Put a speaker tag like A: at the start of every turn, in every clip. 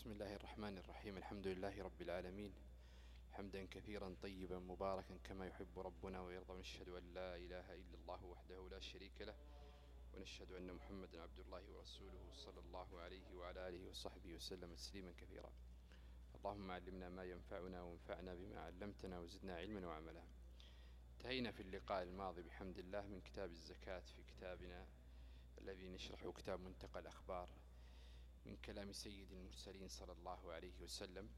A: بسم الله الرحمن الرحيم الحمد لله رب العالمين حمدا كثيرا طيبا مباركا كما يحب ربنا ويرضى ونشهد أن لا إله إلا الله وحده لا شريك له ونشهد أن محمدا عبد الله ورسوله صلى الله عليه وعلى آله وصحبه وسلم تسليما كثيرا اللهم علمنا ما ينفعنا وانفعنا بما علمتنا وزدنا علما وعملا انتهينا في اللقاء الماضي بحمد الله من كتاب الزكاة في كتابنا الذي نشرحه كتاب منتقى الأخبار من كلام سيد المرسلين صلى الله عليه وسلم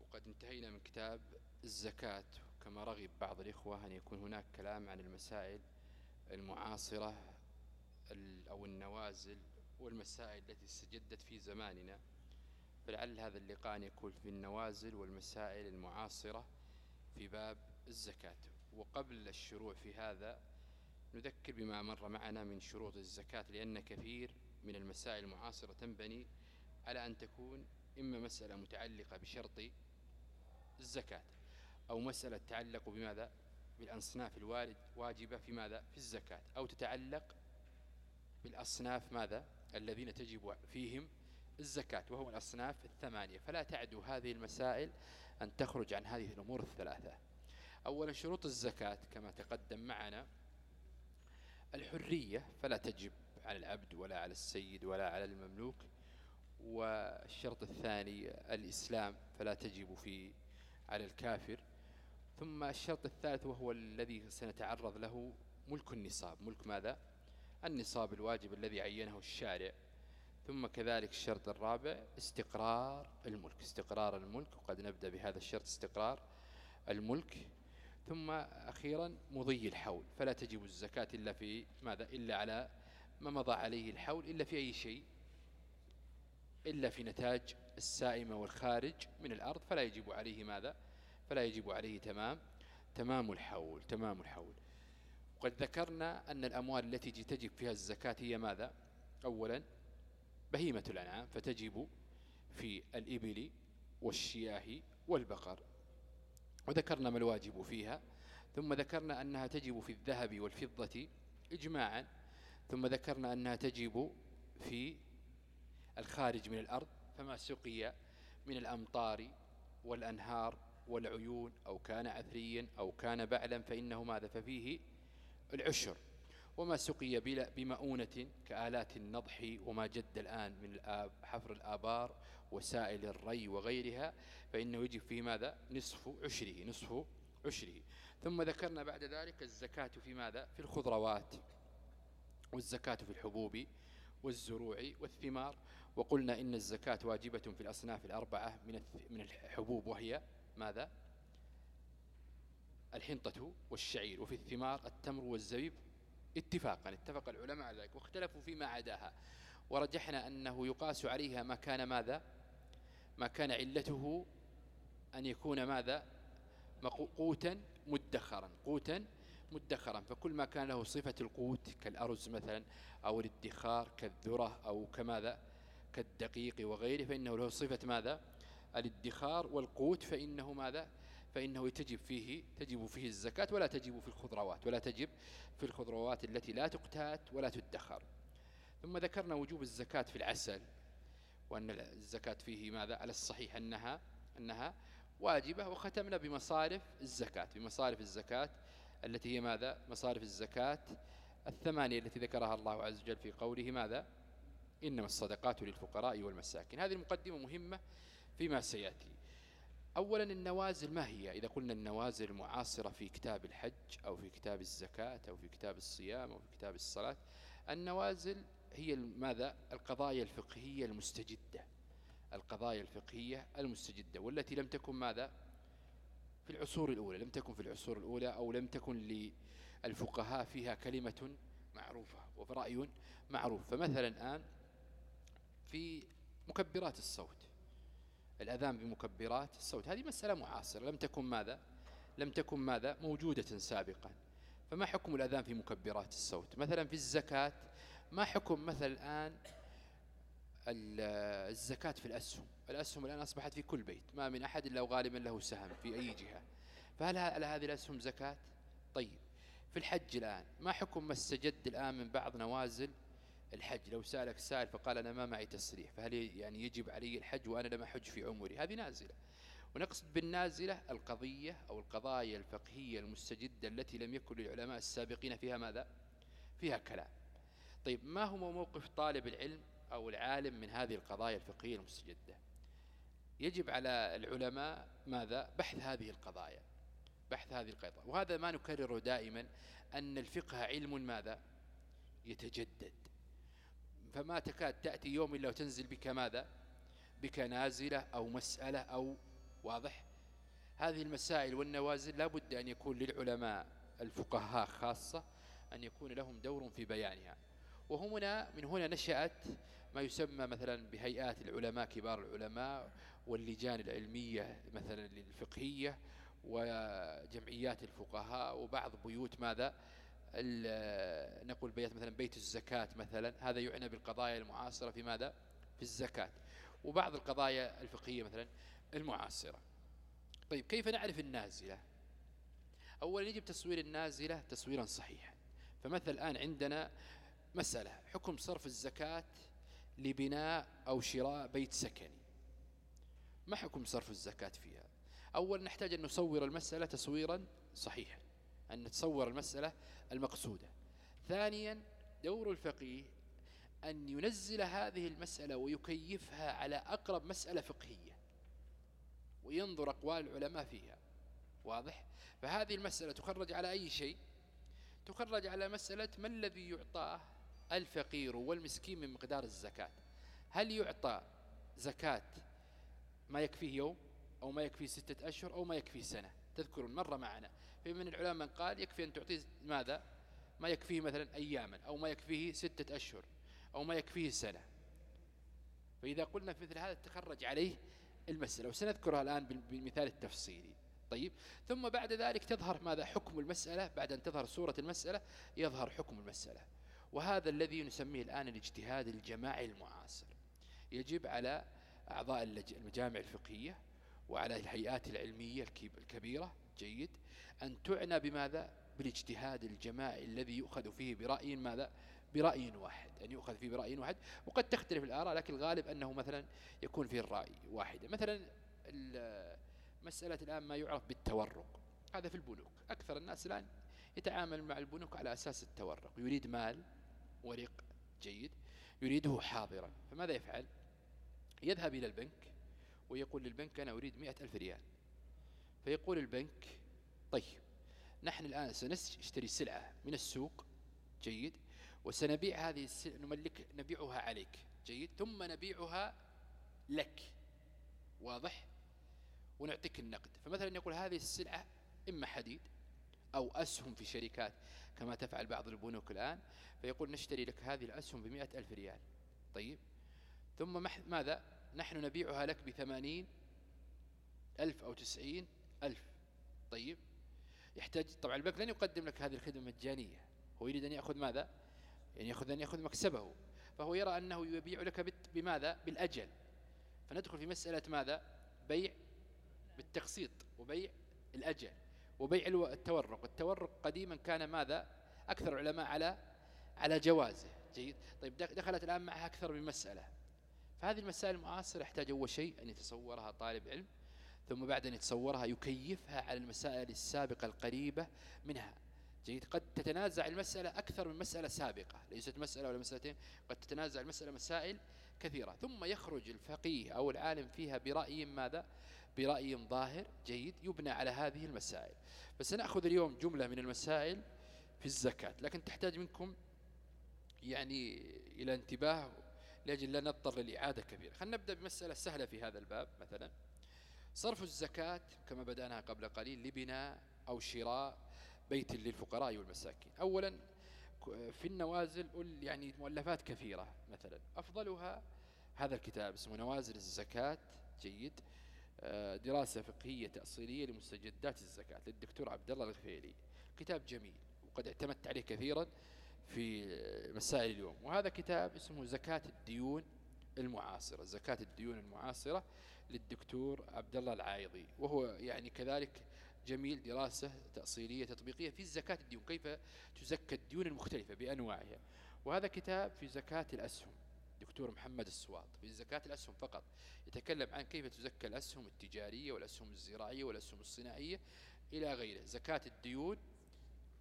A: وقد انتهينا من كتاب الزكاة. كما رغب بعض الإخوة أن يكون هناك كلام عن المسائل المعاصرة أو النوازل والمسائل التي استجدت في زماننا. فلعل هذا اللقاء أن يكون في النوازل والمسائل المعاصرة في باب الزكاة. وقبل الشروع في هذا نذكر بما مر معنا من شروط الزكاة لأن كثير من المسائل المعاصرة تنبني على أن تكون إما مسألة متعلقة بشرط الزكاة أو مسألة تتعلق بماذا؟ بالأصناف الوارد واجبة في ماذا؟ في الزكاة أو تتعلق بالأصناف ماذا؟ الذين تجب فيهم الزكاة وهو الأصناف الثمانية. فلا تعدو هذه المسائل أن تخرج عن هذه الأمور الثلاثة. أولا شروط الزكاة كما تقدم معنا الحرية فلا تجب. على العبد ولا على السيد ولا على المملوك. والشرط الثاني الإسلام فلا تجب في على الكافر. ثم الشرط الثالث وهو الذي سنتعرض له ملك النصاب. ملك ماذا؟ النصاب الواجب الذي عينه الشارع. ثم كذلك الشرط الرابع استقرار الملك. استقرار الملك وقد نبدأ بهذا الشرط استقرار الملك. ثم أخيرا مضي الحول. فلا تجب الزكاة إلا في ماذا؟ إلا على ما مضى عليه الحول إلا في أي شيء إلا في نتاج السائمة والخارج من الأرض فلا يجب عليه ماذا؟ فلا يجب عليه تمام تمام الحول تمام الحول. وقد ذكرنا أن الأموال التي تجب فيها الزكاة هي ماذا؟ أولا بهيمة الأنعام فتجب في الإبل والشياه والبقر. وذكرنا ما الواجب فيها ثم ذكرنا أنها تجب في الذهب والفضة إجماعا. ثم ذكرنا أنها تجب في الخارج من الأرض فما سقي من الأمطار والأنهار والعيون أو كان عثريا أو كان بعلا فإنه ماذا؟ ففيه العشر. وما سقي بمؤونة كآلات النضح وما جد الآن من حفر الآبار وسائل الري وغيرها فإنه يجب فيه ماذا؟ نصف عشره نصف عشره. ثم ذكرنا بعد ذلك الزكاة في ماذا؟ في الخضروات. والزكاة في الحبوب والزروع والثمار. وقلنا إن الزكاة واجبة في الأصناف الأربعة من من الحبوب وهي ماذا؟ الحنطة والشعير. وفي الثمار التمر والزبيب. اتفاقا اتفق العلماء على ذلك واختلفوا فيما عداها. ورجحنا أنه يقاس عليها ما كان ماذا؟ ما كان علته أن يكون ماذا؟ قوتا مدخرا قوتا مدخرا فكل ما كان له صفة القوت كالأرز مثلا أو الادخار كالذرة أو كماذا كالدقيق وغيره فإنه له صفة ماذا؟ الادخار والقوت فإنه ماذا؟ فإنه تجب فيه تجب فيه الزكاة ولا تجب في الخضروات ولا تجب في الخضروات التي لا تقتات ولا تدخر. ثم ذكرنا وجوب الزكاة في العسل وأن الزكاة فيه ماذا؟ على الصحيح أنها أنها واجبة وختمنا بمصارف الزكاة بمصارف الزكاة التي هي ماذا؟ مصارف الزكاة الثمانية التي ذكرها الله عز وجل في قوله ماذا؟ إنما الصدقات للفقراء والمساكين. هذه المقدمة مهمة فيما سيأتي. أولا النوازل ما هي؟ إذا قلنا النوازل المعاصرة في كتاب الحج أو في كتاب الزكاة أو في كتاب الصيام أو في كتاب الصلاة النوازل هي ماذا؟ القضايا الفقهية المستجدة. القضايا الفقهية المستجدة والتي لم تكن ماذا؟ في العصور الأولى لم تكن في العصور الأولى أو لم تكن للفقهاء فيها كلمة معروفة ورأي معروف. فمثلا الآن في مكبرات الصوت الأذان بمكبرات الصوت هذه مسألة معاصرة. لم تكن ماذا؟ لم تكن ماذا؟ موجودة سابقا. فما حكم الأذان في مكبرات الصوت؟ مثلا في الزكاة ما حكم مثلا الآن الزكاة في الأسهم؟ الأسهم الآن أصبحت في كل بيت ما من أحد إلا وغالبا له سهم في أي جهة. فهل على هذه الأسهم زكاة؟ طيب في الحج الآن ما حكم ما استجد الآن من بعض نوازل الحج؟ لو سألك سائل فقال أنا ما معي تصريح فهل يعني يجب علي الحج وأنا لم أحج في عمري؟ هذه نازلة. ونقصد بالنازلة القضية أو القضايا الفقهية المستجدة التي لم يكن للعلماء السابقين فيها ماذا؟ فيها كلام. طيب ما هو موقف طالب العلم أو العالم من هذه القضايا الفقهية المستجدة؟ يجب على العلماء ماذا؟ بحث هذه القضايا. بحث هذه القضايا. وهذا ما نكرره دائما أن الفقه علم ماذا؟ يتجدد. فما تكاد تأتي يوم إلا وتنزل بك ماذا؟ بك نازلة أو مسألة أو واضح. هذه المسائل والنوازل لا بد أن يكون للعلماء الفقهاء خاصة أن يكون لهم دور في بيانها. وهنا من هنا نشأت ما يسمى مثلا بهيئات العلماء كبار العلماء واللجان العلمية مثلا الفقهية وجمعيات الفقهاء وبعض بيوت ماذا نقول بيت مثلا بيت الزكاة مثلا هذا يعنى بالقضايا المعاصرة في ماذا في الزكاة. وبعض القضايا الفقهية مثلا المعاصرة. طيب كيف نعرف النازلة؟ أولا يجب تصوير النازلة تصويرا صحيحا. فمثل الآن عندنا مسألة حكم صرف الزكاة لبناء أو شراء بيت سكني. ما حكم صرف الزكاة فيها؟ أولا نحتاج أن نصور المسألة تصويرا صحيحا أن نتصور المسألة المقصودة. ثانيا دور الفقيه أن ينزل هذه المسألة ويكيفها على أقرب مسألة فقهية وينظر أقوال العلماء فيها. واضح؟ فهذه المسألة تخرج على أي شيء؟ تخرج على مسألة ما الذي يعطاه الفقير والمسكين من مقدار الزكاة؟ هل يعطى زكاة ما يكفيه يوم أو ما يكفيه ستة أشهر أو ما يكفيه سنة. تذكرون مرة معنا. في من العلماء من قال يكفي أن تعطيه ماذا؟ ما يكفيه مثلا أياما أو ما يكفيه ستة أشهر أو ما يكفيه سنة. فإذا قلنا في مثل هذا تخرج عليه المسألة. وسنذكرها الآن بالمثال التفصيلي. طيب. ثم بعد ذلك تظهر ماذا؟ حكم المسألة. بعد أن تظهر صورة المسألة يظهر حكم المسألة. وهذا الذي نسميه الآن الاجتهاد الجماعي المعاصر. يجب على أعضاء المجامع الفقهية وعلى الهيئات العلمية الكبيرة جيد. أن تعنى بماذا؟ بالاجتهاد الجماعي الذي يؤخذ فيه برأي ماذا؟ برأي واحد أن يؤخذ فيه برأي واحد. وقد تختلف الآراء لكن الغالب أنه مثلا يكون فيه الرأي واحد. مثلا مسألة الآن ما يعرف بالتورق. هذا في البنوك. أكثر الناس الآن يتعامل مع البنوك على أساس التورق. يريد مال ورق جيد. يريده حاضرا. فماذا يفعل؟ يذهب إلى البنك ويقول للبنك أنا أريد مئة ألف ريال. فيقول البنك طيب نحن الآن سنشتري سلعة من السوق جيد وسنبيع هذه السلعة نملك نبيعها عليك جيد ثم نبيعها لك. واضح؟ ونعطيك النقد. فمثلا يقول هذه السلعة إما حديد أو أسهم في شركات كما تفعل بعض البنوك الآن فيقول نشتري لك هذه الأسهم بمئة ألف ريال. طيب؟ ثم ماذا؟ نحن نبيعها لك بثمانين ألف أو تسعين ألف. طيب. يحتاج طبعا البنك لن يقدم لك هذه الخدمة مجانية. هو يريد أن يأخذ ماذا؟ يعني يأخذ أن يأخذ مكسبه. فهو يرى أنه يبيع لك بماذا؟ بالأجل. فندخل في مسألة ماذا؟ بيع بالتقسيط وبيع الأجل وبيع التورق. التورق قديما كان ماذا؟ أكثر العلماء على على جوازه. جيد. طيب دخلت الآن معها أكثر من مسألة. فهذه المسائل المعاصرة يحتاج أول شيء أن يتصورها طالب علم ثم بعد أن يتصورها يكيفها على المسائل السابقة القريبة منها. جيد. قد تتنازع المسألة أكثر من مسألة سابقة. ليست مسألة ولا مسألتين قد تتنازع المسألة مسائل كثيرة. ثم يخرج الفقيه أو العالم فيها برأي ماذا؟ برأي ظاهر. جيد. يبنى على هذه المسائل. فسنأخذ اليوم جملة من المسائل في الزكاة. لكن تحتاج منكم يعني إلى انتباه لأجل لا نضطر للإعادة كبيرة. خلينا نبدأ بمسألة سهلة في هذا الباب مثلا. صرف الزكاة كما بدأناها قبل قليل لبناء أو شراء بيت للفقراء والمساكين. أولا في النوازل يعني مؤلفات كثيرة مثلا. أفضلها هذا الكتاب اسمه نوازل الزكاة. جيد. آه، دراسة فقهية تأصيلية لمستجدات الزكاة للدكتور عبد الله الغفيلي. كتاب جميل وقد اعتمدت عليه كثيرا. في مسائل اليوم. وهذا كتاب اسمه زكاة الديون المعاصرة زكاة الديون المعاصرة للدكتور عبد الله العايضي. وهو يعني كذلك جميل دراسة تأصيلية تطبيقية في زكاة الديون كيف تزكى الديون المختلفة بأنواعها. وهذا كتاب في زكاة الأسهم دكتور محمد السواط في زكاة الأسهم فقط. يتكلم عن كيف تزكى الأسهم التجارية والأسهم الزراعية والأسهم الصناعية إلى غيره. زكاة الديون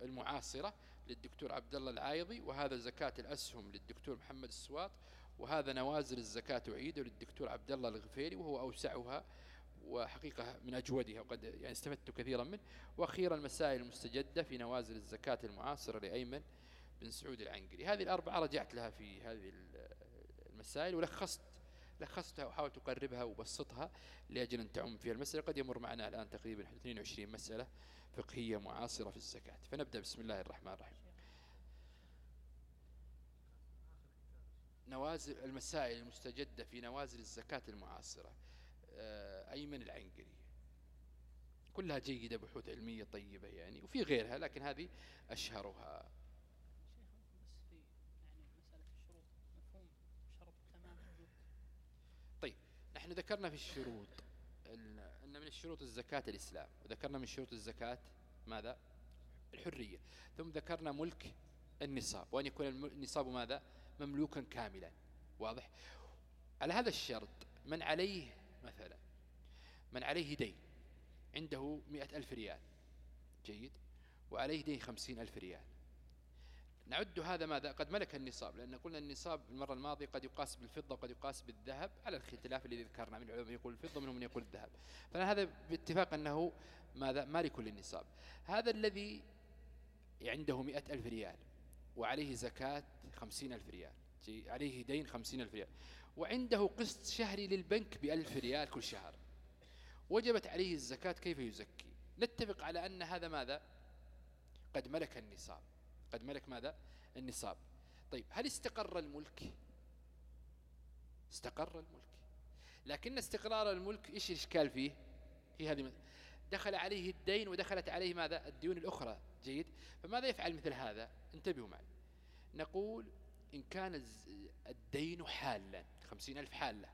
A: المعاصرة للدكتور عبد الله العايضي وهذا زكاة الأسهم للدكتور محمد السواط وهذا نوازل الزكاة أعيده للدكتور عبد الله الغفيري وهو أوسعها وحقيقة من أجودها وقد يعني استفدت كثيرا منه. وأخيرا المسائل المستجدة في نوازل الزكاة المعاصرة لأيمن بن سعود العنقري. هذه الأربعة رجعت لها في هذه المسائل ولخصت لخصتها وحاولت أقربها وبسطها لأجل أن تعم فيها المسألة. قد يمر معنا الآن تقريبا 22 مسألة. فقهية معاصرة في الزكاة. فنبدأ بسم الله الرحمن الرحيم. نوازل المسائل المستجدة في نوازل الزكاة المعاصرة. آه، أيمن العنقري. كلها جيدة بحوث علمية طيبة يعني وفي غيرها لكن هذه أشهرها. طيب نحن ذكرنا في الشروط. من الشروط الزكاة الإسلام. وذكرنا من شروط الزكاة ماذا؟ الحرية. ثم ذكرنا ملك النصاب. وأن يكون النصاب ماذا؟ مملوكا كاملا. واضح؟ على هذا الشرط من عليه مثلا من عليه دين عنده مئة ألف ريال جيد؟ وعليه دين خمسين ألف ريال. نعد هذا ماذا؟ قد ملك النصاب لأن قلنا النصاب المرة الماضية قد يقاس بالفضة وقد يقاس بالذهب على الخلاف الذي ذكرنا من العلماء يقول الفضة منهم من يقول الذهب. فهذا باتفاق أنه ماذا؟ مالك للنصاب. هذا الذي عنده مئة ألف ريال وعليه زكاة خمسين ألف ريال عليه دين خمسين ألف ريال وعنده قسط شهري للبنك بألف ريال كل شهر. وجبت عليه الزكاة كيف يزكي؟ نتفق على أن هذا ماذا؟ قد ملك النصاب. قد ملك ماذا؟ النصاب. طيب هل استقر الملك؟ استقر الملك. لكن استقرار الملك إيش الإشكال فيه؟ في هذه دخل عليه الدين ودخلت عليه ماذا؟ الديون الأخرى. جيد. فماذا يفعل مثل هذا؟ انتبهوا معي. نقول إن كان الدين حالا خمسين ألف حالة.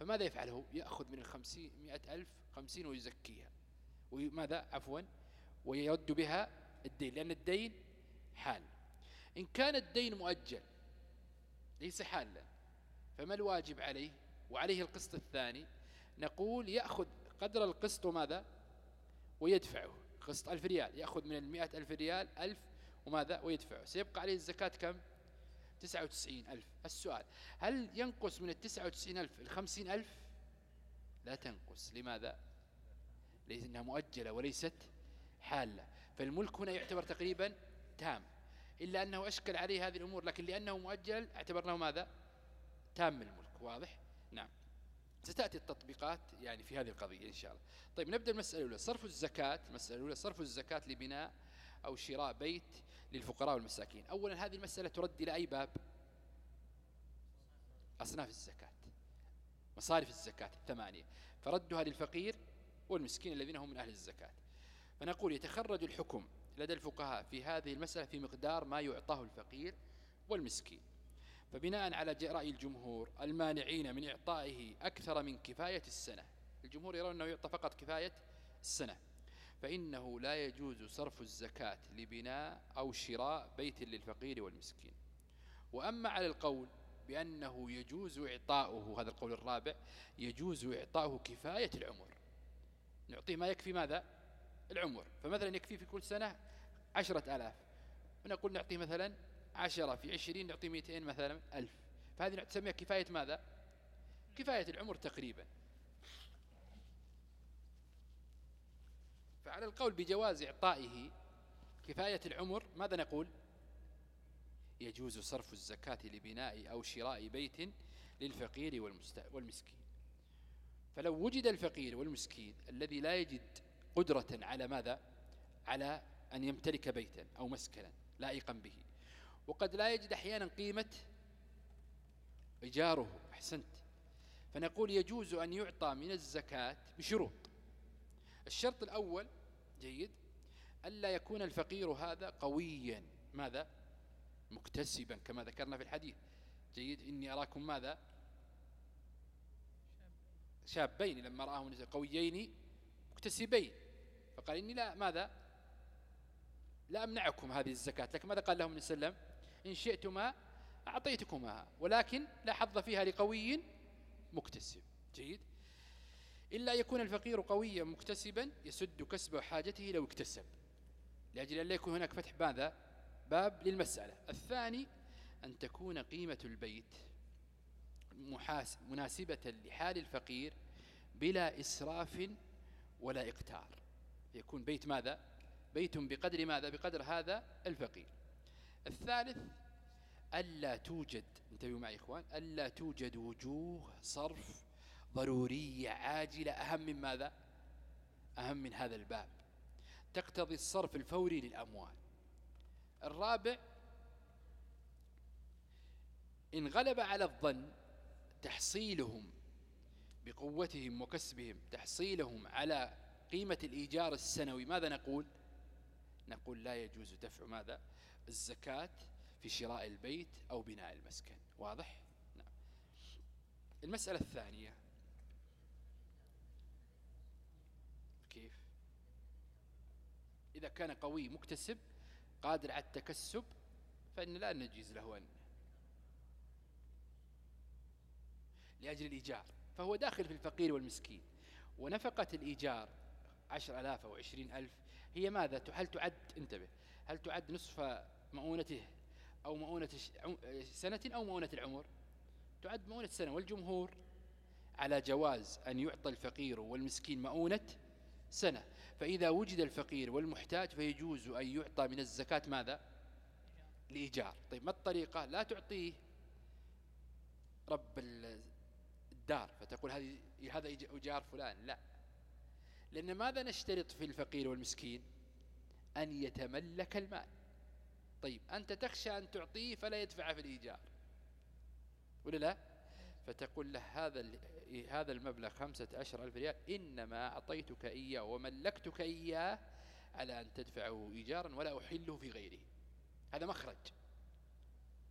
A: فماذا يفعله؟ يأخذ من الخمسين مئة ألف خمسين ويزكيها. وماذا عفوا. ويرد بها الدين. لأن الدين حال. إن كان الدين مؤجل ليس حالا فما الواجب عليه؟ وعليه القسط الثاني. نقول يأخذ قدر القسط وماذا ويدفعه. قسط ألف ريال. يأخذ من المئة ألف ريال ألف وماذا؟ ويدفعه. سيبقى عليه الزكاة كم؟ تسعة وتسعين ألف. السؤال هل ينقص من التسعة وتسعين ألف الخمسين ألف؟ لا تنقص. لماذا؟ لأنها مؤجلة وليست حالة. فالملك هنا يعتبر تقريبا تام. إلا أنه أشكل عليه هذه الأمور لكن لأنه مؤجل اعتبرناه ماذا؟ تام الملك. واضح؟ نعم. ستأتي التطبيقات يعني في هذه القضية إن شاء الله. طيب نبدأ المسألة الأولى. صرف الزكاة المسألة الأولى صرف الزكاة لبناء أو شراء بيت للفقراء والمساكين. أولا هذه المسألة ترد إلى أي باب؟ أصناف الزكاة. مصارف الزكاة الثمانية. فردها للفقير والمسكين الذين هم من أهل الزكاة. فنقول يتخرج الحكم لدى الفقهاء في هذه المسألة في مقدار ما يعطاه الفقير والمسكين. فبناء على رأي الجمهور المانعين من إعطائه أكثر من كفاية السنة. الجمهور يرون أنه يعطى فقط كفاية السنة. فإنه لا يجوز صرف الزكاة لبناء أو شراء بيت للفقير والمسكين. وأما على القول بأنه يجوز إعطاؤه هذا القول الرابع يجوز إعطاؤه كفاية العمر. نعطيه ما يكفي ماذا؟ العمر. فمثلا يكفي في كل سنة عشرة آلاف. ونقول نعطيه مثلا عشرة في عشرين نعطيه مئتين مثلا ألف. فهذه تسميها كفاية ماذا؟ كفاية العمر تقريبا. فعلى القول بجواز إعطائه كفاية العمر ماذا نقول؟ يجوز صرف الزكاة لبناء أو شراء بيت للفقير والمسكين. فلو وجد الفقير والمسكين الذي لا يجد قدرة على ماذا؟ على أن يمتلك بيتا أو مسكنا لائقا به. وقد لا يجد أحيانا قيمة إيجاره. أحسنت. فنقول يجوز أن يعطى من الزكاة بشروط. الشرط الأول جيد ألا يكون الفقير هذا قويا. ماذا؟ مكتسبا كما ذكرنا في الحديث. جيد إني أراكم ماذا؟ شابين. لما رآهم قويين مكتسبين. فقال إني لا ماذا؟ لا أمنعكم هذه الزكاة لكن ماذا قال لهم النبي صلى الله عليه وسلم؟ إن شئتما أعطيتكمها ولكن لا حظ فيها لقوي مكتسب. جيد؟ إلا يكون الفقير قويا مكتسبا يسد كسب حاجته لو اكتسب. لأجل أن لا يكون هناك فتح ماذا؟ باب للمسألة. الثاني أن تكون قيمة البيت مناسبة لحال الفقير بلا إسراف ولا إقتار. يكون بيت ماذا؟ بيت بقدر ماذا؟ بقدر هذا الفقير. الثالث ألا توجد انتبهوا معي إخوان ألا توجد وجوه صرف ضرورية عاجلة أهم من ماذا؟ أهم من هذا الباب. تقتضي الصرف الفوري للأموال. الرابع إن غلب على الظن تحصيلهم بقوتهم وكسبهم تحصيلهم على قيمة الإيجار السنوي ماذا نقول؟ نقول لا يجوز دفع ماذا؟ الزكاة في شراء البيت أو بناء المسكن. واضح؟ نعم. المسألة الثانية. كيف؟ إذا كان قوي مكتسب قادر على التكسب فإن لا نجيز له أن لأجل الإيجار. فهو داخل في الفقير والمسكين. ونفقة الإيجار عشر ألاف أو عشرين ألف هي ماذا هل تعد انتبه هل تعد نصف مؤونته أو مؤونة سنة أو مؤونة العمر؟ تعد مؤونة سنة. والجمهور على جواز أن يعطى الفقير والمسكين مؤونة سنة. فإذا وجد الفقير والمحتاج فيجوز أن يعطى من الزكاة ماذا؟ لإيجار. طيب ما الطريقة؟ لا تعطيه رب الدار. فتقول هذه هذا إيجار فلان. لا. لأن ماذا نشترط في الفقير والمسكين؟ أن يتملك المال. طيب أنت تخشى أن تعطيه فلا يدفع في الإيجار. ولا لا؟ فتقول له هذا هذا المبلغ خمسة عشر ألف ريال إنما أعطيتك إياه وملكتك إياه على أن تدفعه إيجارا ولا أحله في غيره. هذا مخرج.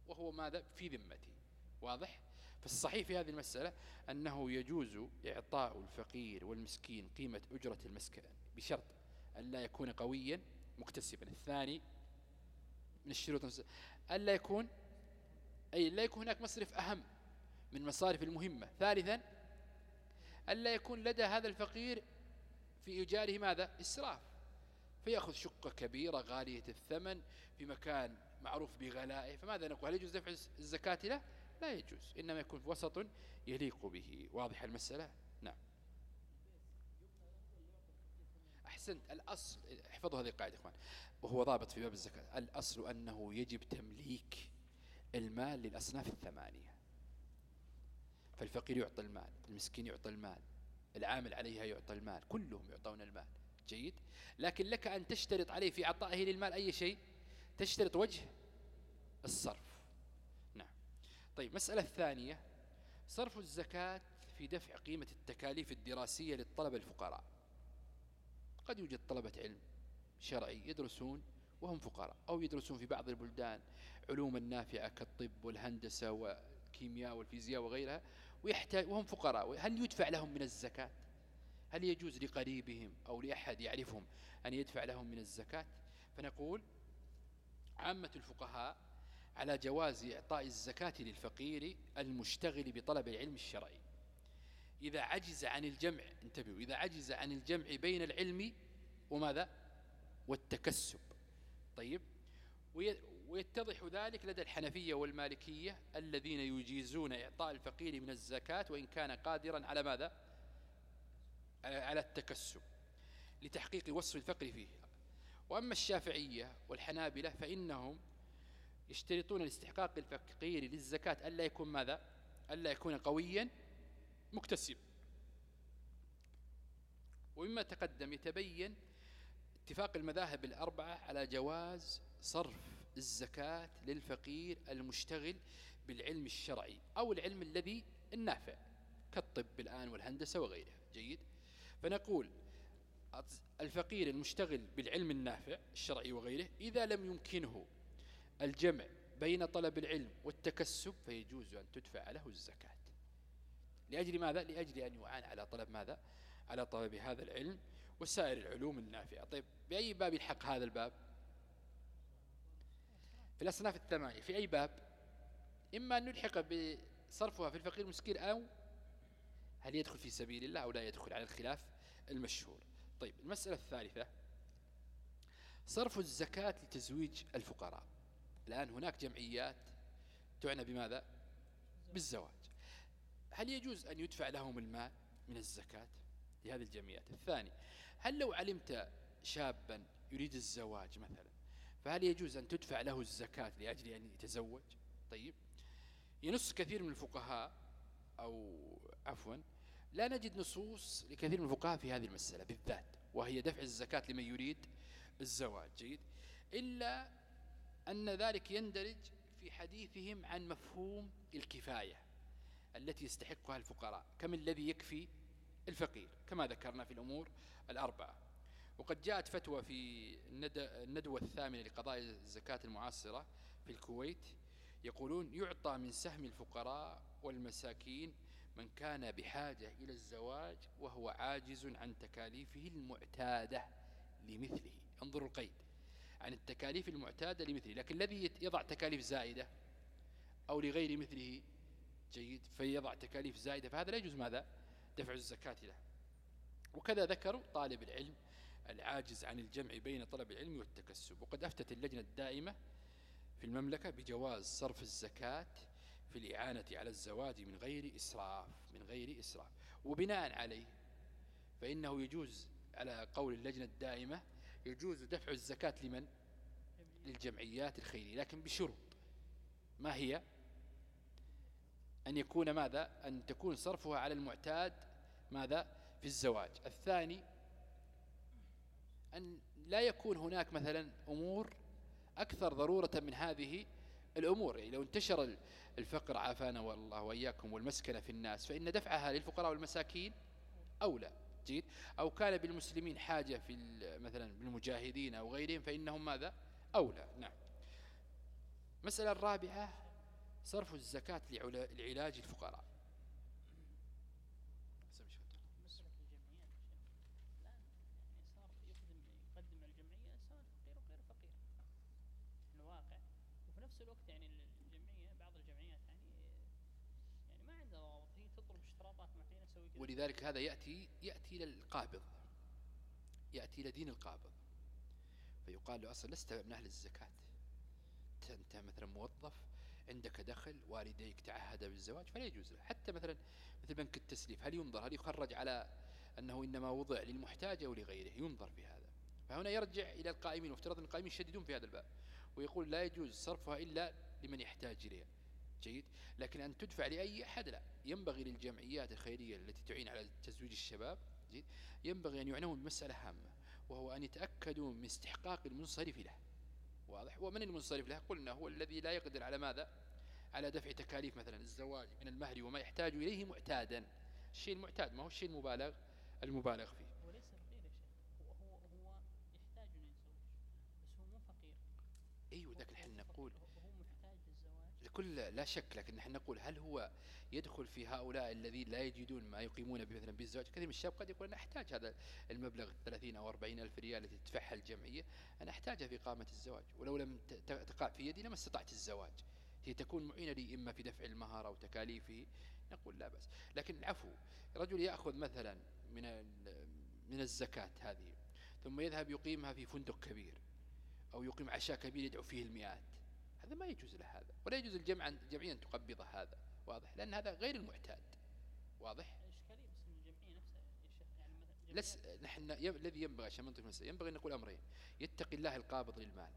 A: وهو ماذا؟ في ذمتي. واضح؟ فالصحيح في هذه المسألة أنه يجوز إعطاء الفقير والمسكين قيمة أجرة المسكن بشرط أن لا يكون قويا مكتسبا. الثاني من الشروط ألا يكون أي لا يكون هناك مصرف أهم من مصارف المهمة. ثالثا ألا يكون لدى هذا الفقير في إيجاره ماذا؟ إسراف. فيأخذ شقة كبيرة غالية الثمن في مكان معروف بغلائه. فماذا نقول؟ هل يجوز دفع الزكاة له؟ لا يجوز إنما يكون في وسط يليق به. واضح المسألة؟ نعم. أحسنت. الأصل احفظوا هذه القاعدة إخوان. وهو ضابط في باب الزكاة. الأصل أنه يجب تمليك المال للأصناف الثمانية. فالفقير يعطى المال المسكين يعطى المال العامل عليها يعطى المال كلهم يعطون المال. جيد؟ لكن لك أن تشترط عليه في عطائه للمال أي شيء؟ تشترط وجه الصرف. طيب مسألة الثانية صرف الزكاة في دفع قيمة التكاليف الدراسية للطلبة الفقراء. قد يوجد طلبة علم شرعي يدرسون وهم فقراء أو يدرسون في بعض البلدان علوما نافعة كالطب والهندسة والكيمياء والفيزياء وغيرها ويحتاج وهم فقراء. هل يدفع لهم من الزكاة؟ هل يجوز لقريبهم أو لأحد يعرفهم أن يدفع لهم من الزكاة؟ فنقول عامة الفقهاء على جواز إعطاء الزكاة للفقير المشتغل بطلب العلم الشرعي. إذا عجز عن الجمع انتبهوا إذا عجز عن الجمع بين العلم وماذا؟ والتكسب. طيب ويتضح ذلك لدى الحنفية والمالكية الذين يجيزون إعطاء الفقير من الزكاة وإن كان قادرا على ماذا؟ على التكسب لتحقيق وصف الفقر فيه. وأما الشافعية والحنابلة فإنهم يشترطون لاستحقاق الفقير للزكاة ألا يكون ماذا؟ ألا يكون قويا مكتسب ومما تقدم يتبين اتفاق المذاهب الأربعة على جواز صرف الزكاة للفقير المشتغل بالعلم الشرعي أو العلم الذي النافع كالطب الآن والهندسة وغيرها. جيد؟ فنقول الفقير المشتغل بالعلم النافع الشرعي وغيره إذا لم يمكنه الجمع بين طلب العلم والتكسب فيجوز أن تدفع له الزكاة. لأجل ماذا؟ لأجل أن يعان على طلب ماذا؟ على طلب هذا العلم وسائر العلوم النافعة. طيب بأي باب يلحق هذا الباب؟ في الأصناف الثمانية. في أي باب؟ إما أن نلحق بصرفها في الفقير المسكين أو هل يدخل في سبيل الله أو لا يدخل على الخلاف المشهور. طيب المسألة الثالثة صرف الزكاة لتزويج الفقراء. الآن هناك جمعيات تعنى بماذا؟ بالزواج. هل يجوز أن يدفع لهم المال من الزكاة لهذه الجمعيات؟ الثاني هل لو علمت شابا يريد الزواج مثلا فهل يجوز أن تدفع له الزكاة لأجل أن يتزوج؟ طيب ينص كثير من الفقهاء أو عفوا لا نجد نصوص لكثير من الفقهاء في هذه المسألة بالذات وهي دفع الزكاة لمن يريد الزواج. جيد. إلا أن ذلك يندرج في حديثهم عن مفهوم الكفاية التي يستحقها الفقراء كم الذي يكفي الفقير كما ذكرنا في الأمور الأربعة. وقد جاءت فتوى في الندوة الثامنة لقضاء الزكاة المعاصرة في الكويت يقولون يعطى من سهم الفقراء والمساكين من كان بحاجة إلى الزواج وهو عاجز عن تكاليفه المعتادة لمثله. انظروا القيد. عن التكاليف المعتادة لمثله لكن الذي يضع تكاليف زائدة أو لغير مثله جيد فيضع تكاليف زائدة فهذا لا يجوز ماذا؟ دفع الزكاة له. وكذا ذكروا طالب العلم العاجز عن الجمع بين طلب العلم والتكسب. وقد أفتت اللجنة الدائمة في المملكة بجواز صرف الزكاة في الإعانة على الزواج من غير إسراف من غير إسراف. وبناء عليه فإنه يجوز على قول اللجنة الدائمة يجوز دفع الزكاة لمن؟ للجمعيات الخيرية. لكن بشروط. ما هي؟ أن يكون ماذا؟ أن تكون صرفها على المعتاد ماذا؟ في الزواج. الثاني أن لا يكون هناك مثلا أمور أكثر ضرورة من هذه الأمور. يعني لو انتشر الفقر عافانا والله وإياكم والمسكنة في الناس فإن دفعها للفقراء والمساكين أولى. جيد أو كان بالمسلمين حاجة في مثلا بالمجاهدين أو غيرهم فإنهم ماذا؟ أولى. نعم. مسألة الرابعة صرف الزكاة لعلاج الفقراء. ولذلك هذا يأتي يأتي للقابض يأتي لدين القابض. فيقال له أصلا لست من أهل الزكاة. أنت مثلا موظف عندك دخل والديك تعهد بالزواج فلا يجوز له. حتى مثلا مثل بنك التسليف هل ينظر هل يخرج على أنه إنما وضع للمحتاج أو لغيره؟ ينظر في هذا. فهنا يرجع إلى القائمين وافترض أن القائمين يشددون في هذا الباب ويقول لا يجوز صرفها إلا لمن يحتاج إليها. جيد لكن أن تدفع لأي أحد لا. ينبغي للجمعيات الخيرية التي تعين على تزويج الشباب جيد. ينبغي أن يعنون بمسألة هامة وهو أن يتأكدوا من استحقاق المنصرف له. واضح؟ ومن المنصرف له؟ قلنا هو الذي لا يقدر على ماذا؟ على دفع تكاليف مثلا الزواج من المهر وما يحتاج إليه معتادا. الشيء المعتاد ما هو الشيء المبالغ المبالغ فيه
B: وليس فقير يا شيخ هو هو هو يحتاج أن يتزوج بس هو مو فقير
A: أيوة ذاك الحين نقول
B: كل
A: لا شك لكن نحن نقول هل هو يدخل في هؤلاء الذين لا يجدون ما يقيمون مثلا بالزواج؟ كثير من الشباب قد يقول أنا أحتاج هذا المبلغ 30 أو 40 ألف ريال التي تدفعها الجمعية أنا أحتاجها في إقامة الزواج ولو لم تقع في يدي لما أستطعت الزواج. هي تكون معينة لي إما في دفع المهر أو تكاليفه نقول لا بس لكن العفو رجل يأخذ مثلا من من الزكاة هذه ثم يذهب يقيمها في فندق كبير أو يقيم عشاء كبير يدعو فيه المئات. هذا ما يجوز له هذا. ولا يجوز الجمع الجمعية أن تقبض هذا. واضح؟ لأن هذا غير المعتاد. واضح؟ لس نحن الذي ينبغي عشان منطق المسألة ينبغي أن نقول أمرين. يتقي الله القابض للمال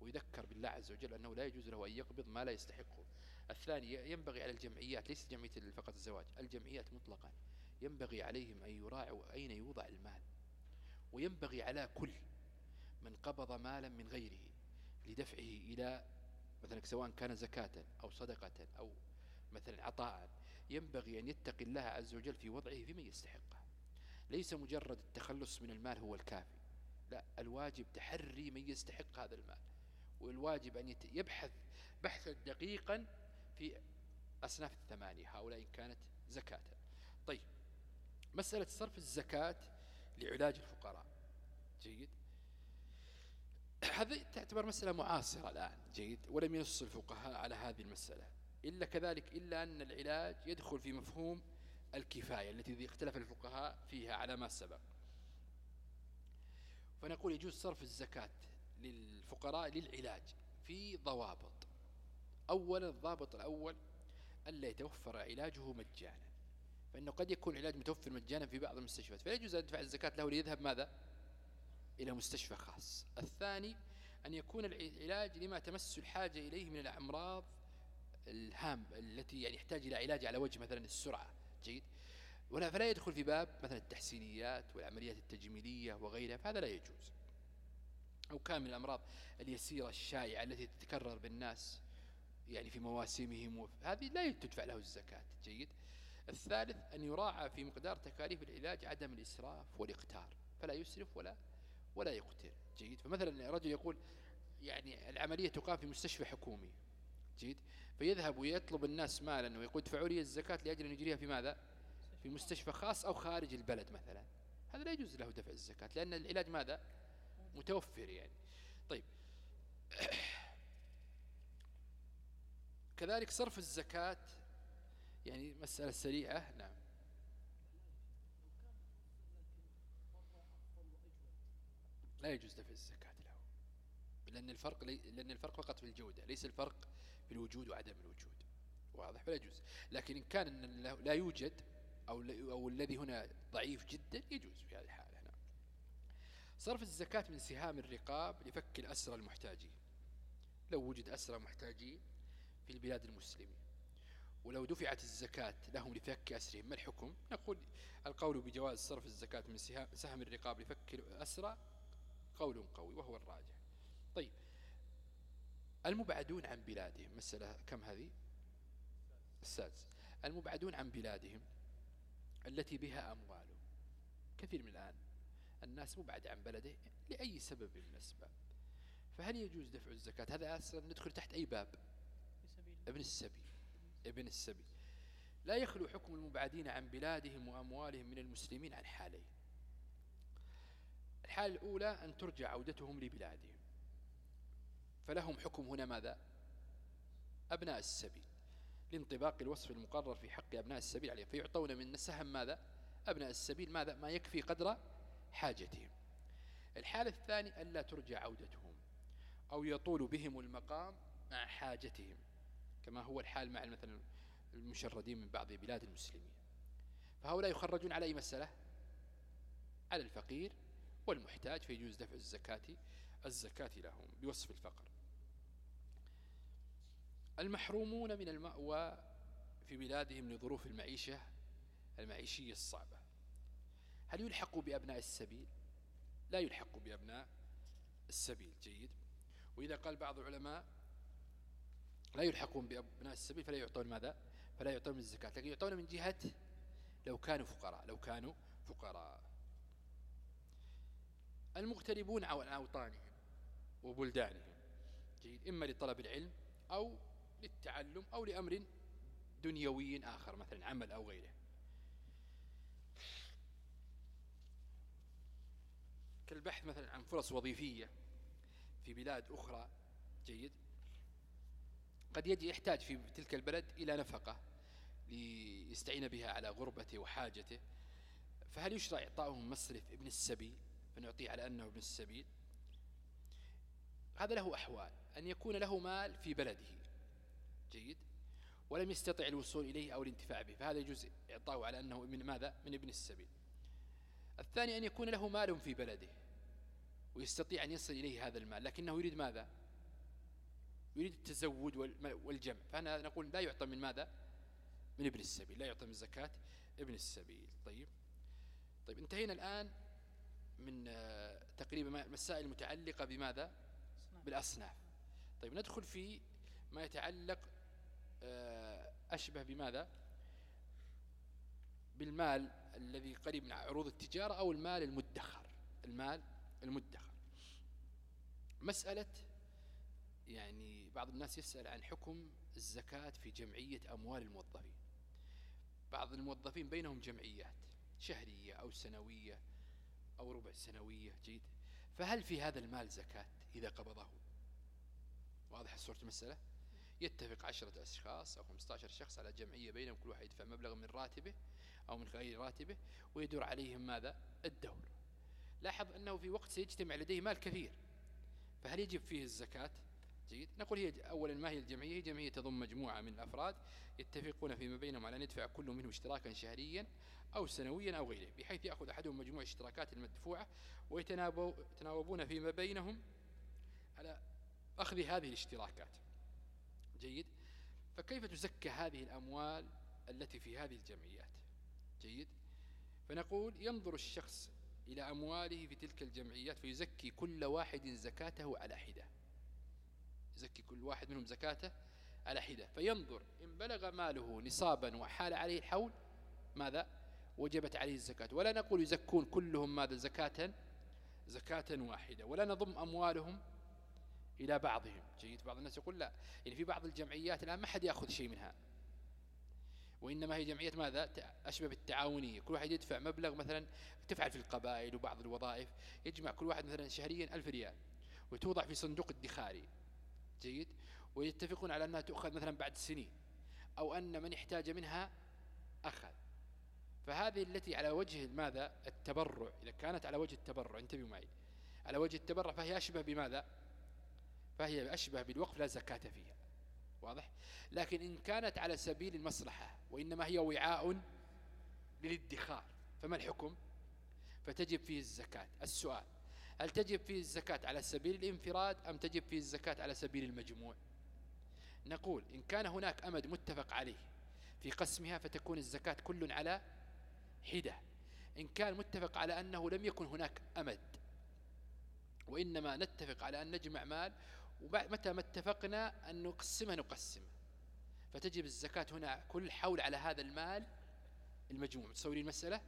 A: ويذكر بالله عز وجل أنه لا يجوز له أن يقبض ما لا يستحقه. الثاني ينبغي على الجمعيات ليس جمعية فقط الزواج الجمعيات مطلقا. ينبغي عليهم أن يراعوا أين يوضع المال. وينبغي على كل من قبض مالا من غيره لدفعه إلى مثلا سواء كان زكاة أو صدقة أو مثلا عطاء ينبغي أن يتقي الله عز وجل في وضعه فيما يستحقه. ليس مجرد التخلص من المال هو الكافي. لا الواجب تحري من يستحق هذا المال. والواجب أن يبحث بحثا دقيقا في أصناف الثمانية هؤلاء إن كانت زكاة. طيب مسألة صرف الزكاة لعلاج الفقراء. جيد؟ هذه تعتبر مسألة معاصرة الآن جيد؟ ولم ينص الفقهاء على هذه المسألة. إلا كذلك إلا أن العلاج يدخل في مفهوم الكفاية التي اختلف الفقهاء فيها على ما سبق. فنقول يجوز صرف الزكاة للفقراء للعلاج في ضوابط. أولا الضابط الأول ألا يتوفر علاجه مجانا. فإنه قد يكون علاج متوفر مجانا في بعض المستشفيات. فلا يجوز أن يدفع الزكاة له ليذهب ماذا؟ إلى مستشفى خاص. الثاني أن يكون العلاج لما تمس الحاجة إليه من الأمراض الهام التي يعني يحتاج إلى علاج على وجه مثلا السرعة. جيد. ولا فلا يدخل في باب مثلا التحسينيات والعمليات التجميلية وغيرها فهذا لا يجوز. أو كان من الأمراض اليسيرة الشائعة التي تتكرر بالناس يعني في مواسمهم هذه لا تدفع له الزكاة. جيد. الثالث أن يراعى في مقدار تكاليف العلاج عدم الإسراف والإقتار. فلا يسرف ولا ولا يقتر جيد؟ فمثلا رجل يقول يعني العملية تقام في مستشفى حكومي. جيد؟ فيذهب ويطلب الناس مالا ويقول ادفعوا لي الزكاة لأجل أن يجريها في ماذا؟ في مستشفى خاص أو خارج البلد مثلا. هذا لا يجوز له دفع الزكاة لأن العلاج ماذا؟ متوفر يعني. طيب. كذلك صرف الزكاة يعني مسألة سريعة. نعم. لا يجوز دفع الزكاة له. لأن الفرق لأن الفرق فقط في الجودة ليس الفرق في الوجود وعدم الوجود. واضح؟ فلا يجوز. لكن إن كان لا يوجد أو, أو الذي هنا ضعيف جدا يجوز في هذه الحالة. نعم. صرف الزكاة من سهام الرقاب لفك الأسرى المحتاجين. لو وجد أسرى محتاجين في البلاد المسلمة. ولو دفعت الزكاة لهم لفك أسرهم ما الحكم؟ نقول القول بجواز صرف الزكاة من سهم الرقاب لفك الأسرى قول قوي وهو الراجح. طيب المبعدون عن بلادهم مسألة كم هذه؟ السادس. المبعدون عن بلادهم التي بها أموال. كثير من الآن الناس مبعد عن بلده لأي سبب من الأسباب. فهل يجوز دفع الزكاة؟ هذا أصلا ندخل تحت أي باب؟ ابن السبيل. ابن السبيل. لا يخلو حكم المبعدين عن بلادهم وأموالهم من المسلمين عن حالين. الحالة الأولى أن ترجع عودتهم لبلادهم. فلهم حكم هنا ماذا؟ أبناء السبيل. لانطباق الوصف المقرر في حق أبناء السبيل عليه فيعطون من سهم ماذا؟ أبناء السبيل ماذا؟ ما يكفي قدر حاجتهم. الحالة الثانية ألا ترجع عودتهم أو يطول بهم المقام مع حاجتهم كما هو الحال مع مثلا المشردين من بعض بلاد المسلمين. فهؤلاء يخرجون على أي مسألة؟ على الفقير والمحتاج فيجوز دفع الزكاة الزكاة لهم بوصف الفقر. المحرومون من المأوى في بلادهم لظروف المعيشة المعيشية الصعبة. هل يلحقوا بأبناء السبيل؟ لا يلحقوا بأبناء السبيل. جيد. وإذا قال بعض العلماء لا يلحقون بأبناء السبيل فلا يعطون ماذا؟ فلا يعطون من الزكاة لكن يعطون من جهة لو كانوا فقراء لو كانوا فقراء. المغتربون عن أوطانهم وبلدانهم. جيد. إما لطلب العلم أو للتعلم أو لأمر دنيوي آخر مثلا عمل أو غيره. كالبحث مثلا عن فرص وظيفية في بلاد أخرى جيد. قد يجي يحتاج في تلك البلد إلى نفقة ليستعين بها على غربته وحاجته. فهل يشرع إعطائهم مصرف ابن السبيل فنعطيه على أنه ابن السبيل. هذا له أحوال. أن يكون له مال في بلده. جيد. ولم يستطع الوصول إليه أو الانتفاع به. فهذا يجوز إعطاؤه على أنه من ماذا؟ من ابن السبيل. الثاني أن يكون له مال في بلده. ويستطيع أن يصل إليه هذا المال. لكنه يريد ماذا؟ يريد التزود والجمع. فأنا نقول لا يعطى من ماذا؟ من ابن السبيل. لا يعطى من زكاة ابن السبيل. طيب. طيب انتهينا الآن من آه، تقريبا مسائل المتعلقة بماذا؟ بالأصناف. طيب ندخل في ما يتعلق آه، أشبه بماذا؟ بالمال الذي قريب من عروض التجارة أو المال المدخر. المال المدخر. مسألة يعني بعض الناس يسأل عن حكم الزكاة في جمعية أموال الموظفين. بعض الموظفين بينهم جمعيات شهرية أو سنوية. أو ربع سنوية جيد. فهل في هذا المال زكاة إذا قبضه؟ واضح صورة المسألة؟ يتفق عشرة أشخاص أو 15 شخص على جمعية بينهم كل واحد يدفع مبلغ من راتبه أو من غير راتبه ويدور عليهم ماذا؟ الدور لاحظ أنه في وقت سيجتمع لديه مال كثير. فهل يجب فيه الزكاة؟ جيد نقول هي أولا ما هي الجمعية؟ هي جمعية تضم مجموعة من الأفراد يتفقون فيما بينهم على أن يدفع كل منهم اشتراكا شهريا أو سنويا أو غيره بحيث يأخذ أحدهم مجموع الاشتراكات المدفوعة ويتناوبون فيما بينهم على أخذ هذه الاشتراكات. جيد. فكيف تزكى هذه الأموال التي في هذه الجمعيات؟ جيد. فنقول ينظر الشخص إلى أمواله في تلك الجمعيات فيزكي كل واحد زكاته على حدة. يزكي كل واحد منهم زكاته على حدة. فينظر إن بلغ ماله نصابا وحال عليه الحول ماذا؟ وجبت عليه الزكاة. ولا نقول يزكون كلهم ماذا؟ زكاة زكاة واحدة. ولا نضم أموالهم إلى بعضهم. جيد بعض الناس يقول لا. يعني في بعض الجمعيات الآن ما حد يأخذ شيء منها. وإنما هي جمعية ماذا؟ أشبه بالتعاونية. كل واحد يدفع مبلغ مثلا تفعل في القبائل وبعض الوظائف. يجمع كل واحد مثلا شهريا ألف ريال. وتوضع في صندوق ادخاري. جيد ويتفقون على أنها تؤخذ مثلا بعد سنين أو أن من احتاج منها أخذ. فهذه التي على وجه ماذا؟ التبرع. إذا كانت على وجه التبرع انتبهوا معي. على وجه التبرع فهي أشبه بماذا؟ فهي أشبه بالوقف لا زكاة فيها. واضح؟ لكن إن كانت على سبيل المصلحة وإنما هي وعاء للادخار فما الحكم؟ فتجب فيه الزكاة. السؤال هل تجب فيه الزكاة على سبيل الانفراد أم تجب فيه الزكاة على سبيل المجموع؟ نقول إن كان هناك أمد متفق عليه في قسمها فتكون الزكاة كل على حدة. إن كان متفق على أنه لم يكن هناك أمد وإنما نتفق على أن نجمع مال ومتى ما اتفقنا أن نقسمها نقسم. فتجب الزكاة هنا كل حول على هذا المال المجموع. تصورين المسألة؟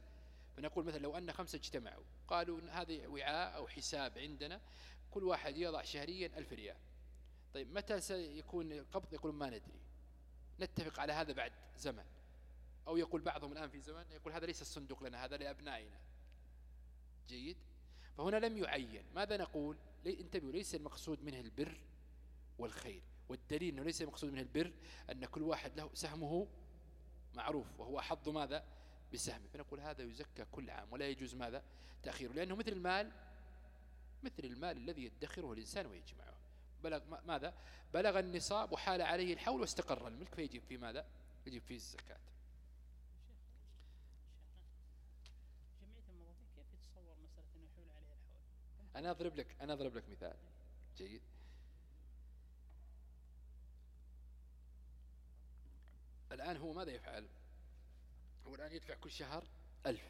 A: فنقول مثلا لو أن خمسة اجتمعوا قالوا هذه وعاء أو حساب عندنا كل واحد يضع شهريا ألف ريال. طيب متى سيكون القبض يقول ما ندري. نتفق على هذا بعد زمن. أو يقول بعضهم الآن في زمن يقول هذا ليس الصندوق لنا هذا لأبنائنا. جيد؟ فهنا لم يعين. ماذا نقول؟ انتبهوا ليس المقصود منه البر والخير. والدليل أنه ليس المقصود منه البر أن كل واحد له سهمه معروف وهو حظ ماذا؟ بسهمه فنقول هذا يزكى كل عام ولا يجوز ماذا؟ تأخيره لأنه مثل المال مثل المال الذي يدخره الإنسان ويجمعه. بلغ ماذا؟ بلغ النصاب وحال عليه الحول واستقر الملك فيجب في ماذا؟ يجب فيه الزكاة. أنا أضرب لك أنا أضرب لك مثال. جيد. الآن هو ماذا يفعل؟ هو الآن يدفع كل شهر ألف.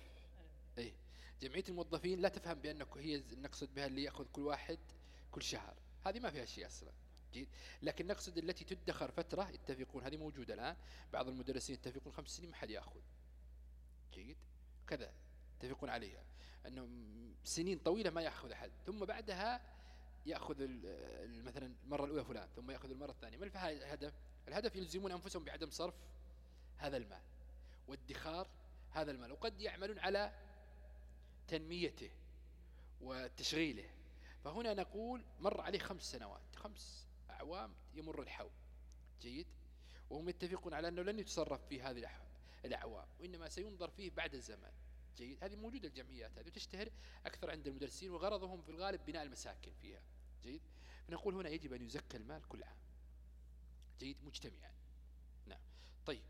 A: أي جمعية الموظفين لا تفهم بأنه هي نقصد بها اللي يأخذ كل واحد كل شهر. هذه ما فيها شيء أصلا. جيد. لكن نقصد التي تدخر فترة يتفقون هذه موجودة الآن. بعض المدرسين يتفقون خمس سنين ما حد يأخذ. جيد. كذا يتفقون عليها. أنه سنين طويلة ما يأخذ أحد. ثم بعدها يأخذ مثلا المرة الأولى فلان ثم يأخذ المرة الثانية. ما الهدف؟ الهدف يلزمون أنفسهم بعدم صرف هذا المال. وادخار هذا المال وقد يعملون على تنميته وتشغيله. فهنا نقول مر عليه خمس سنوات خمس أعوام يمر الحول جيد؟ وهم يتفقون على أنه لن يتصرف في هذه الأعوام وإنما سينظر فيه بعد الزمن جيد؟ هذه موجودة الجمعيات هذه تشتهر أكثر عند المدرسين وغرضهم في الغالب بناء المساكن فيها. جيد؟ فنقول هنا يجب أن يزكى المال كل عام. جيد؟ مجتمعا. نعم. طيب.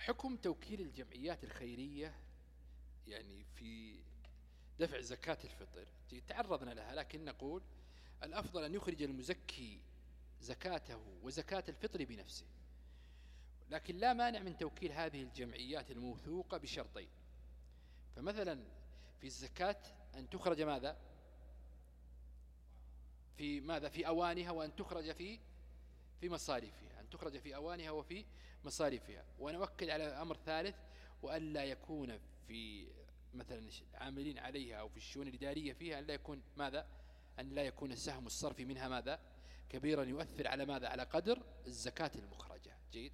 A: حكم توكيل الجمعيات الخيرية يعني في دفع زكاة الفطر. تعرضنا لها لكن نقول الأفضل أن يخرج المزكي زكاته وزكاة الفطر بنفسه. لكن لا مانع من توكيل هذه الجمعيات الموثوقة بشرطين. فمثلا في الزكاة أن تخرج ماذا؟ في ماذا؟ في أوانها وأن تخرج في في مصاريفها. أن تخرج في أوانها وفي مصاريفها. ونوكل على أمر ثالث وأن لا يكون في مثلا عاملين عليها أو في الشؤون الإدارية فيها أن لا يكون ماذا؟ أن لا يكون السهم الصرفي منها ماذا؟ كبيرا يؤثر على ماذا؟ على قدر الزكاة المخرجة. جيد؟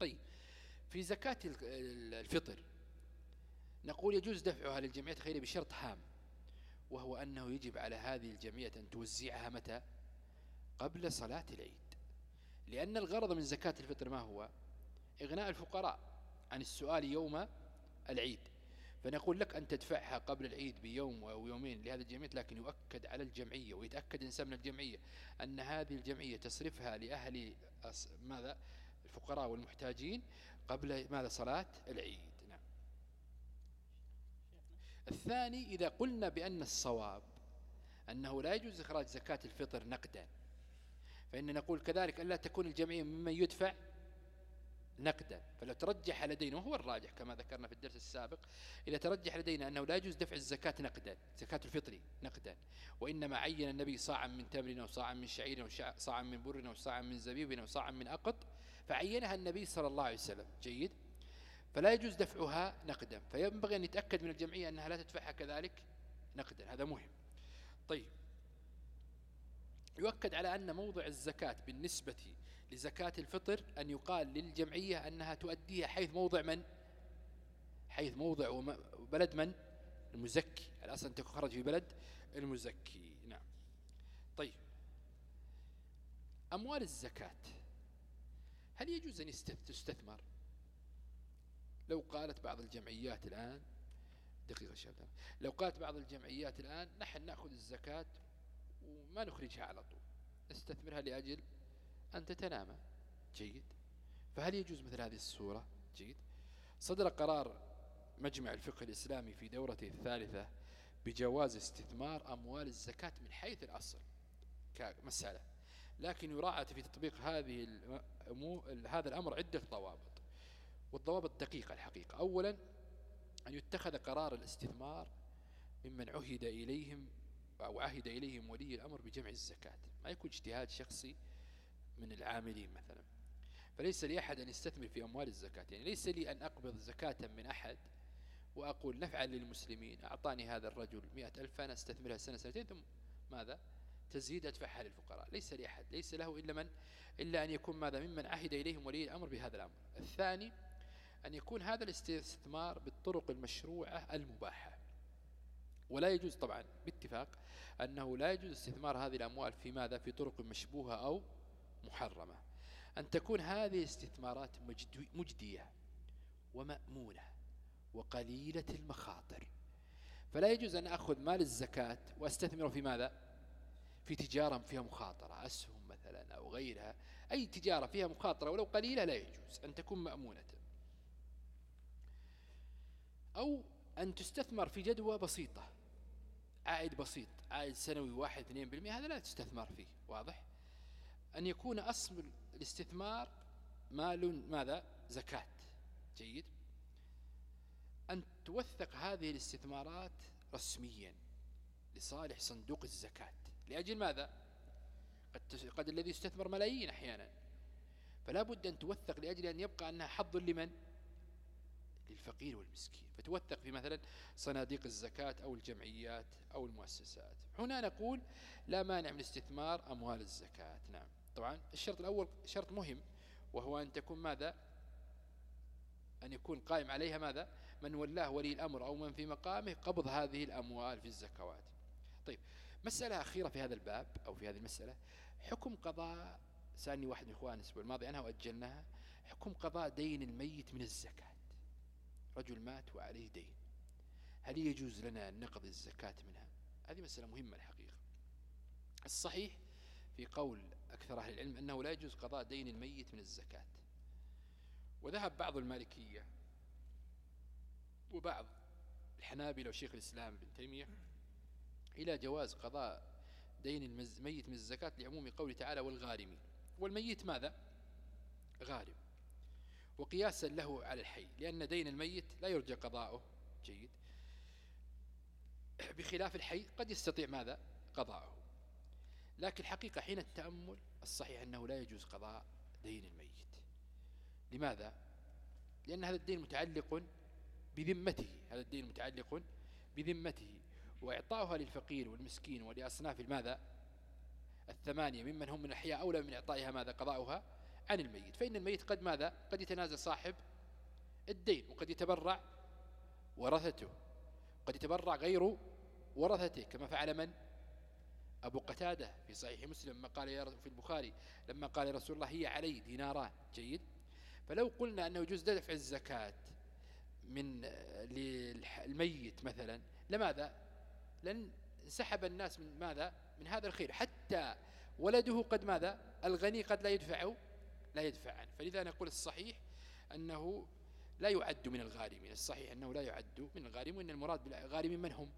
A: طيب. في زكاة الفطر نقول يجوز دفعها للجمعيات الخيرية بشرط هام وهو أنه يجب على هذه الجمعية أن توزعها متى؟ قبل صلاة العيد. لأن الغرض من زكاة الفطر ما هو؟ إغناء الفقراء عن السؤال يوم العيد. فنقول لك أن تدفعها قبل العيد بيوم أو يومين لهذا الجمعية لكن يؤكد على الجمعية ويتأكد إنسان من الجمعية أن هذه الجمعية تصرفها لأهل ماذا؟ الفقراء والمحتاجين قبل ماذا؟ صلاة العيد. نعم. الثاني إذا قلنا بأن الصواب أنه لا يجوز إخراج زكاة الفطر نقدا فإن نقول كذلك ألا تكون الجمعية ممن يدفع نقدا. فلو ترجح لدينا وهو الراجح كما ذكرنا في الدرس السابق إذا ترجح لدينا أنه لا يجوز دفع الزكاة نقدا زكاة الفطر نقدا وإنما عين النبي صاعا من تمر أو صاعا من شعير أو صاعا من بر أو صاعا من زبيب أو صاعا من أقط فعينها النبي صلى الله عليه وسلم. جيد؟ فلا يجوز دفعها نقدا. فينبغي أن يتأكد من الجمعية أنها لا تدفعها كذلك نقدا. هذا مهم. طيب. يؤكد على أن موضع الزكاة بالنسبة لزكاة الفطر أن يقال للجمعية أنها تؤديها حيث موضع من؟ حيث موضع بلد من؟ المزكي. الأصل أن تخرج في بلد المزكي. نعم. طيب. أموال الزكاة. هل يجوز أن تستثمر؟ لو قالت بعض الجمعيات الآن دقيقة شباب. لو قالت بعض الجمعيات الآن نحن نأخذ الزكاة وما نخرجها على طول. نستثمرها لأجل أن تتنامى. جيد. فهل يجوز مثل هذه الصورة؟ جيد. صدر قرار مجمع الفقه الإسلامي في دورته الثالثة بجواز استثمار أموال الزكاة من حيث الأصل. كمسألة. لكن يراعى في تطبيق هذه هذا الأمر عدة ضوابط. والضوابط دقيقة الحقيقة. أولا أن يتخذ قرار الاستثمار ممن عهد إليهم أو عهد إليهم ولي الأمر بجمع الزكاة. ما يكون اجتهاد شخصي من العاملين مثلا. فليس لي أحد أن يستثمر في أموال الزكاة. يعني ليس لي أن أقبض زكاة من أحد وأقول نفعا للمسلمين. أعطاني هذا الرجل مئة ألف فأنا أستثمرها سنة سنتين ثم ماذا؟ تزيد أدفعها للفقراء ليس لأحد ليس له إلا من؟ إلا أن يكون ماذا؟ ممن عهد إليهم ولي الأمر بهذا الأمر. الثاني أن يكون هذا الاستثمار بالطرق المشروعة المباحة. ولا يجوز طبعا باتفاق أنه لا يجوز استثمار هذه الأموال في ماذا؟ في طرق مشبوهة أو محرمة. أن تكون هذه الاستثمارات مجدية ومأمونة وقليلة المخاطر. فلا يجوز أن أخذ مال الزكاة وأستثمره في ماذا؟ في تجارة فيها مخاطرة أسهم مثلا أو غيرها. أي تجارة فيها مخاطرة ولو قليلة لا يجوز أن تكون مأمونة. أو أن تستثمر في جدوى بسيطة. عائد بسيط عائد سنوي واحد اثنين بالمئة هذا لا تستثمر فيه واضح؟ أن يكون أصل الاستثمار مال ماذا؟ زكاة. جيد. أن توثق هذه الاستثمارات رسميا لصالح صندوق الزكاة. لأجل ماذا؟ قد, قد الذي يستثمر ملايين أحيانا. فلا بد أن توثق لأجل أن يبقى أنها حظ لمن؟ للفقير والمسكين. فتوثق في مثلا صناديق الزكاة أو الجمعيات أو المؤسسات. هنا نقول لا مانع من استثمار أموال الزكاة. نعم. طبعا الشرط الأول شرط مهم وهو أن تكون ماذا؟ أن يكون قائم عليها ماذا؟ من ولاه ولي الأمر أو من في مقامه قبض هذه الأموال في الزكوات. طيب مسألة أخيرة في هذا الباب أو في هذه المسألة. حكم قضاء سألني واحد من إخوان الأسبوع الماضي أنا وأجلناها حكم قضاء دين الميت من الزكاة. رجل مات وعليه دين. هل يجوز لنا أن نقضي الزكاة منها؟ هذه مسألة مهمة الحقيقة. الصحيح في قول أكثر أهل العلم أنه لا يجوز قضاء دين الميت من الزكاة. وذهب بعض المالكية وبعض الحنابلة وشيخ الإسلام ابن تيمية إلى جواز قضاء دين الميت من الزكاة لعموم قوله تعالى والغارمين. والميت ماذا؟ غارم. وقياسا له على الحي لأن دين الميت لا يرجى قضاؤه. جيد. بخلاف الحي قد يستطيع ماذا؟ قضاؤه. لكن الحقيقة حين التأمل الصحيح أنه لا يجوز قضاء دين الميت. لماذا؟ لأن هذا الدين متعلق بذمته. هذا الدين متعلق بذمته. وإعطاؤها للفقير والمسكين ولأصناف الماذا؟ الثمانية ممن هم من الأحياء أولى من إعطائها ماذا؟ قضاؤها عن الميت. فإن الميت قد ماذا؟ قد يتنازل صاحب الدين وقد يتبرع ورثته. قد يتبرع غير ورثته كما فعل من؟ أبو قتادة في صحيح مسلم لما قال في البخاري لما قال يا رسول الله هي علي ديناران جيد. فلو قلنا أنه يجوز دفع الزكاة من للميت مثلا لماذا؟ لن سحب الناس من ماذا؟ من هذا الخير. حتى ولده قد ماذا؟ الغني قد لا يدفع لا يدفع عنه. فلذا نقول الصحيح أنه لا يعد من الغارمين. الصحيح أنه لا يعد من الغارمين وإن المراد بالغارمين من هم؟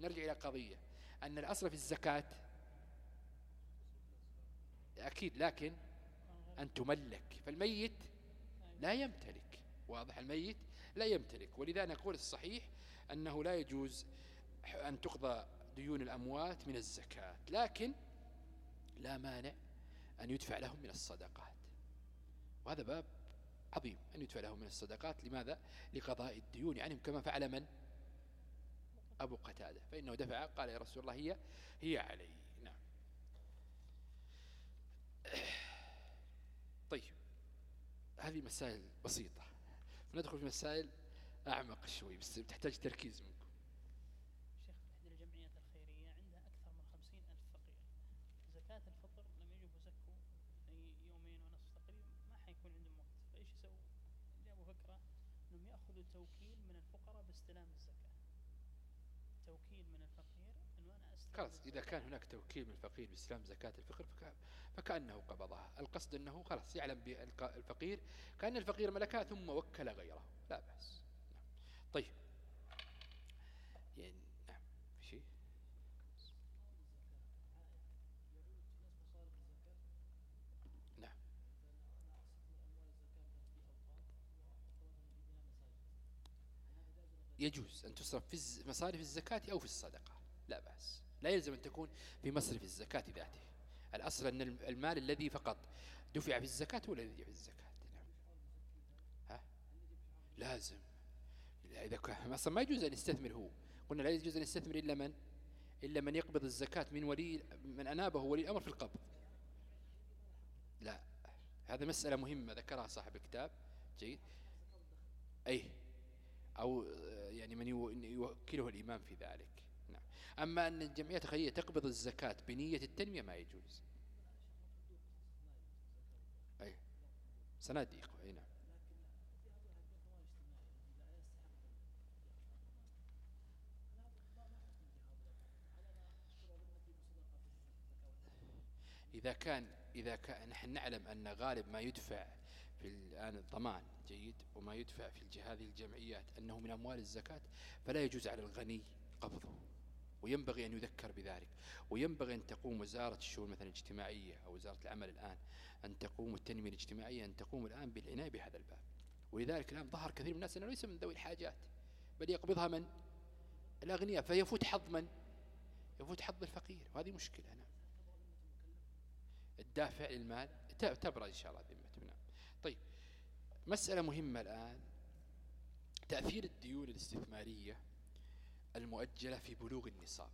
A: نرجع إلى قضية. أن الأصل في الزكاة أكيد لكن أن تملك. فالميت لا يمتلك. واضح؟ الميت لا يمتلك. ولذا نقول الصحيح أنه لا يجوز أن تقضى ديون الأموات من الزكاة. لكن لا مانع أن يدفع لهم من الصدقات. وهذا باب عظيم أن يدفع لهم من الصدقات. لماذا؟ لقضاء الديون عنهم كما فعل من؟ أبو قتادة. فإنه دفع قال يا رسول الله هي هي علي. نعم. طيب. هذه مسائل بسيطة. ندخل في مسائل أعمق شوي بس تحتاج تركيز منكم
B: شيخ إحدى الجمعيات الخيرية عندها أكثر من خمسين ألف فقير زكاة الفطر لما يجوا يزكوا أي يومين ونصف تقريبا ما حيكون عندهم وقت فإيش يسووا؟ جابوا فكرة أنهم يأخذوا توكيل من الفقراء باستلام الزكاة توكيل من الفقير أنه أنا أستلم
A: خلاص إذا. كان هناك توكيل من الفقير بإسلام زكاة الفقر فك- فكأنه قبضها. القصد أنه خلاص يعلم بالفقير كأن الفقير ملكها ثم وكل غيره. لا بأس. نعم. طيب. يعني نعم. شيء؟ نعم. يجوز أن تصرف في مصارف الزكاة أو في الصدقة. لا بأس. لا يلزم أن تكون في مصرف الزكاة ذاته. الأصل أن الم- المال الذي فقط دفع في الزكاة هو الذي يدفع في الزكاة. نعم. ها؟ لازم. إذا أصلا ما يجوز أن يستثمر هو. قلنا لا يجوز أن يستثمر إلا من؟ إلا من يقبض الزكاة من ولي من أنابه ولي الأمر في القبض. لا. هذا مسألة مهمة ذكرها صاحب الكتاب. جيد. أي. أو يعني من يو- يوكله الإمام في ذلك. أما أن الجمعيات الخيرية تقبض الزكاة بنية التنمية ما يجوز. أي صناديق أي نعم. إذا كان إذا كان نحن نعلم أن غالب ما يدفع في الآن الضمان جيد وما يدفع في هذه الجمعيات أنه من أموال الزكاة فلا يجوز على الغني قبضه. وينبغي أن يذكر بذلك. وينبغي أن تقوم وزارة الشؤون مثلا الاجتماعية أو وزارة العمل الآن أن تقوم التنمية الاجتماعية أن تقوم الآن بالعناية بهذا الباب. ولذلك الآن ظهر كثير من الناس أنه ليس من ذوي الحاجات بل يقبضها من؟ الأغنياء. فيفوت حظ من؟ يفوت حظ الفقير. وهذه مشكلة. نعم. الدافع للمال. تبرز إن شاء الله ذمته نعم. طيب. مسألة مهمة الآن. تأثير الديون الاستثمارية المؤجلة في بلوغ النصاب.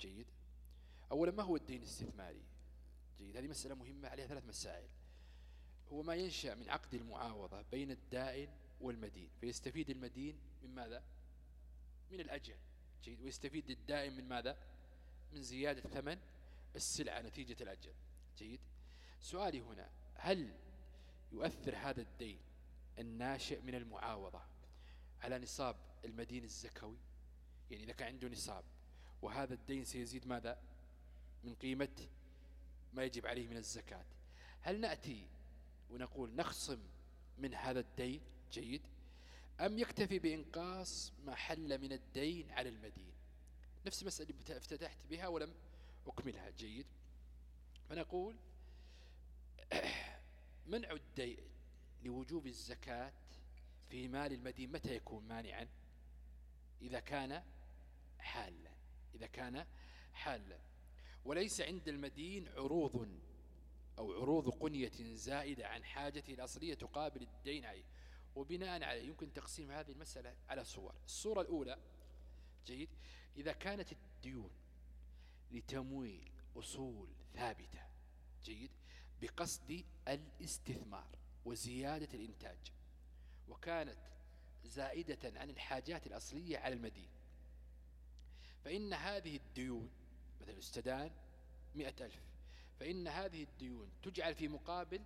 A: جيد. أولا ما هو الدين الاستثماري؟ جيد. هذه مسألة مهمة عليها ثلاث مسائل. هو ما ينشأ من عقد المعاوضة بين الدائن والمدين. فيستفيد المدين من ماذا؟ من الأجل. جيد. ويستفيد الدائن من ماذا؟ من زيادة ثمن السلعة نتيجة الأجل. جيد. سؤالي هنا هل يؤثر هذا الدين الناشئ من المعاوضة على نصاب المدين الزكوي؟ يعني إذا كان عنده نصاب. وهذا الدين سيزيد ماذا؟ من قيمة ما يجب عليه من الزكاة. هل نأتي ونقول نخصم من هذا الدين؟ جيد. أم يكتفي بإنقاص ما حل من الدين على المدين؟ نفس المسألة افتتحت بها ولم أكملها. جيد. فنقول منع الدين لوجوب الزكاة في مال المدين متى يكون مانعا؟ إذا كان حالا إذا كان حالا. وليس عند المدين عروض أو عروض قنية زائدة عن حاجته الأصلية تقابل الدين عليه. وبناء عليه يمكن تقسيم هذه المسألة على صور. الصورة الأولى جيد إذا كانت الديون لتمويل أصول ثابتة جيد بقصد الاستثمار وزيادة الإنتاج. وكانت زائدة عن الحاجات الأصلية على المدين. فإن هذه الديون مثلا استدان مئة ألف. فإن هذه الديون تجعل في مقابل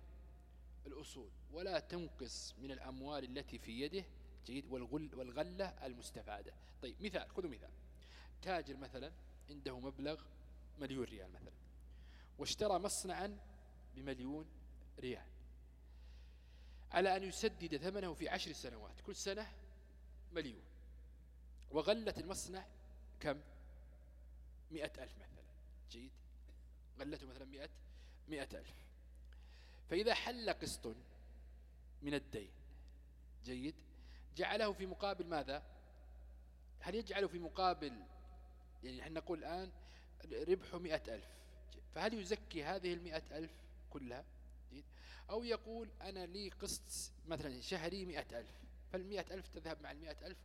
A: الأصول ولا تنقص من الأموال التي في يده جيد والغل والغلة المستفادة. طيب مثال خذوا مثال. تاجر مثلا عنده مبلغ مليون ريال مثلا واشترى مصنعا بمليون ريال. على أن يسدد ثمنه في عشر سنوات. كل سنة مليون. وغلة المصنع كم؟ مئة ألف مثلا. جيد. غلته مثلا مئة, مئة ألف. فإذا حل قسط من الدين جيد. جعله في مقابل ماذا؟ هل يجعله في مقابل يعني نحن نقول الآن ربحه مئة ألف. فهل يزكي هذه المئة ألف كلها؟ أو يقول أنا لي قسط مثلا شهري مئة ألف فالمئة ألف تذهب مع المئة ألف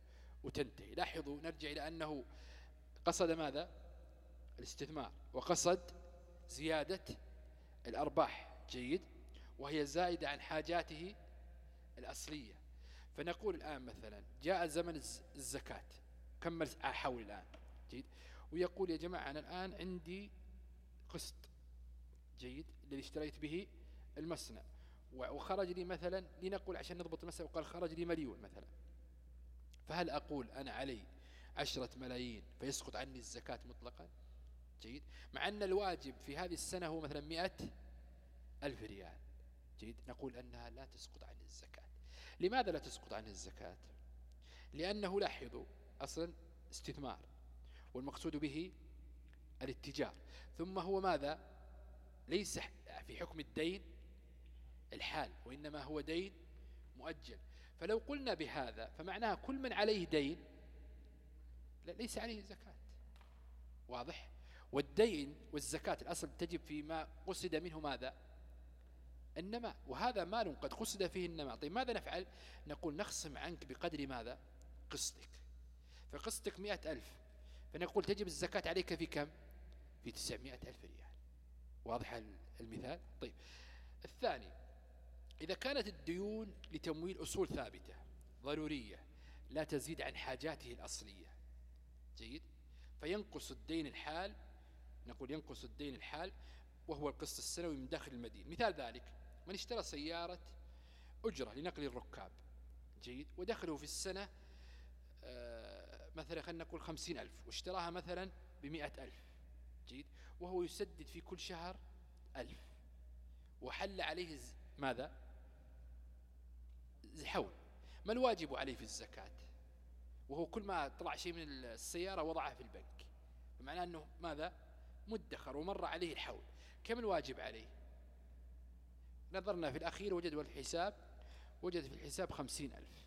A: وتنتهي. لاحظوا نرجع إلى أنه قصد ماذا؟ الاستثمار وقصد زيادة الأرباح. جيد. وهي زائدة عن حاجاته الأصلية. فنقول الآن مثلا جاء زمن الزكاة. كمل حول الآن. جيد. ويقول يا جماعة أنا الآن عندي قسط جيد الذي اشتريت به المصنع. وخرج لي مثلا لنقول عشان نضبط المسألة وقال خرج لي مليون مثلا. فهل أقول أنا علي عشرة ملايين فيسقط عني الزكاة مطلقا؟ جيد. مع أن الواجب في هذه السنة هو مثلا مئة ألف ريال. جيد. نقول أنها لا تسقط عن الزكاة. لماذا لا تسقط عن الزكاة؟ لأنه لاحظوا أصلا استثمار والمقصود به الاتجار. ثم هو ماذا؟ ليس في حكم الدين الحال وإنما هو دين مؤجل. فلو قلنا بهذا فمعناها كل من عليه دين ليس عليه زكاة. واضح؟ والدين والزكاة الأصل تجب فيما قصد منه ماذا؟ النماء. وهذا مال قد قصد فيه النماء. طيب ماذا نفعل؟ نقول نخصم عنك بقدر ماذا؟ قسطك. فقسطك مئة ألف. فنقول تجب الزكاة عليك في كم؟ في تسعمائة ألف ريال. واضح المثال؟ طيب. الثاني إذا كانت الديون لتمويل أصول ثابتة ضرورية لا تزيد عن حاجاته الأصلية. جيد؟ فينقص الدين الحال نقول ينقص الدين الحال وهو القسط السنوي من داخل المدينة. مثال ذلك من اشترى سيارة أجرة لنقل الركاب. جيد؟ ودخله في السنة آه، مثلا خلينا نقول خمسين ألف واشتراها مثلا بمئة ألف. جيد؟ وهو يسدد في كل شهر ألف. وحل عليه ماذا؟ حول ما الواجب عليه في الزكاة؟ وهو كل ما طلع شيء من السيارة وضعه في البنك. بمعنى أنه ماذا؟ مدخر ومر عليه الحول. كم الواجب عليه؟ نظرنا في الأخير وجد الحساب وجد في الحساب خمسين ألف.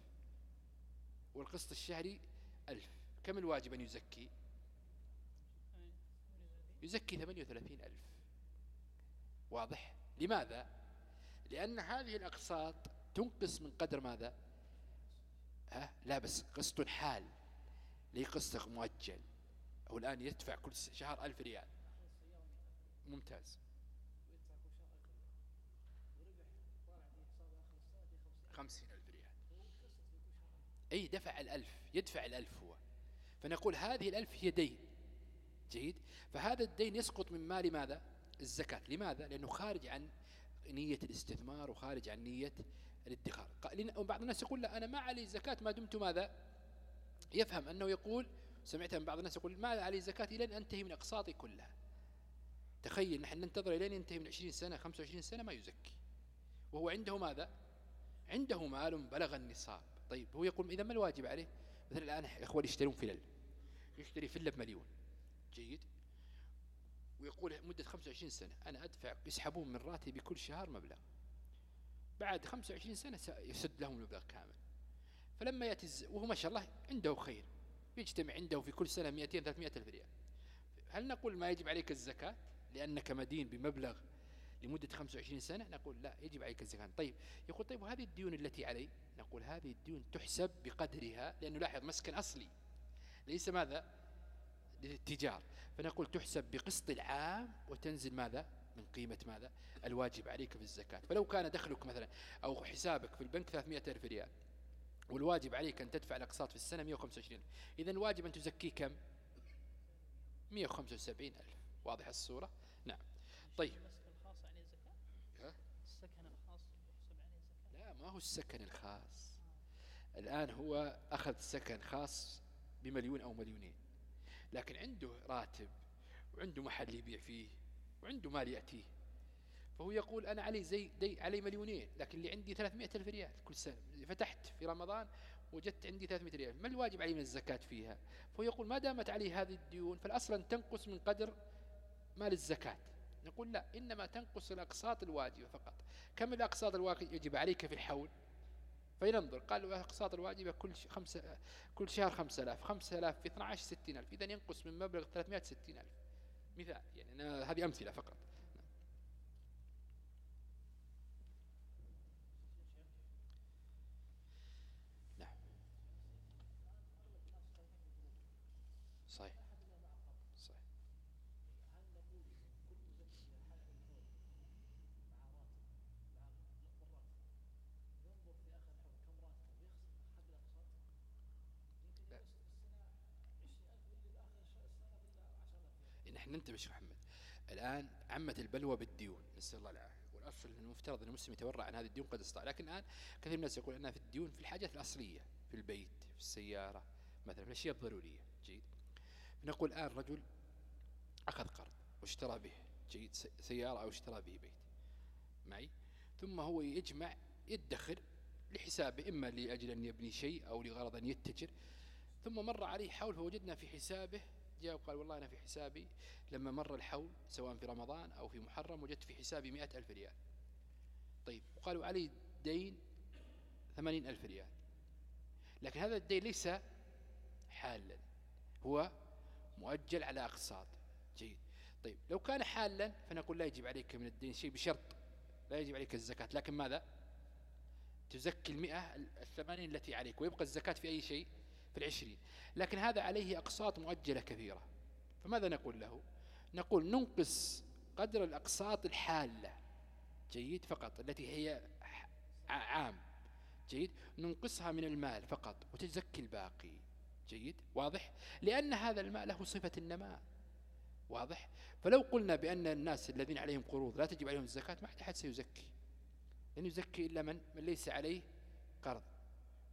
A: والقسط الشهري ألف. كم الواجب أن يزكي؟ يزكي ثمانية وثلاثين ألف. واضح؟ لماذا؟ لأن هذه الأقساط تنقص من قدر ماذا؟ ها؟ لا بس قسط حال لي قسط مؤجل. أو الآن يدفع كل شهر ألف ريال. ممتاز. خمسين ألف ريال. أي دفع الألف يدفع الألف هو. فنقول هذه الألف هي دين. جيد؟ فهذا الدين يسقط من مال ماذا؟ الزكاة. لماذا؟ لأنه خارج عن نية الاستثمار وخارج عن نية الادخار. وبعض الناس يقول لا أنا ما علي زكاة ما دمت ماذا؟ يفهم أنه يقول سمعت من بعض الناس يقول ما علي زكاة إلى أن أنتهي من أقساطي كلها. تخيل نحن ننتظر إلى أن ينتهي من 20 سنة 25 سنة ما يزكي. وهو عنده ماذا؟ عنده مال بلغ النصاب. طيب هو يقول إذا ما الواجب عليه؟ مثلا الآن إخوان يشترون فلل. يشتري فلة بمليون. جيد. ويقول مدة 25 سنة أنا أدفع يسحبون من راتبي كل شهر مبلغ. بعد 25 سنة يسد لهم المبلغ كامل. فلما يأتي وهو ما شاء الله عنده خير. يجتمع عنده في كل سنة 200 300 ألف ريال. هل نقول ما يجب عليك الزكاة؟ لأنك مدين بمبلغ لمدة 25 سنة؟ نقول لا يجب عليك الزكاة. طيب يقول طيب وهذه الديون التي علي؟ نقول هذه الديون تحسب بقدرها لأنه لاحظ مسكن أصلي ليس ماذا؟ للتجار. فنقول تحسب بقسط العام وتنزل ماذا؟ من قيمة ماذا؟ الواجب عليك في الزكاة. فلو كان دخلك مثلا أو حسابك في البنك 300 ألف ريال والواجب عليك أن تدفع الأقساط في السنة 125 إذا الواجب أن تزكي كم؟ 175 ألف. واضح الصورة؟ نعم. طيب. لا ما هو السكن الخاص. الآن هو أخذ سكن خاص بمليون أو مليونين لكن عنده راتب وعنده محل يبيع فيه. وعنده مال يأتيه. فهو يقول أنا علي زي دي علي مليونين لكن اللي عندي 300 ألف ريال كل سنة. فتحت في رمضان وجدت عندي 300 ريال ما الواجب علي من الزكاة فيها؟ فهو يقول ما دامت علي هذه الديون فالأصل أن تنقص من قدر مال الزكاة. نقول لا إنما تنقص الأقساط الواجبة فقط. كم الأقساط الواجب يجب عليك في الحول؟ فينظر قال الأقساط الواجبة كل خمسة كل شهر خمسة آلاف خمسة آلاف في 12 ستين ألف. إذا ينقص من مبلغ 360 ألف. مثال يعني أنا هذه أمثلة فقط نعم صحيح صحيح نحن ننتبه شيخ محمد. الآن عمت البلوى بالديون نسأل الله العافية. والأصل المفترض أن المسلم يتورع عن هذه الديون قد استطاع. لكن الآن كثير من الناس يقول أنها في الديون في الحاجات الأصلية في البيت في السيارة مثلا في الأشياء الضرورية. جيد. نقول الآن رجل أخذ قرض واشترى به جيد سيارة أو اشترى به بيت. معي؟ ثم هو يجمع يدخر لحسابه إما لأجل أن يبني شيء أو لغرض أن يتجر. ثم مر عليه حول فوجدنا في حسابه جاء وقال والله أنا في حسابي لما مر الحول سواء في رمضان أو في محرم وجدت في حسابي مئة ألف ريال. طيب وقالوا علي دين ثمانين ألف ريال. لكن هذا الدين ليس حالا هو مؤجل على أقساط. جيد. طيب لو كان حالا فنقول لا يجب عليك من الدين شيء بشرط لا يجب عليك الزكاة. لكن ماذا؟ تزكي المئة الثمانين التي عليك ويبقى الزكاة في أي شيء؟ في العشرين. لكن هذا عليه أقساط مؤجلة كثيرة. فماذا نقول له؟ نقول ننقص قدر الأقساط الحالة. جيد فقط التي هي عام. جيد؟ ننقصها من المال فقط وتزكي الباقي. جيد؟ واضح؟ لأن هذا المال له صفة النماء. واضح؟ فلو قلنا بأن الناس الذين عليهم قروض لا تجب عليهم الزكاة ما أحد سيزكي. لن يزكي إلا من, من ليس عليه قرض.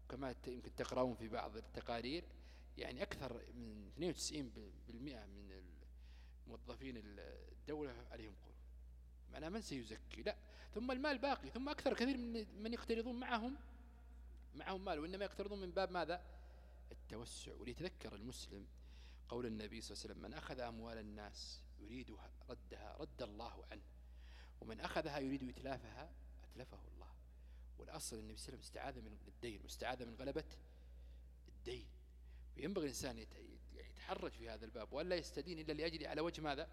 A: كما يمكن تقرأون في بعض التقارير يعني أكثر من 92% من الموظفين الدولة عليهم قروض. معناه من سيزكي؟ لا. ثم المال باقي. ثم أكثر كثير من من يقترضون معهم معهم مال وإنما يقترضون من باب ماذا؟ التوسع. وليتذكر المسلم قول النبي صلى الله عليه وسلم من أخذ أموال الناس يريدها ردها رد الله عنه ومن أخذها يريد إتلافها أتلفه الله. والأصل النبي صلى الله عليه وسلم استعاذ من الدين واستعاذ من غلبة الدين. وينبغي الإنسان يعني يتحرج في هذا الباب ولا يستدين إلا لأجل على وجه ماذا؟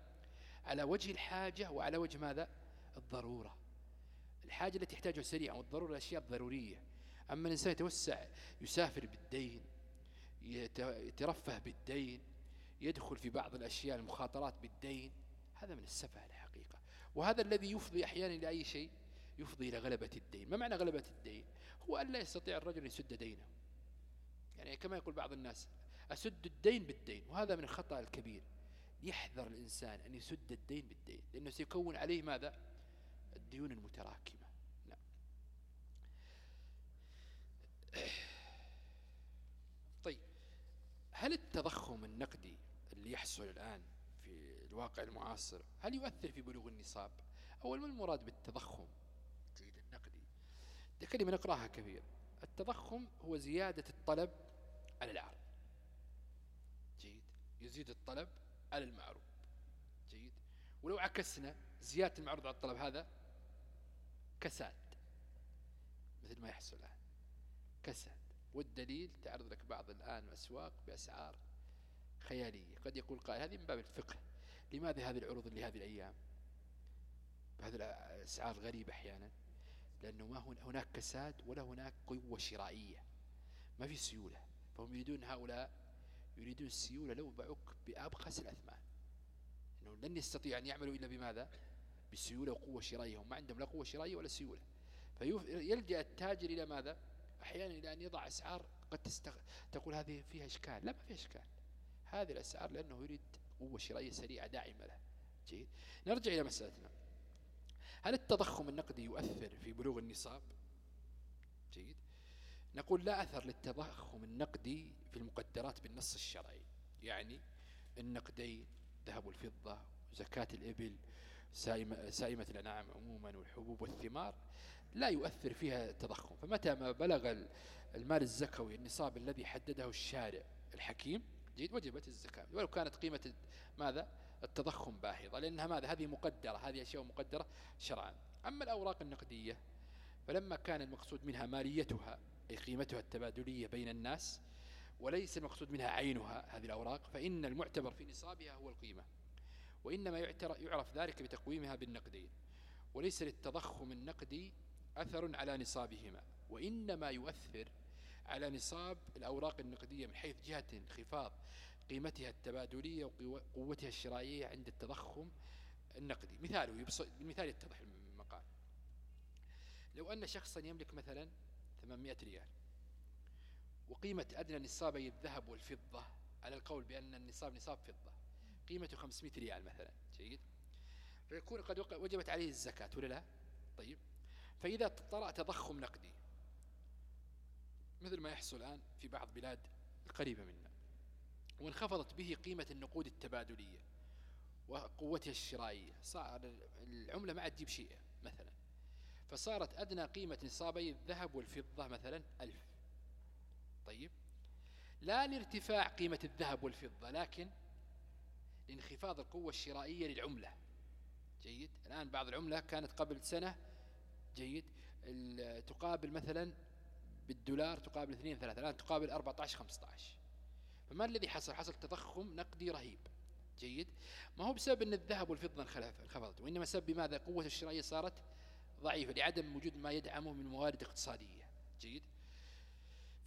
A: على وجه الحاجة وعلى وجه ماذا؟ الضرورة. الحاجة التي تحتاجها سريعا والضرورة الأشياء الضرورية. أما الإنسان يتوسع يسافر بالدين يت- يترفه بالدين يدخل في بعض الأشياء المخاطرات بالدين هذا من السفه الحقيقة. وهذا الذي يفضي أحيانا إلى أي شيء؟ يفضي إلى غلبة الدين. ما معنى غلبة الدين؟ هو أن لا يستطيع الرجل أن يسد دينه. يعني كما يقول بعض الناس أسد الدين بالدين وهذا من الخطأ الكبير. يحذر الإنسان أن يسد الدين بالدين لأنه سيكون عليه ماذا؟ الديون المتراكمة. نعم. طيب هل التضخم النقدي اللي يحصل الآن في الواقع المعاصر هل يؤثر في بلوغ النصاب؟ أول ما المراد بالتضخم ده كلمة نقرأها كثير. التضخم هو زيادة الطلب على العرض جيد. يزيد الطلب على المعروض جيد. ولو عكسنا زيادة المعروض على الطلب هذا كساد. مثل ما يحصل الآن. كساد. والدليل تعرض لك بعض الآن الأسواق بأسعار خيالية. قد يقول قائل هذه من باب الفقه. لماذا هذه العروض لهذه الأيام؟ بهذه الأسعار غريبة أحيانا. لأنه ما هن- هناك كساد ولا هناك قوة شرائية. ما في سيولة. فهم يريدون هؤلاء يريدون السيولة لو باعوك بأبخس الأثمان. أنه لن يستطيع أن يعملوا إلا بماذا؟ بالسيولة وقوة شرائية. هم ما عندهم لا قوة شرائية ولا سيولة. فيلجأ التاجر إلى ماذا؟ أحيانا إلى أن يضع أسعار قد تستغ... تقول هذه فيها إشكال. لا ما فيها إشكال. هذه الأسعار لأنه يريد قوة شرائية سريعة داعمة له. جيد. نرجع إلى مسألتنا. هل التضخم النقدي يؤثر في بلوغ النصاب؟ جيد. نقول لا أثر للتضخم النقدي في المقدرات بالنص الشرعي. يعني النقدين ذهب والفضة زكاة الإبل سائمة, سائمة الأنعام عموما والحبوب والثمار لا يؤثر فيها التضخم. فمتى ما بلغ المال الزكوي النصاب الذي حدده الشارع الحكيم جيد وجبت الزكاة. ولو كانت قيمة ماذا؟ التضخم باهظة لأنها ماذا؟ هذه مقدرة هذه أشياء مقدرة شرعا. أما الأوراق النقدية فلما كان المقصود منها ماليتها أي قيمتها التبادلية بين الناس وليس المقصود منها عينها هذه الأوراق فإن المعتبر في نصابها هو القيمة. وإنما يعرف ذلك بتقويمها بالنقدين وليس للتضخم النقدي أثر على نصابهما. وإنما يؤثر على نصاب الأوراق النقدية من حيث جهة انخفاض قيمتها التبادلية وقوتها الشرائية عند التضخم النقدي. مثاله بالمثال يتضح المقال. لو أن شخصا يملك مثلا 800 ريال وقيمة أدنى نصابي الذهب والفضة على القول بأن النصاب نصاب فضة قيمته 500 ريال مثلا جيد؟ فيكون قد وجبت عليه الزكاة ولا لا؟ طيب. فإذا طرأ تضخم نقدي مثل ما يحصل الآن في بعض بلاد القريبة منا وانخفضت به قيمة النقود التبادلية وقوتها الشرائية. صار العملة ما عاد تجيب شيء مثلا. فصارت أدنى قيمة نصابي الذهب والفضة مثلا ألف. طيب. لا لارتفاع قيمة الذهب والفضة لكن لانخفاض القوة الشرائية للعملة. جيد. الآن بعض العملة كانت قبل سنة جيد. تقابل مثلا بالدولار تقابل 2 3 الآن تقابل 14 15 فما الذي حصل؟ حصل تضخم نقدي رهيب. جيد. ما هو بسبب أن الذهب والفضة انخفضت؟ وإنما سبب بماذا قوة الشرائية صارت ضعيفة لعدم وجود ما يدعمه من موارد اقتصادية. جيد.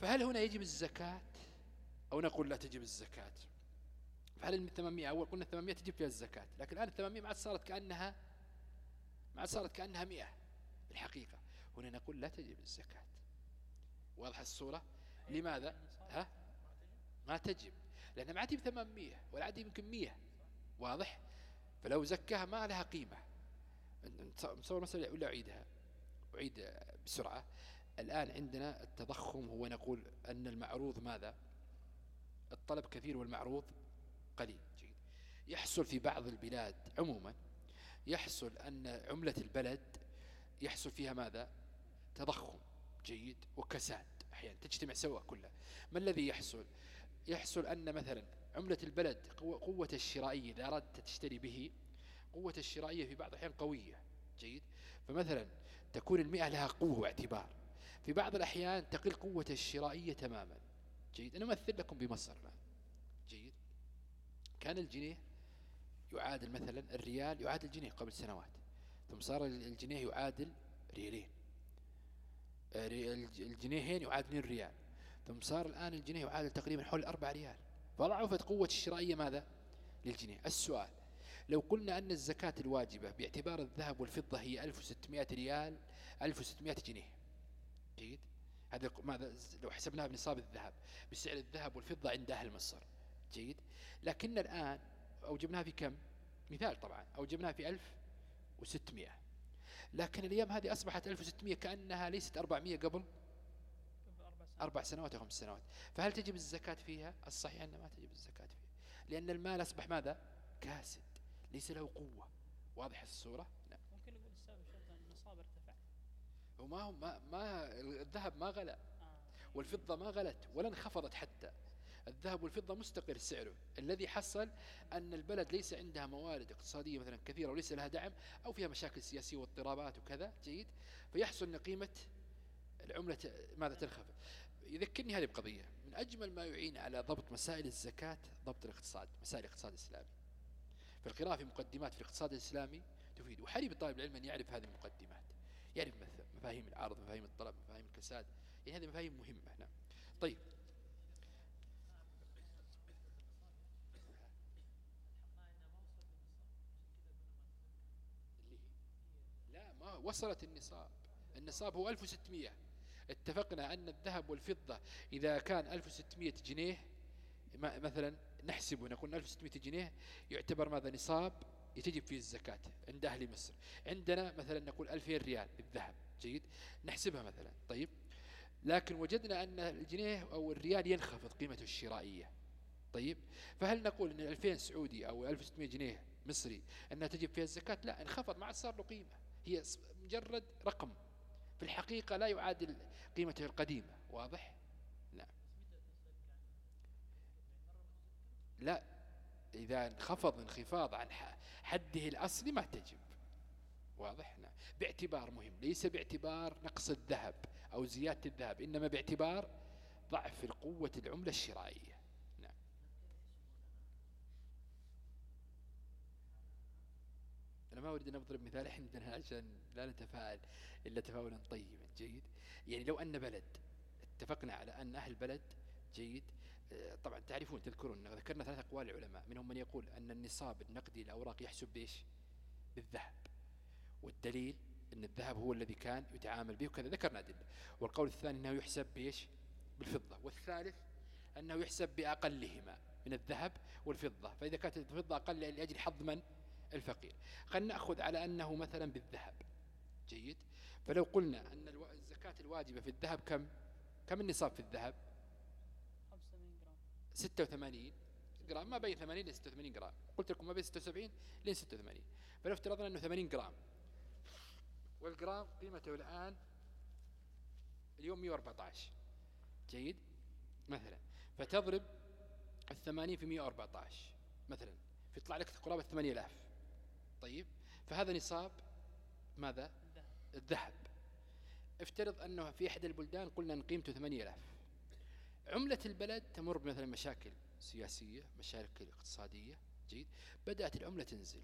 A: فهل هنا يجب الزكاة؟ أو نقول لا تجب الزكاة. فهل ال 800 أول قلنا 800 تجب فيها الزكاة لكن الآن ال 800 ما عاد صارت كأنها ما عاد صارت كأنها 100 الحقيقة هنا نقول لا تجب الزكاة. واضح الصورة؟ لماذا؟ ها؟ ما تجب لأنها ما عاد 800 ولا عاد يمكن 100 واضح؟ فلو زكاها ما لها قيمة. نصور مسألة ولا أعيدها. أعيد بسرعة. الآن عندنا التضخم هو نقول أن المعروض ماذا؟ الطلب كثير والمعروض قليل. جيد. يحصل في بعض البلاد عموما يحصل أن عملة البلد يحصل فيها ماذا؟ تضخم. جيد. وكساد أحيانا. تجتمع سوا كلها. ما الذي يحصل؟ يحصل أن مثلا عملة البلد قوة الشرائية إذا أردت تشتري به قوة الشرائية في بعض الأحيان قوية جيد؟ فمثلا تكون المئة لها قوة واعتبار في بعض الأحيان تقل قوة الشرائية تماما جيد؟ أنا أمثل لكم بمصر الآن جيد؟ كان الجنيه يعادل مثلا الريال يعادل الجنيه قبل سنوات ثم صار الجنيه يعادل ريالين آه، الجنيهين يعادلون ريال. ثم صار الآن الجنيه يعادل تقريبا حول أربع ريال. فضعفت قوة الشرائية ماذا؟ للجنيه. السؤال لو قلنا أن الزكاة الواجبة باعتبار الذهب والفضة هي 1600 ريال 1600 جنيه. جيد؟ هذا ماذا؟ لو حسبناها بنصاب الذهب بسعر الذهب والفضة عند أهل مصر. جيد؟ لكن الآن أوجبناها في كم؟ مثال طبعا أوجبناها في 1600 لكن الأيام هذه أصبحت 1600 كأنها ليست 400 قبل. أربع سنوات أو خمس سنوات. فهل تجب الزكاة فيها؟ الصحيح أن ما تجب الزكاة فيها. لأن المال أصبح ماذا؟ كاسد. ليس له قوة. واضح الصورة؟
B: نعم. ممكن نقول السبب شرط أن النصاب ارتفع.
A: وما هو ما, ما الذهب ما غلى. آه. والفضة ما غلت ولا انخفضت حتى. الذهب والفضة مستقر سعره. الذي حصل أن البلد ليس عندها موارد اقتصادية مثلا كثيرة وليس لها دعم أو فيها مشاكل سياسية واضطرابات وكذا. جيد. فيحصل أن قيمة العملة ماذا تنخفض؟ يذكرني هذه بقضية من أجمل ما يعين على ضبط مسائل الزكاة ضبط الاقتصاد مسائل الاقتصاد الإسلامي. فالقراءة في مقدمات في الاقتصاد الإسلامي تفيد وحري بطالب العلم أن يعرف هذه المقدمات. يعرف مفاهيم العرض مفاهيم الطلب مفاهيم الكساد. يعني هذه مفاهيم مهمة نعم طيب. لا ما وصلت النصاب. النصاب هو 1600 اتفقنا أن الذهب والفضة إذا كان 1600 جنيه مثلا نحسبه نقول 1600 جنيه يعتبر ماذا؟ نصاب تجب فيه الزكاة عند أهل مصر. عندنا مثلا نقول 2000 ريال بالذهب جيد؟ نحسبها مثلا طيب. لكن وجدنا أن الجنيه أو الريال ينخفض قيمته الشرائية طيب. فهل نقول أن 2000 سعودي أو 1600 جنيه مصري أنها تجب فيها الزكاة؟ لا انخفض ما عاد صار له قيمة. هي مجرد رقم. في الحقيقة لا يعادل قيمته القديمة واضح؟ لا. لا إذا انخفض انخفاض عن حده الأصلي ما تجب. واضح؟ نعم باعتبار مهم ليس باعتبار نقص الذهب أو زيادة الذهب إنما باعتبار ضعف القوة العملة الشرائية نعم أنا ما أريد أن أضرب مثال عندنا عشان لا نتفاعل إلا تفاعلا طيبا جيد؟ يعني لو أن بلد اتفقنا على أن أهل بلد جيد؟ آه، طبعا تعرفون تذكرون ذكرنا ثلاث أقوال العلماء منهم من يقول أن النصاب النقدي الأوراق يحسب بإيش؟ بالذهب. والدليل أن الذهب هو الذي كان يتعامل به وكذا. ذكرنا أدلة. والقول الثاني أنه يحسب بإيش؟ بالفضة. والثالث أنه يحسب بأقلهما من الذهب والفضة. فإذا كانت الفضة أقل لأجل حظ من؟ الفقير. خلينا نأخذ على أنه مثلا بالذهب. جيد. فلو قلنا أن الزكاة الواجبة في الذهب كم؟ كم النصاب في الذهب؟ 86 جرام. ما بين 80 ل 86 جرام. قلت لكم ما بين 76 ل 86 فلو افترضنا أنه 80 جرام. والجرام قيمته الآن اليوم 114 جيد. مثلا. فتضرب الثمانين في 114 مثلا. فيطلع لك قرابة 8000 طيب فهذا نصاب ماذا؟ الذهب. افترض أنه في أحد البلدان قلنا أن قيمته 8000 عملة البلد تمر بمثلا مشاكل سياسية مشاكل اقتصادية جيد. بدأت العملة تنزل.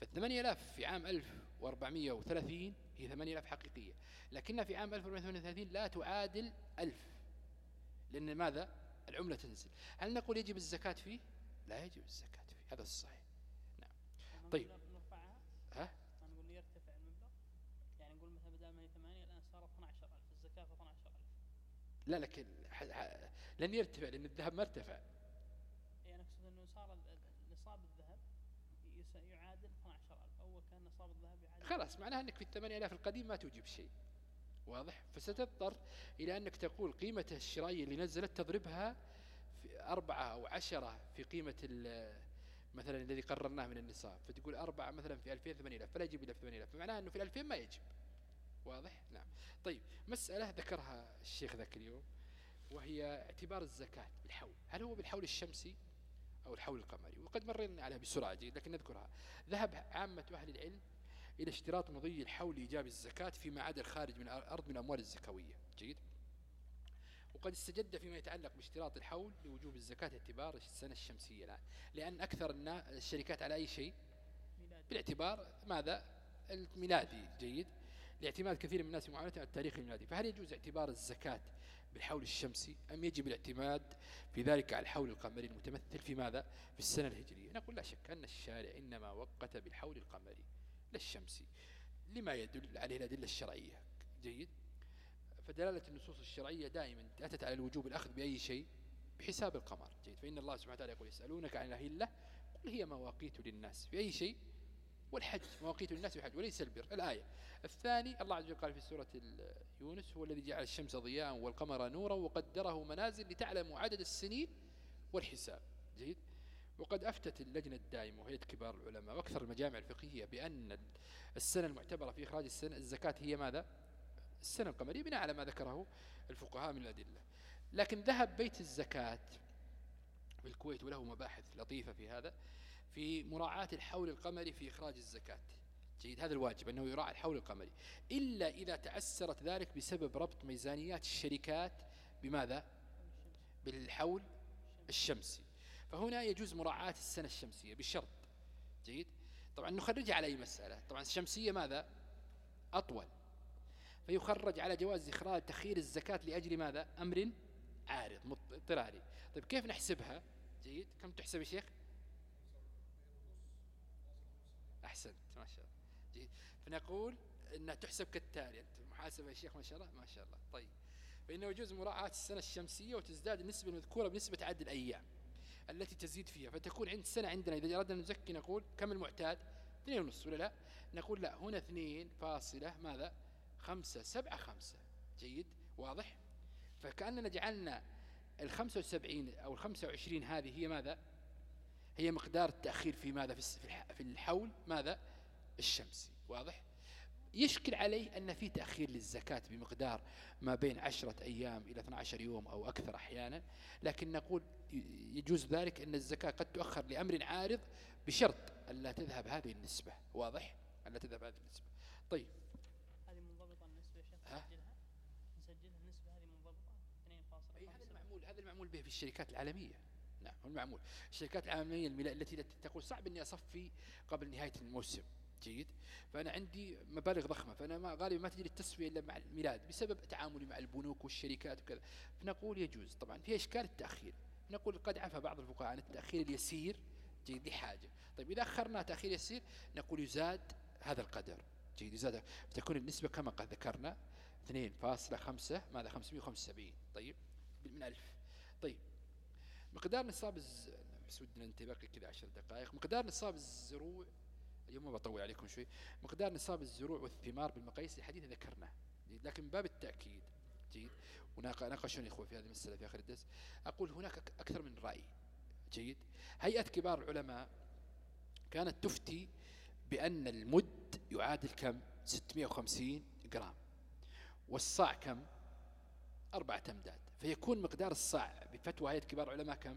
A: فالثمانية آلاف في عام 1430 هي ثمانية آلاف حقيقية. لكنها في عام 1438 لا تعادل ألف. لأن ماذا؟ العملة تنزل. هل نقول يجب الزكاة فيه؟ لا يجب الزكاة فيه. هذا الصحيح. طيب.
B: ها؟ نقول يرتفع المبلغ. يعني نقول مثلا بدل ما هي 8 الآن صار 12000 الزكاة في 12000
A: لا لكن لن يرتفع لأن الذهب ما ارتفع.
B: يعني أقصد أنه صار نصاب الذهب يعادل 12000 أول كان نصاب الذهب يعادل
A: خلاص معناها أنك في الثمانية آلاف القديم ما توجب شيء. واضح؟ فستضطر إلى أنك تقول قيمة الشرائية اللي نزلت تضربها في أربعة أو عشرة في قيمة مثلا الذي قررناه من النصاب فتقول أربعة مثلا في 2000 8000 فلا يجب إلا في 8000 فمعناها أنه في 2000 ما يجب واضح؟ نعم. طيب مسألة ذكرها الشيخ ذاك اليوم وهي اعتبار الزكاة بالحول. هل هو بالحول الشمسي أو الحول القمري؟ وقد مرينا عليها بسرعة جيد لكن نذكرها. ذهب عامة أهل العلم إلى اشتراط مضي الحول لإيجاب الزكاة فيما عدا الخارج من الأرض من الأموال الزكوية. جيد؟ وقد استجد فيما يتعلق باشتراط الحول لوجوب الزكاة اعتبار السنة الشمسية الآن. لأن أكثر الشركات على أي شيء؟ بالاعتبار ماذا؟ الميلادي. جيد. لاعتماد كثير من الناس معاملة على التاريخ الميلادي. فهل يجوز اعتبار الزكاة بالحول الشمسي أم يجب الاعتماد في ذلك على الحول القمري المتمثل في ماذا؟ في السنة الهجرية؟ نقول لا شك أن الشارع إنما وقت بالحول القمري لا الشمسي. لما يدل عليه الأدلة الشرعية؟ جيد. فدلالة النصوص الشرعية دائما أتت على الوجوب الأخذ بأي شيء؟ بحساب القمر. جيد. فإن الله سبحانه وتعالى يقول يسألونك عن الأهلة قل هي مواقيت للناس في أي شيء؟ والحج. مواقيت للناس والحج وليس البر. الآية. الثاني الله عز وجل قال في سورة يونس هو الذي جعل الشمس ضياء والقمر نورا وقدره منازل لتعلموا عدد السنين والحساب. جيد. وقد أفتت اللجنة الدائمة وهي كبار العلماء وأكثر المجامع الفقهية بأن السنة المعتبرة في إخراج السنة الزكاة هي ماذا؟ السنة القمرية بناء على ما ذكره الفقهاء من الأدلة. لكن ذهب بيت الزكاة في الكويت وله مباحث لطيفة في هذا في مراعاة الحول القمري في إخراج الزكاة. جيد هذا الواجب أنه يراعى الحول القمري. إلا إذا تعسرت ذلك بسبب ربط ميزانيات الشركات بماذا؟ بالحول الشمسي. فهنا يجوز مراعاة السنة الشمسية بشرط. جيد؟ طبعا نخرجها على أي مسألة؟ طبعا الشمسية ماذا؟ أطول. فيخرج على جواز إخراج تخير الزكاة لأجل ماذا؟ أمر عارض اضطراري. طيب كيف نحسبها؟ جيد. كم تحسب يا شيخ؟ أحسنت ما شاء الله. جيد. فنقول أنها تحسب كالتالي. محاسبة يا شيخ ما شاء الله؟ ما شاء الله. طيب. فإنه يجوز مراعاة السنة الشمسية وتزداد النسبة المذكورة بنسبة عدد الأيام التي تزيد فيها. فتكون عند سنة عندنا إذا أردنا نزكي نقول كم المعتاد؟ اثنين ونص ولا لا؟ نقول لا هنا اثنين فاصلة ماذا؟ خمسة سبعة خمسة. جيد؟ واضح؟ فكأننا جعلنا الخمسة وسبعين أو الخمسة وعشرين هذه هي ماذا؟ هي مقدار التأخير في ماذا؟ في الحول ماذا؟ الشمسي. واضح؟ يشكل عليه أن في تأخير للزكاة بمقدار ما بين عشرة أيام إلى 12 يوم أو أكثر أحيانا لكن نقول يجوز ذلك أن الزكاة قد تؤخر لأمر عارض بشرط ألا تذهب هذه النسبة. واضح؟ ألا تذهب هذه النسبة. طيب
B: هذه منضبطة النسبة يا شيخ نسجلها نسجلها النسبة هذه منضبطة 2.5
A: هذا المعمول به في الشركات العالمية. نعم هو المعمول. الشركات العالمية التي تقول صعب أني أصفي قبل نهاية الموسم. جيد. فأنا عندي مبالغ ضخمة. فأنا ما غالبا ما تجري التسوية إلا مع الميلاد بسبب تعاملي مع البنوك والشركات وكذا. فنقول يجوز طبعا. في إشكال التأخير. نقول قد عفى بعض الفقهاء عن التأخير اليسير. جيد لحاجة طيب إذا أخرنا تأخير يسير نقول يزاد هذا القدر. جيد يزاد. تكون النسبة كما قد ذكرنا 2.5 ماذا 575 طيب من ألف. طيب. مقدار نصاب الز... بس ودنا ننتهي كذا عشر دقائق. مقدار نصاب الزروع اليوم ما بطول عليكم شوي. مقدار نصاب الزروع والثمار بالمقاييس الحديثة ذكرناه. لكن باب التأكيد جيد. وناقشوني إخوة في هذه المسألة في آخر الدرس. أقول هناك أكثر من رأي جيد. هيئة كبار العلماء كانت تفتي بأن المد يعادل كم؟ 650 جرام. والصاع كم؟ أربعة أمداد. فيكون مقدار الصاع بفتوى هيئة كبار العلماء كم؟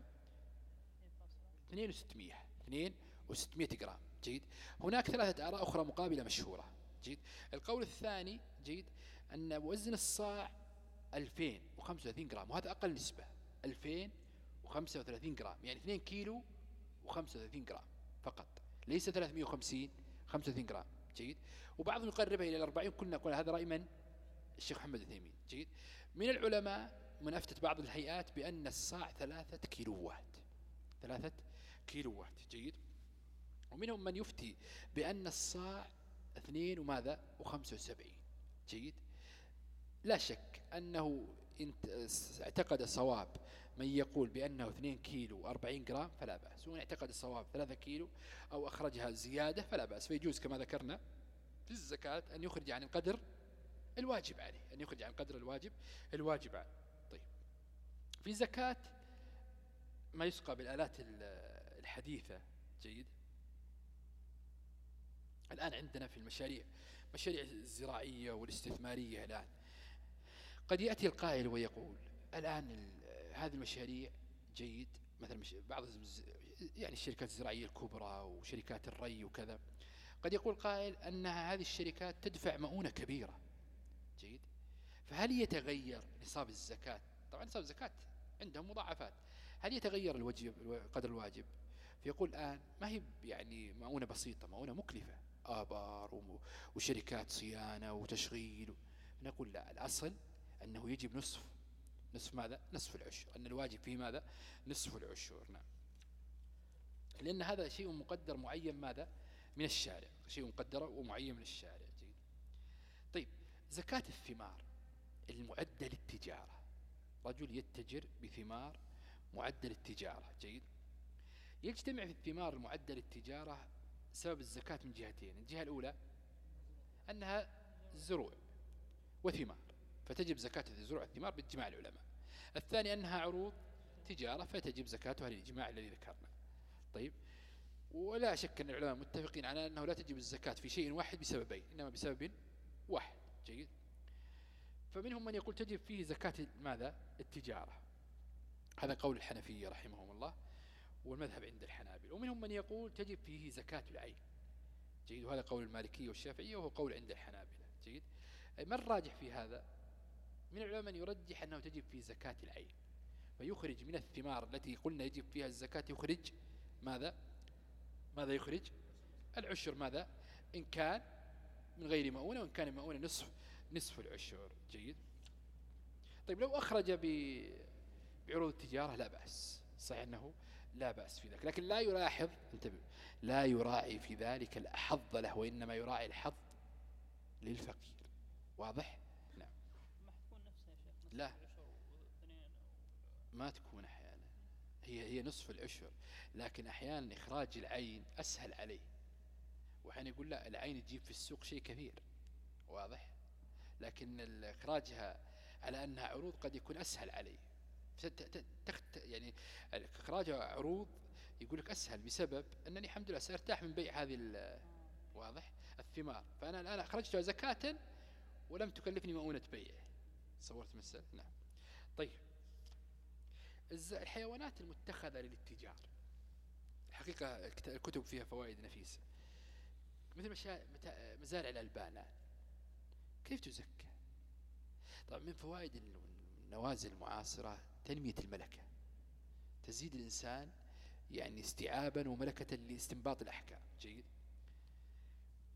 A: 2600 2600 جرام. جيد. هناك ثلاثة آراء أخرى مقابلة مشهورة. جيد. القول الثاني جيد أن وزن الصاع 2035 جرام وهذا أقل نسبة 2035 جرام يعني 2 كيلو و35 جرام فقط ليس 350 35 جرام. جيد. وبعضهم يقربها إلى 40 كنا نقول هذا رأي من؟ الشيخ محمد العثيمين. جيد. من العلماء من أفتت بعض الهيئات بأن الصاع ثلاثة كيلوات ثلاثة كيلوات جيد. ومنهم من يفتي بأن الصاع اثنين وماذا؟ وخمسة وسبعين. جيد. لا شك أنه اعتقد صواب من يقول بأنه 2 كيلو و40 جرام فلا بأس. ومن اعتقد الصواب 3 كيلو أو أخرجها زيادة فلا بأس. فيجوز كما ذكرنا في الزكاة أن يخرج عن القدر الواجب عليه. أن يخرج عن قدر الواجب الواجب عليه. في زكاة ما يسقى بالآلات الحديثة. جيد. الآن عندنا في المشاريع مشاريع الزراعية والاستثمارية الآن. قد يأتي القائل ويقول الآن هذه المشاريع جيد. مثلا بعض يعني الشركات الزراعية الكبرى وشركات الري وكذا. قد يقول قائل أن هذه الشركات تدفع مؤونة كبيرة. جيد. فهل يتغير نصاب الزكاة؟ طبعا نصاب الزكاة عندهم مضاعفات. هل يتغير الوجب قدر الواجب؟ فيقول الآن ما هي يعني مؤونة بسيطة مؤونة مكلفة. آبار وشركات صيانة وتشغيل. نقول لا الأصل أنه يجب نصف. نصف ماذا؟ نصف العشر. أن الواجب فيه ماذا؟ نصف العشر. نعم. لأن هذا شيء مقدر معين ماذا؟ من الشارع. شيء مقدر ومعين من الشارع. جيد. طيب زكاة الثمار المعدة للتجارة. رجل يتجر بثمار معدة للتجارة جيد؟ يجتمع في الثمار المعدة للتجارة سبب الزكاة من جهتين الجهة الأولى أنها زروع وثمار فتجب زكاة الزروع والثمار باجماع العلماء. الثاني أنها عروض تجارة فتجب زكاتها للإجماع الذي ذكرنا. طيب ولا شك أن العلماء متفقين على أنه لا تجب الزكاة في شيء واحد بسببين إنما بسبب واحد جيد؟ فمنهم من يقول تجب فيه زكاة ماذا؟ التجارة. هذا قول الحنفية رحمهم الله والمذهب عند الحنابل. ومنهم من يقول تجب فيه زكاة العين. جيد. وهذا قول المالكية والشافعية وهو قول عند الحنابلة. جيد. ما الراجح في هذا؟ من العلماء من يرجح أنه تجب فيه زكاة العين. فيخرج من الثمار التي قلنا يجب فيها الزكاة يخرج ماذا؟ ماذا يخرج؟ العشر ماذا؟ إن كان من غير مؤونة وإن كان مؤونة نصف. نصف العشر. جيد. طيب لو أخرج بعروض التجارة لا بأس. صحيح أنه لا بأس في ذلك. لكن لا يلاحظ انتبه. لا يراعي في ذلك الحظ له وإنما يراعي الحظ للفقير. واضح؟
B: نعم.
A: لا. ما تكون أحيانا. هي هي نصف العشر. لكن أحيانا إخراج العين أسهل عليه. وحين يقول لا العين تجيب في السوق شيء كثير واضح؟ لكن إخراجها على أنها عروض قد يكون أسهل عليه. تخت يعني إخراجها عروض يقول لك أسهل بسبب أنني الحمد لله سأرتاح من بيع هذه واضح؟ الثمار. فأنا الآن أخرجتها زكاة ولم تكلفني مؤونة بيع. صورت مسألة؟ نعم. طيب. الحيوانات المتخذة للاتجار. الحقيقة الكتب فيها فوائد نفيسة. مثل مزارع الألبان. كيف تزكى؟ طبعا من فوائد النوازل المعاصرة تنمية الملكة. تزيد الإنسان يعني استيعابا وملكة لاستنباط الأحكام. جيد؟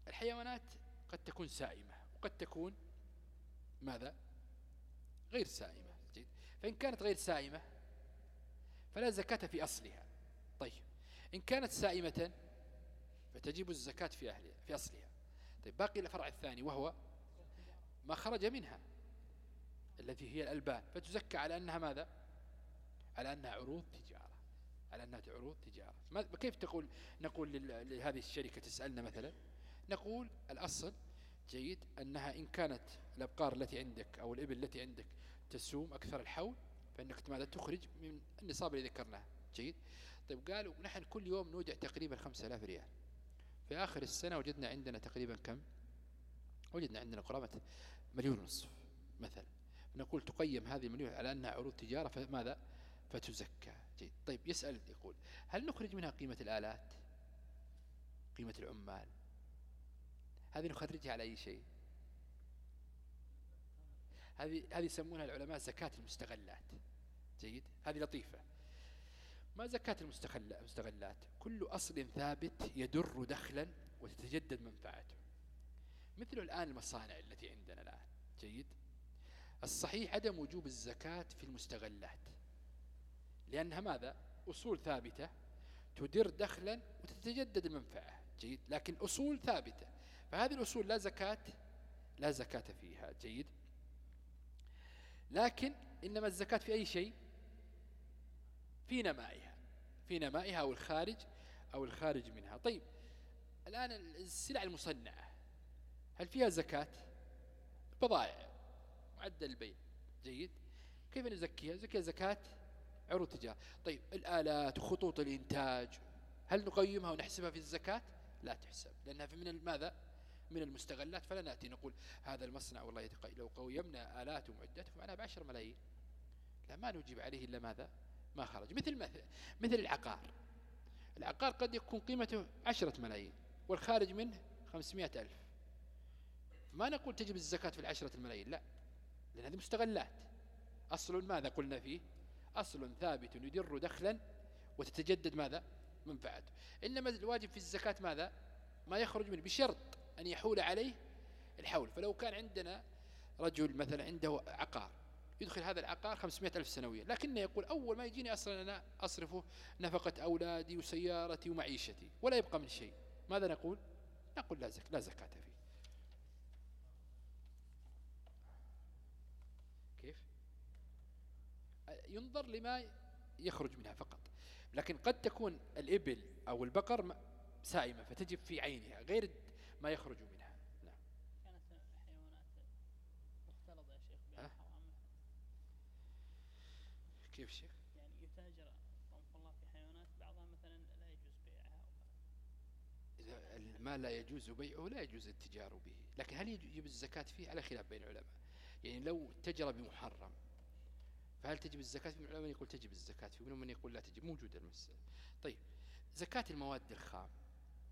A: الحيوانات قد تكون سائمة وقد تكون ماذا؟ غير سائمة. جيد؟ فإن كانت غير سائمة فلا زكاة في أصلها. طيب إن كانت سائمة فتجب الزكاة في أهلها في أصلها. طيب باقي الفرع الثاني وهو ما خرج منها التي هي الألبان. فتزكى على أنها ماذا؟ على أنها عروض تجارة على أنها عروض تجارة. ما كيف تقول نقول لهذه الشركة تسألنا مثلا؟ نقول الأصل جيد أنها إن كانت الأبقار التي عندك أو الإبل التي عندك تسوم أكثر الحول فإنك ماذا؟ تخرج من النصاب اللي ذكرناه. جيد؟ طيب قالوا نحن كل يوم نودع تقريبا خمسة آلاف ريال. في آخر السنة وجدنا عندنا تقريبا كم؟ وجدنا عندنا قرابة مليون ونصف مثلا. نقول تقيم هذه المليون على أنها عروض تجارة فماذا؟ فتزكى. جيد. طيب يسأل يقول هل نخرج منها قيمة الآلات؟ قيمة العمال. هذه نخرجها على أي شيء؟ هذه هذه يسمونها العلماء زكاة المستغلات. جيد. هذه لطيفة. ما زكاة المستغلات؟ كل أصل ثابت يدر دخلا وتتجدد منفعته. مثل الآن المصانع التي عندنا الآن. جيد. الصحيح عدم وجوب الزكاة في المستغلات. لأنها ماذا؟ أصول ثابتة تدر دخلا وتتجدد المنفعة. جيد. لكن أصول ثابتة. فهذه الأصول لا زكاة لا زكاة فيها. جيد. لكن إنما الزكاة في أي شيء؟ في نمائها. في نمائها أو الخارج أو الخارج منها. طيب الآن السلع المصنعة. هل فيها زكاة؟ بضائع. معدل البيع جيد. كيف نزكيها؟ زكيها زكاة عروض تجارة. طيب الآلات وخطوط الإنتاج هل نقيمها ونحسبها في الزكاة؟ لا تحسب لأنها في من ماذا؟ من المستغلات فلا نأتي نقول هذا المصنع والله لو قويمنا آلاته ومعداته فمعناها بعشر ملايين. لا ما نجيب عليه إلا ماذا؟ ما خرج. مثل مثل مثل العقار. العقار قد يكون قيمته عشرة ملايين والخارج منه خمسمائة ألف. ما نقول تجب الزكاة في العشرة الملايين لا لأن هذه مستغلات. أصل ماذا قلنا فيه؟ أصل ثابت يدر دخلا وتتجدد ماذا؟ منفعته. إنما الواجب في الزكاة ماذا؟ ما يخرج منه بشرط أن يحول عليه الحول. فلو كان عندنا رجل مثلا عنده عقار يدخل هذا العقار 500 ألف سنويا لكنه يقول أول ما يجيني أصلا أنا أصرفه نفقة أولادي وسيارتي ومعيشتي ولا يبقى من شيء. ماذا نقول؟ نقول لا, زك لا زكاة فيه كيف ينظر لما يخرج منها فقط. لكن قد تكون الإبل أو البقر سائمة فتجب في عينها غير ما يخرج منها. نعم.
B: كانت حيوانات يا شيخ بين
A: كيف شيخ؟
B: يعني يتاجر الله في حيوانات بعضها مثلا لا يجوز بيعها
A: إذا المال لا يجوز بيعه لا يجوز التجار به. لكن هل يجب الزكاة فيه؟ على خلاف بين العلماء. يعني لو تجر بمحرم فهل تجب الزكاة من العلماء يقول تجب الزكاة فيه ومنهم من يقول لا تجب؟ موجودة المسألة. طيب زكاة المواد الخام.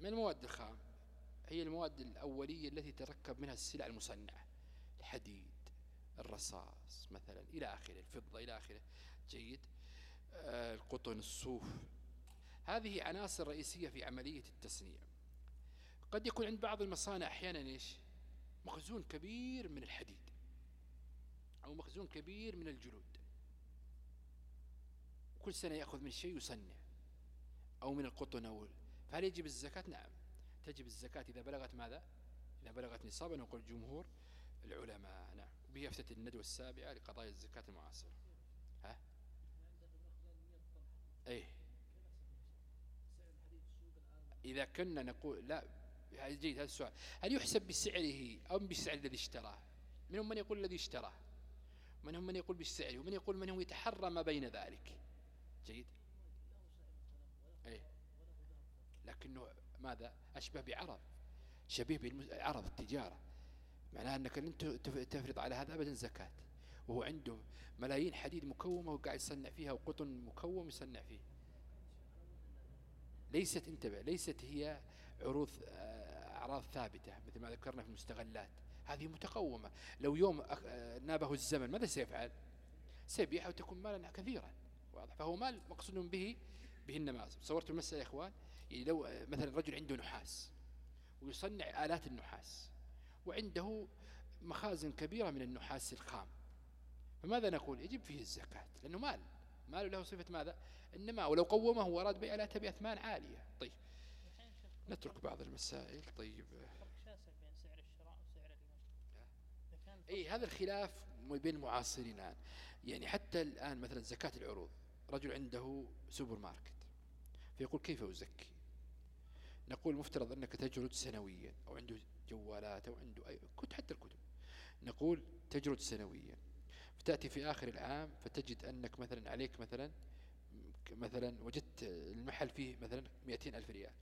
A: من المواد الخام؟ هي المواد الأولية التي تركب منها السلع المصنعة. الحديد الرصاص مثلا إلى آخره الفضة إلى آخره. جيد. آه القطن الصوف. هذه عناصر رئيسية في عملية التصنيع. قد يكون عند بعض المصانع أحيانا إيش؟ مخزون كبير من الحديد أو مخزون كبير من الجلود. كل سنة يأخذ من شيء يصنع أو من القطن أو فهل يجب الزكاة؟ نعم. تجب الزكاة إذا بلغت ماذا؟ إذا بلغت نصابا نقول جمهور العلماء. نعم. وبه الندوة السابعة لقضايا الزكاة المعاصرة. ها؟ إيه. إذا كنا نقول لا جيد هذا السؤال. هل يحسب بسعره أو بسعر الذي اشتراه؟ منهم من يقول الذي اشتراه. منهم من يقول بالسعر ومن يقول من هو يتحرى ما بين ذلك. جيد. إيه. لكنه ماذا؟ أشبه بعرض شبيه بعرض التجارة. معناها أنك لن تفرض على هذا أبدا زكاة. وهو عنده ملايين حديد مكومة وقاعد يصنع فيها وقطن مكوم يصنع فيه. ليست انتبه ليست هي عروض آه، أعراض ثابتة مثل ما ذكرنا في المستغلات. هذه متقومة. لو يوم آه، نابه الزمن ماذا سيفعل؟ سيبيعها وتكون مالا كثيرا. واضح. فهو مال مقصود به به النماذج. صورت المسألة يا إخوان يعني لو مثلا رجل عنده نحاس ويصنع آلات النحاس وعنده مخازن كبيرة من النحاس الخام فماذا نقول؟ يجب فيه الزكاة لأنه مال. مال له صفة ماذا؟ إنما ولو قومه وأراد بيع لا تبي أثمان عالية. طيب. نترك بعض المسائل. طيب. اي هذا الخلاف بين المعاصرين الآن. يعني حتى الآن مثلا زكاة العروض. رجل عنده سوبر ماركت فيقول كيف أزكي؟ نقول مفترض أنك تجرد سنويا أو عنده جوالات أو عنده أي كنت حتى الكتب. نقول تجرد سنويا. فتأتي في آخر العام فتجد أنك مثلا عليك مثلا مثلا وجدت المحل فيه مثلا 200 ألف ريال.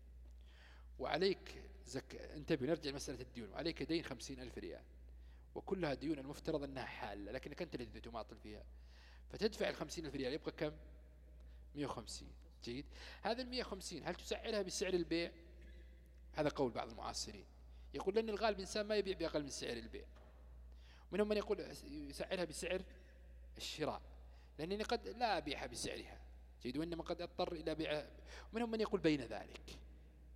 A: وعليك زك... انتبه نرجع لمسألة الديون. وعليك دين خمسين ألف ريال. وكلها ديون المفترض أنها حالة لكنك أنت الذي تماطل فيها. فتدفع الخمسين ألف ريال. يبقى كم؟ 150 جيد؟ هذا المية وخمسين هل تسعرها بسعر البيع؟ هذا قول بعض المعاصرين. يقول لأن الغالب الإنسان ما يبيع بأقل من سعر البيع. منهم من يقول يسعرها بسعر الشراء لأنني قد لا أبيعها بسعرها. جيد؟ وإنما قد أضطر إلى بيعها منهم من يقول بين ذلك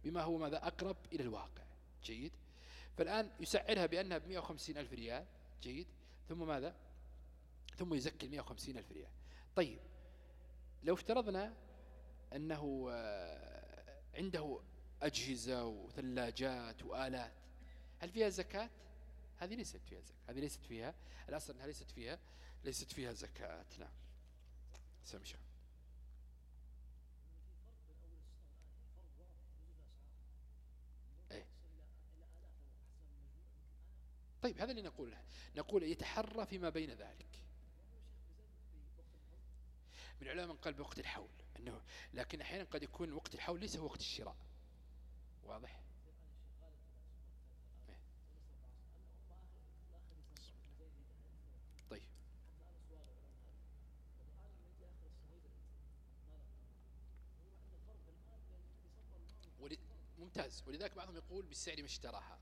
A: بما هو ماذا؟ أقرب إلى الواقع. جيد؟ فالآن يسعرها بأنها ب 150 ألف ريال. جيد؟ ثم ماذا؟ ثم يزكي ال 150 ألف ريال. طيب لو افترضنا أنه آه، عنده أجهزة وثلاجات وآلات هل فيها زكاة؟ هذه ليست فيها زكاة هذه ليست فيها الأصل أنها ليست فيها ليست فيها زكاة. نعم. سمشا إيه. طيب هذا اللي نقوله. نقول يتحرى فيما بين ذلك. من علماء من قال بوقت الحول أنه لكن أحيانا قد يكون وقت الحول ليس هو وقت الشراء. واضح؟ ممتاز. ولذلك بعضهم يقول بالسعر ما اشتراها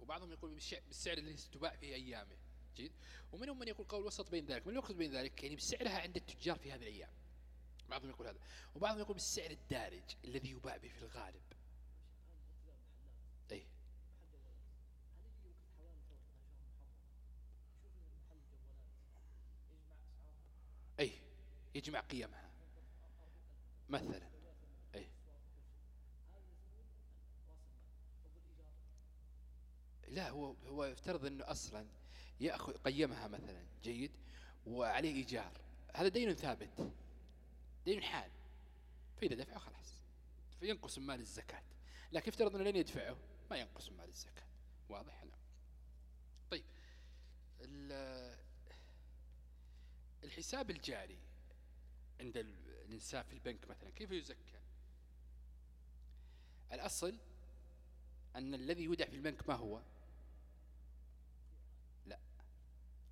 A: وبعضهم يقول بالسعر اللي تباع في أيامه. جيد ومنهم من يقول قول وسط بين ذلك. من يقصد بين ذلك؟ يعني بسعرها عند التجار في هذه الأيام. بعضهم يقول هذا. وبعضهم يقول بالسعر الدارج الذي يباع به في الغالب. أي أي يجمع قيمها. مثلا. لا هو هو يفترض إنه أصلا يأخذ قيمها مثلا جيد وعليه إيجار. هذا دين ثابت دين حال. فإذا دفعه خلاص. فينقص مال الزكاة. لكن يفترض أنه لن يدفعه ما ينقص مال الزكاة. واضح نعم طيب. الحساب الجاري عند الانسان في البنك مثلا كيف يزكى؟ الأصل أن الذي يودع في البنك ما هو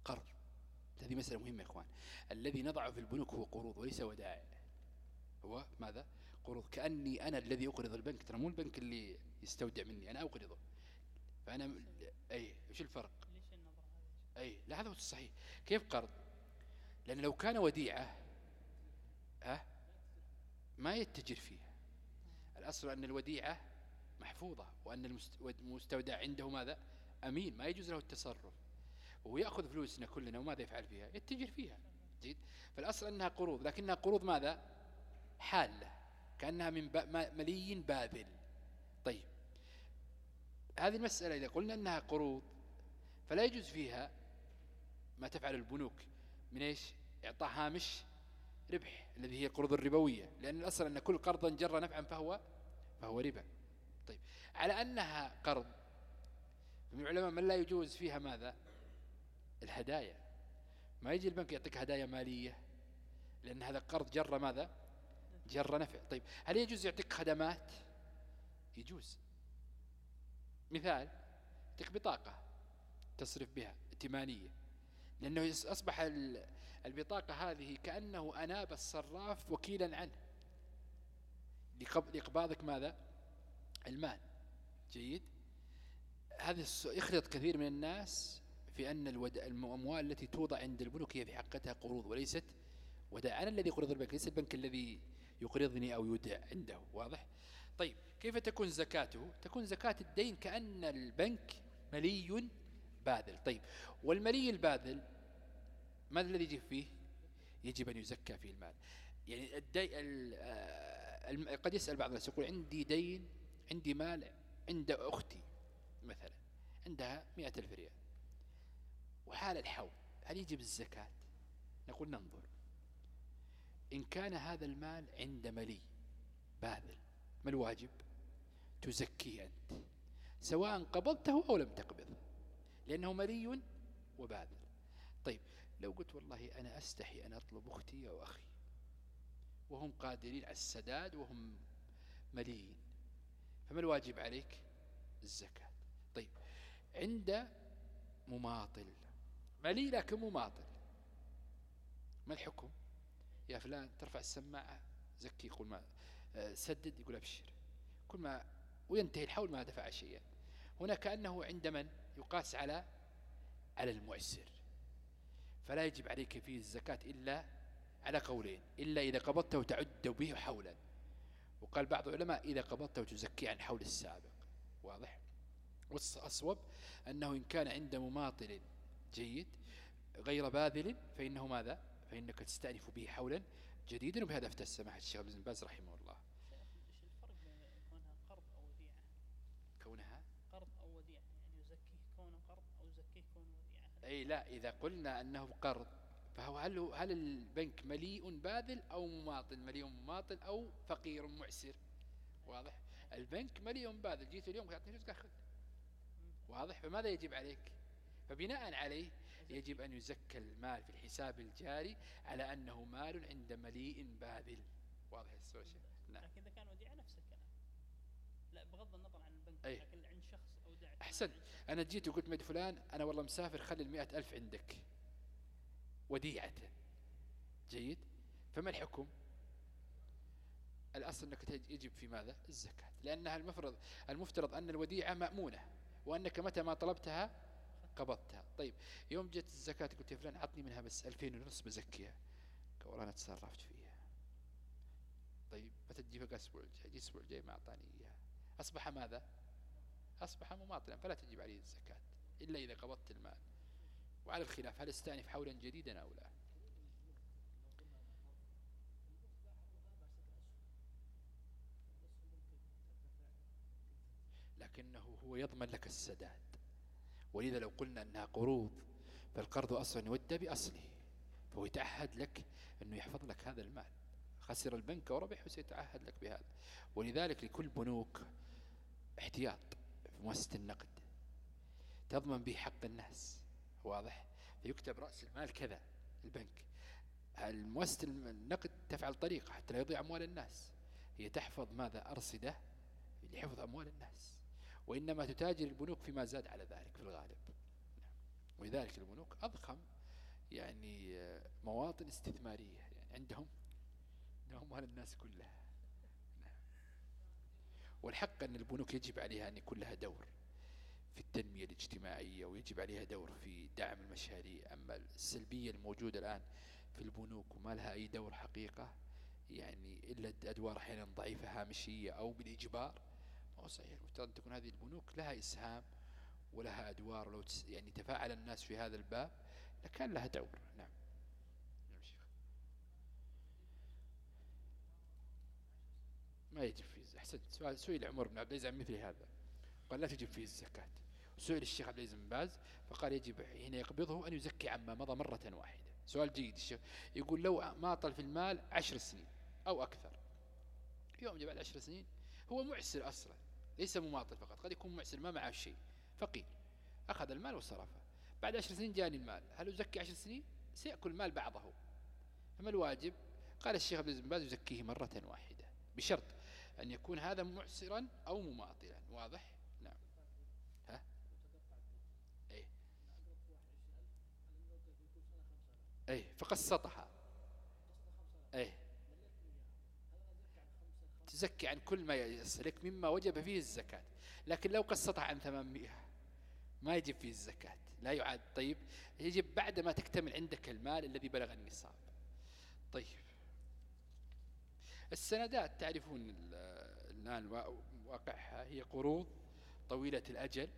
A: قرض هذه مسألة مهمة يا إخوان. الذي نضعه في البنوك هو قروض وليس ودائع. هو ماذا؟ قروض. كأني أنا الذي أقرض البنك. ترى مو البنك اللي يستودع مني أنا أقرضه. فأنا أي إيش الفرق؟ أي لا هذا هو الصحيح. كيف قرض؟ لأن لو كان وديعة ها؟ ما يتجر فيها. الأصل أن الوديعة محفوظة وأن المستودع عنده ماذا؟ أمين. ما يجوز له التصرف. ويأخذ فلوسنا كلنا وماذا يفعل فيها؟ يتجر فيها. جيد؟ فالأصل أنها قروض لكنها قروض ماذا؟ حالة. كأنها من ملي باذل. طيب. هذه المسألة إذا قلنا أنها قروض فلا يجوز فيها ما تفعل البنوك من إيش؟ إعطاء هامش ربح الذي هي القروض الربوية لأن الأصل أن كل قرضا جر نفعا فهو فهو ربا. طيب. على أنها قرض من العلماء من لا يجوز فيها ماذا؟ الهدايا. ما يجي البنك يعطيك هدايا مالية لأن هذا قرض جر ماذا؟ جر نفع. طيب هل يجوز يعطيك خدمات؟ يجوز. مثال يعطيك بطاقة تصرف بها ائتمانية. لأنه أصبح البطاقة هذه كأنه أناب الصراف وكيلا عنه. لإقباضك ماذا؟ المال. جيد؟ هذا يخلط كثير من الناس في أن الأموال التي توضع عند البنوك هي في حقتها قروض وليست ودائع أنا الذي أقرض البنك ليس البنك الذي يقرضني أو يودع عنده. واضح؟ طيب كيف تكون زكاته؟ تكون زكاة الدين كأن البنك ملي باذل. طيب والملي الباذل ماذا الذي يجب فيه؟ يجب أن يزكى فيه المال. يعني الدي آه، قد يسأل بعض الناس يقول عندي دين عندي مال عند أختي مثلا عندها مئة ألف ريال. وحال الحول هل يجب الزكاة؟ نقول ننظر. إن كان هذا المال عند ملي باذل ما الواجب؟ تزكيه أنت سواء قبضته أو لم تقبضه لأنه ملي وباذل. طيب لو قلت والله أنا أستحي أن أطلب أختي أو أخي وهم قادرين على السداد وهم مليين فما الواجب عليك؟ الزكاة. طيب عند مماطل ملي لكن مماطل ما الحكم؟ يا فلان ترفع السماعة زكي يقول ما آه، سدد يقول أبشر. كل ما وينتهي الحول ما دفع شيئا. هنا كأنه عند من؟ يقاس على على المعسر فلا يجب عليك فيه الزكاة إلا على قولين. إلا إذا قبضته تعد به حولا. وقال بعض العلماء إذا قبضته تزكي عن حول السابق. واضح؟ والأصوب أنه إن كان عند مماطل جيد غير باذل فإنه ماذا؟ فإنك تستأنف به حولا جديدا وبهذا افتى السماحة الشيخ ابن باز رحمه الله. كونها
B: قرض أو وديعة؟ يعني يزكيه كونه قرض أو يزكيه كونه وديعة.
A: أي لا إذا قلنا أنه قرض فهو هل, هل البنك مليء باذل أو مماطل؟ مليء مماطل أو فقير معسر؟ واضح. البنك مليء باذل. جيت اليوم تعطيني فلوس خذ واضح. فماذا يجب عليك؟ فبناء عليه يجب أن يزكى المال في الحساب الجاري على أنه مال عند مليء باذل. واضح السؤال
B: نعم. لكن إذا كان وديعة نفس الكلام لا بغض النظر عن البنك
A: أي.
B: لكن عند شخص أودع
A: أحسن. أنا جيت وقلت مد فلان أنا والله مسافر خلي المئة ألف عندك. وديعة. جيد. فما الحكم؟ الأصل أنك يجب في ماذا؟ الزكاة. لأنها المفرض المفترض أن الوديعة مأمونة وأنك متى ما طلبتها قبضتها. طيب يوم جت الزكاة قلت يا فلان عطني منها بس ألفين ونص بزكيها والله أنا تصرفت فيها. طيب متى تجي بقى الأسبوع الجاي الأسبوع الجاي ما أعطاني إياها. أصبح ماذا؟ أصبح مماطلا فلا تجب عليه الزكاة إلا إذا قبضت المال. وعلى الخلاف هل أستأنف حولا جديدا أو لا؟ لكنه هو يضمن لك السداد. ولذا لو قلنا أنها قروض فالقرض أصلا يودى بأصله فهو يتعهد لك أنه يحفظ لك هذا المال. خسر البنك وربح وسيتعهد لك بهذا. ولذلك لكل بنوك احتياط في مؤسسة النقد. تضمن به حق الناس. واضح؟ فيكتب رأس المال كذا البنك. المؤسسة النقد تفعل طريقة حتى لا يضيع أموال الناس؟ هي تحفظ ماذا أرصدة؟ لحفظ أموال الناس. وإنما تتاجر البنوك فيما زاد على ذلك في الغالب نعم. ولذلك البنوك أضخم يعني مواطن استثمارية يعني عندهم عندهم أموال الناس كلها نعم. والحق أن البنوك يجب عليها أن يكون لها دور في التنمية الاجتماعية ويجب عليها دور في دعم المشاريع أما السلبية الموجودة الآن في البنوك وما لها أي دور حقيقة يعني إلا أدوار أحيانا ضعيفة هامشية أو بالإجبار هو صحيح. المفترض أن تكون هذه البنوك لها إسهام ولها أدوار لو يعني تفاعل الناس في هذا الباب لكان لها دور. نعم. نعم ما يجب فيه أحسنت. سؤال سئل عمر بن عبد العزيز عن مثل هذا. قال لا تجب فيه الزكاة. سئل الشيخ عبد العزيز بن باز فقال يجب حين يقبضه أن يزكي عما مضى مرة واحدة. سؤال جيد الشيخ. يقول لو ماطل في المال عشر سنين أو أكثر. يوم بعد عشر سنين هو معسر أصلا. ليس مماطل فقط قد يكون معسر ما معه شيء فقير. أخذ المال وصرفه. بعد عشر سنين جاني المال. هل أزكي عشر سنين؟ سيأكل المال بعضه. فما الواجب؟ قال الشيخ ابن باز يزكيه مرة واحدة بشرط أن يكون هذا معسرا أو مماطلا. واضح؟ نعم. ها؟ أي أي فقسطها أي تزكي عن كل ما يصلك مما وجب فيه الزكاة. لكن لو قسطها عن ثمانمائة ما يجب فيه الزكاة. لا يعاد طيب يجب بعد ما تكتمل عندك المال الذي بلغ النصاب. طيب. السندات تعرفون الآن واقعها هي قروض طويلة الأجل.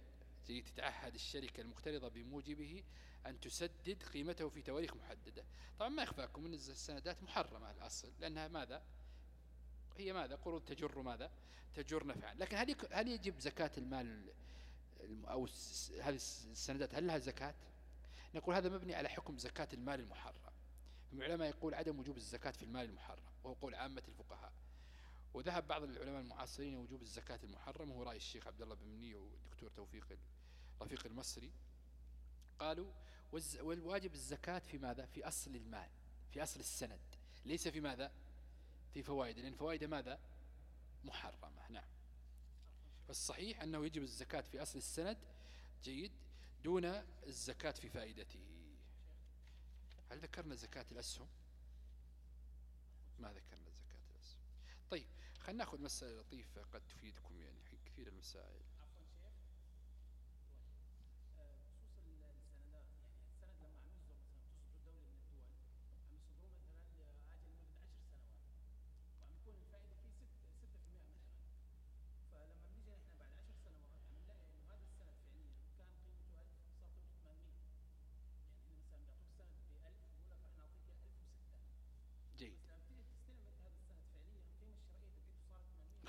A: تتعهد الشركة المقترضة بموجبه أن تسدد قيمته في تواريخ محددة. طبعا ما يخفاكم أن السندات محرمة الأصل. لأنها ماذا؟ هي ماذا؟ قروض تجر ماذا؟ تجر نفعا لكن هل هل يجب زكاة المال أو هذه السندات هل لها زكاة؟ نقول هذا مبني على حكم زكاة المال المحرم. العلماء يقول عدم وجوب الزكاة في المال المحرم وهو قول عامة الفقهاء. وذهب بعض العلماء المعاصرين وجوب الزكاة المحرم وهو رأي الشيخ عبد الله بن مني والدكتور توفيق رفيق المصري. قالوا والواجب الزكاة في ماذا؟ في أصل المال في أصل السند. ليس في ماذا؟ في فوائد لأن فوائد ماذا؟ محرمة. نعم. فالصحيح أنه يجب الزكاة في أصل السند جيد دون الزكاة في فائدته. هل ذكرنا زكاة الأسهم؟ ما ذكرنا زكاة الأسهم. طيب خلينا نأخذ مسألة لطيفة قد تفيدكم يعني كثير المسائل.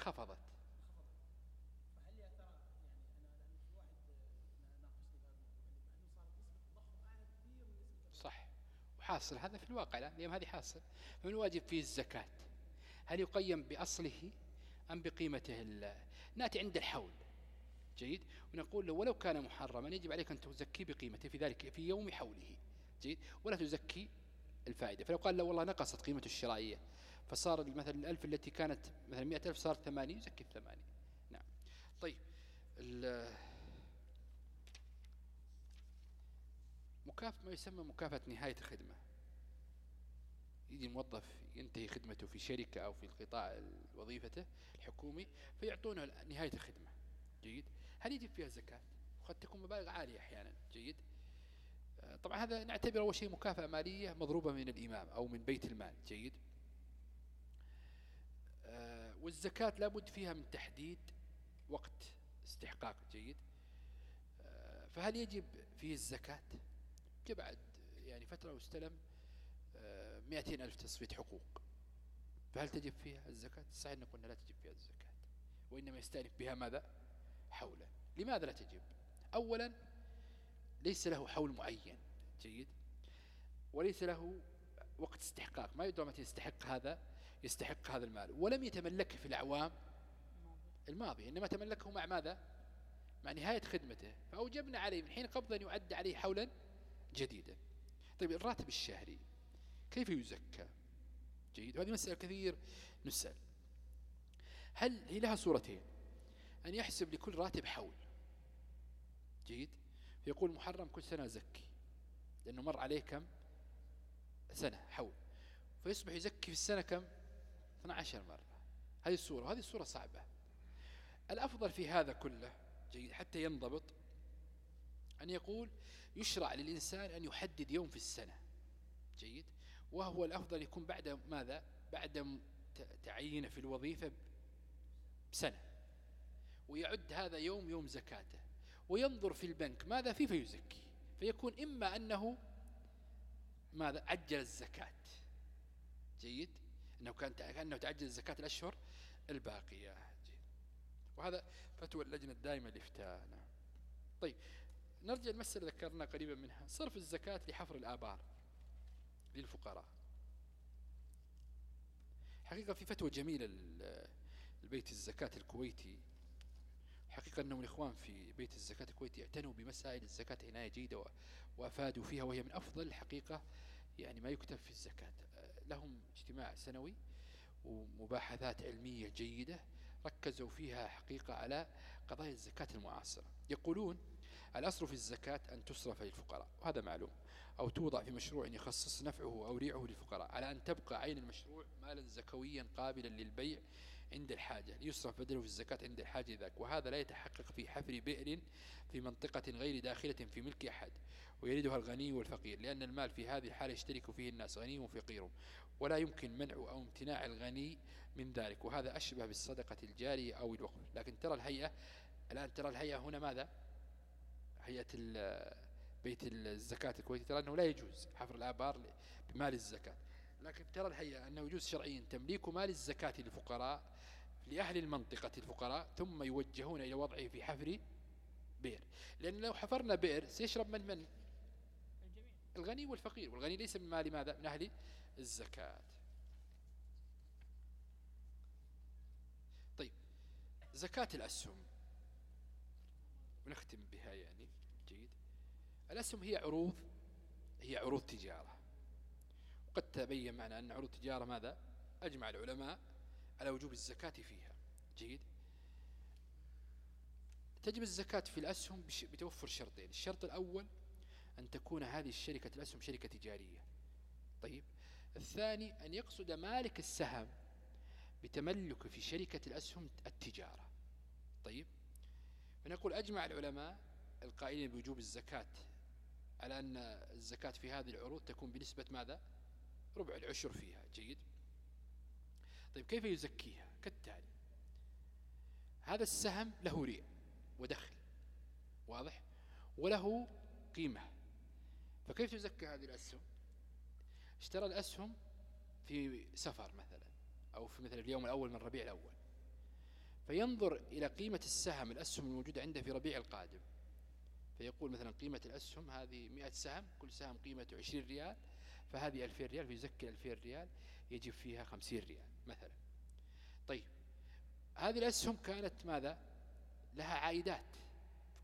A: انخفضت. صح. وحاصل هذا في الواقع لا اليوم هذه حاصل. فمن الواجب فيه الزكاة. هل يقيم بأصله أم بقيمته نأتي عند الحول. جيد؟ ونقول له ولو كان محرما يجب عليك أن تزكي بقيمته في ذلك في يوم حوله. جيد؟ ولا تزكي الفائدة. فلو قال له والله نقصت قيمة الشرائية فصار مثلا الألف التي كانت مثلا مئة ألف صارت ثمانية يزكي الثمانية نعم. طيب مكافأة ما يسمى مكافأة نهاية الخدمة. يجي موظف ينتهي خدمته في شركة أو في القطاع وظيفته الحكومي فيعطونه نهاية الخدمة. جيد. هل يجب فيها زكاة؟ وقد تكون مبالغ عالية أحيانا. جيد. طبعا هذا نعتبر أول شيء مكافأة مالية مضروبة من الإمام أو من بيت المال. جيد. والزكاة لابد فيها من تحديد وقت استحقاق جيد. آه، فهل يجب فيه الزكاة؟ بعد يعني فترة واستلم آه، مئتين ألف تصفية حقوق. فهل تجب فيها الزكاة؟ صحيح نقول لا تجب فيها الزكاة وإنما يستأنف بها ماذا؟ حولا لماذا لا تجب؟ أولا ليس له حول معين جيد وليس له وقت استحقاق. ما يدرى متى يستحق هذا؟ يستحق هذا المال. ولم يتملكه في الأعوام الماضية. إنما تملكه مع ماذا؟ مع نهاية خدمته. فأوجبنا عليه من حين قبضا يعد عليه حولا جديدا. طيب الراتب الشهري كيف يزكى؟ جيد. وهذه مسألة كثير نسأل. هل هي لها صورتين؟ أن يحسب لكل راتب حول. جيد. فيقول محرم كل سنة زكي لأنه مر عليه كم؟ سنة حول. فيصبح يزكي في السنة كم؟ 12 مرة. هذه الصورة وهذه الصورة صعبة. الأفضل في هذا كله جيد حتى ينضبط أن يقول يشرع للإنسان أن يحدد يوم في السنة. جيد. وهو الأفضل يكون بعد ماذا؟ بعد تعيينه في الوظيفة بسنة. ويعد هذا يوم يوم زكاته. وينظر في البنك ماذا فيه؟ فيزكي. فيكون إما أنه ماذا؟ عجل الزكاة. جيد. أنه كان كأنه تعجل زكاة الأشهر الباقية. وهذا فتوى اللجنة الدائمة لإفتاء. نعم. طيب نرجع المسألة ذكرنا قريبا منها. صرف الزكاة لحفر الآبار للفقراء. حقيقة في فتوى جميلة البيت الزكاة الكويتي. حقيقة أنهم الإخوان في بيت الزكاة الكويتي اعتنوا بمسائل الزكاة عناية جيدة وأفادوا فيها وهي من أفضل الحقيقة يعني ما يكتب في الزكاة. لهم اجتماع سنوي ومباحثات علمية جيدة ركزوا فيها حقيقة على قضايا الزكاة المعاصرة. يقولون الأصل في الزكاة أن تصرف للفقراء وهذا معلوم أو توضع في مشروع يخصص نفعه أو ريعه للفقراء على أن تبقى عين المشروع مالا زكويا قابلا للبيع عند الحاجة. ليصرف بدله في الزكاة عند الحاجة ذاك وهذا لا يتحقق في حفر بئر في منطقة غير داخلة في ملك أحد. ويريدها الغني والفقير لأن المال في هذه الحالة يشترك فيه الناس غني وفقير. ولا يمكن منع أو امتناع الغني من ذلك وهذا أشبه بالصدقة الجارية أو الوقف لكن ترى الهيئة الآن ترى الهيئة هنا ماذا؟ هيئة بيت الزكاة الكويتي ترى أنه لا يجوز حفر الآبار بمال الزكاة. لكن ترى الهيئة أنه يجوز شرعيا تمليك مال الزكاة للفقراء لأهل المنطقة الفقراء ثم يوجهون إلى وضعه في حفر بئر. لأن لو حفرنا بئر سيشرب من من؟ الغني والفقير والغني ليس من مال ماذا؟ من أهل الزكاة. طيب زكاة الأسهم. ونختم بها يعني جيد. الأسهم هي عروض هي عروض تجارة. وقد تبين معنا أن عروض تجارة ماذا؟ أجمع العلماء على وجوب الزكاة فيها. جيد. تجب الزكاة في الأسهم بتوفر شرطين. الشرط الأول أن تكون هذه الشركة الأسهم شركة تجارية. طيب. الثاني أن يقصد مالك السهم بتملك في شركة الأسهم التجارة. طيب. فنقول أجمع العلماء القائلين بوجوب الزكاة على أن الزكاة في هذه العروض تكون بنسبة ماذا؟ ربع العشر فيها. جيد. طيب كيف يزكيها؟ كالتالي. هذا السهم له ريع ودخل واضح؟ وله قيمة. فكيف يزكى هذه الأسهم؟ اشترى الأسهم في سفر مثلا أو في مثل اليوم الأول من ربيع الأول. فينظر إلى قيمة السهم الأسهم الموجودة عنده في ربيع القادم. فيقول مثلا قيمة الأسهم هذه مئة سهم كل سهم قيمته عشرين ريال. فهذه ألفين ريال فيزكي ألفين ريال يجب فيها خمسين ريال مثلا. طيب هذه الأسهم كانت ماذا؟ لها عائدات.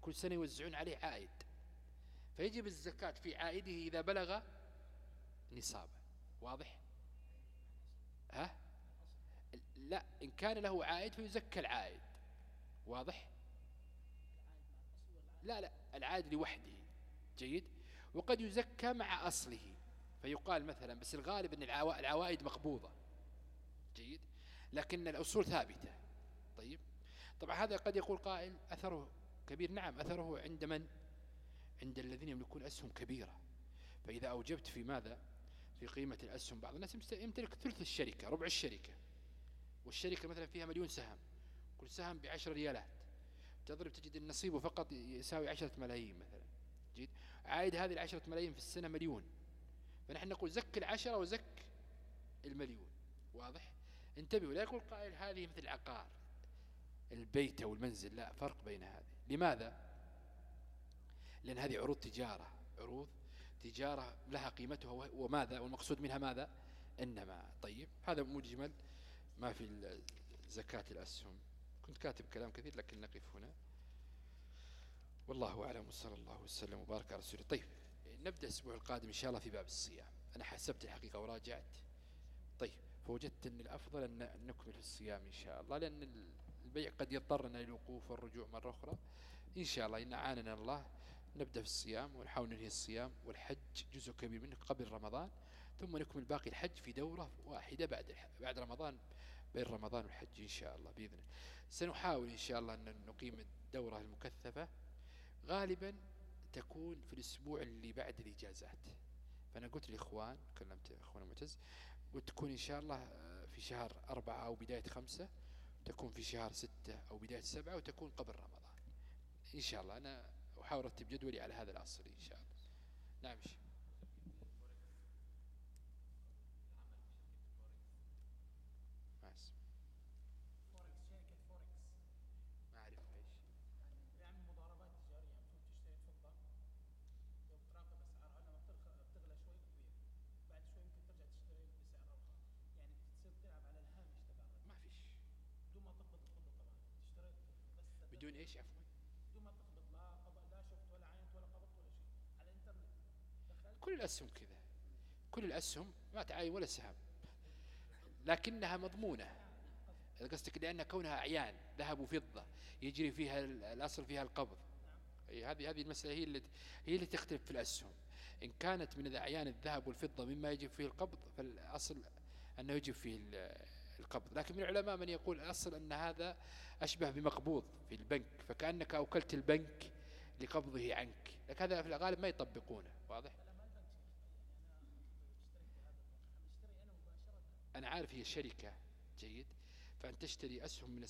A: كل سنة يوزعون عليه عائد. فيجب الزكاة في عائده إذا بلغ نصابه. واضح؟ ها؟ لا إن كان له عائد فيزكى العائد. واضح؟ لا لا العائد لوحده. جيد؟ وقد يزكى مع أصله. فيقال مثلا بس الغالب أن العوائد مقبوضة. جيد؟ لكن الأصول ثابتة. طيب؟ طبعا هذا قد يقول قائل أثره كبير. نعم أثره عند من؟ عند الذين يملكون أسهم كبيرة. فإذا أوجبت في ماذا؟ في قيمة الأسهم. بعض الناس يمتلك ثلث الشركة ربع الشركة. والشركة مثلا فيها مليون سهم. كل سهم بعشر ريالات. تضرب تجد النصيب فقط يساوي عشرة ملايين مثلا. جيد؟ عائد هذه العشرة ملايين في السنة مليون. فنحن نقول زك العشرة وزك المليون. واضح؟ انتبهوا لا يقول قائل هذه مثل عقار. البيت أو المنزل لا فرق بين هذه. لماذا؟ لأن هذه عروض تجارة عروض تجارة لها قيمتها وماذا؟ والمقصود منها ماذا؟ إنما طيب هذا مجمل ما في زكاة الأسهم. كنت كاتب كلام كثير لكن نقف هنا. والله أعلم وصلى الله وسلم وبارك على رسوله. طيب نبدأ الأسبوع القادم إن شاء الله في باب الصيام. أنا حسبت الحقيقة وراجعت. طيب فوجدت أن الأفضل أن نكمل في الصيام إن شاء الله لأن البيع قد يضطرنا للوقوف والرجوع مرة أخرى. إن شاء الله إن أعاننا الله. نبدأ في الصيام ونحاول ننهي الصيام والحج جزء كبير منه قبل رمضان ثم نكمل باقي الحج في دورة واحدة بعد بعد رمضان بين رمضان والحج إن شاء الله بإذن. الله سنحاول إن شاء الله أن نقيم الدورة المكثفة. غالبا تكون في الأسبوع اللي بعد الإجازات. فأنا قلت للإخوان كلمت أخوان معتز قلت تكون إن شاء الله آه، في شهر أربعة أو بداية خمسة تكون في شهر ستة أو بداية سبعة وتكون قبل رمضان. إن شاء الله. أنا أحاول أرتب جدولي على هذا الأصل إن شاء الله نعم شيء. إيش عفوا
C: بدون ما تقبض لا قبض لا شفت ولا عينت ولا قبضت ولا شيء على الانترنت دخلت
A: كل الأسهم كذا. كل الأسهم ما تعاين ولا سهم. لكنها مضمونة. قصدك لأن كونها أعيان ذهب وفضة يجري فيها ال- الأصل فيها القبض. هذه هذه المسألة هي اللي هي اللي تختلف في الأسهم. إن كانت من أعيان الذهب والفضة مما يجب فيه القبض فالأصل أنه يجب فيه ال- القبض. لكن من العلماء من يقول الأصل أن هذا أشبه بمقبوض في البنك فكأنك أوكلت البنك لقبضه عنك. لكن هذا في الغالب ما يطبقونه واضح؟ أنا عارف هي شركة جيد. فأن تشتري أسهم من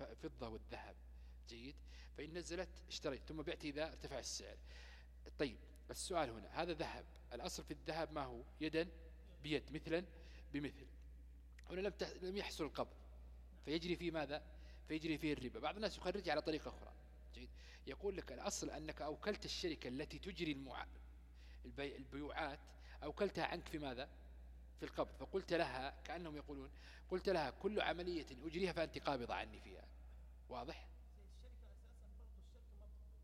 A: الفضة والذهب جيد. فإن نزلت اشتريت ثم بعت إذا ارتفع السعر. طيب السؤال هنا هذا ذهب الأصل في الذهب ما هو؟ يدا بيد مثلا بمثل. هنا لم لم يحصل القبض فيجري فيه ماذا؟ فيجري فيه الربا. بعض الناس يخرجها على طريقة أخرى. جيد. يقول لك الأصل أنك أوكلت الشركة التي تجري المع... البي... البيوعات أوكلتها عنك في ماذا؟ في القبض فقلت لها كأنهم يقولون قلت لها كل عملية أجريها فأنت قابضة عني فيها. واضح؟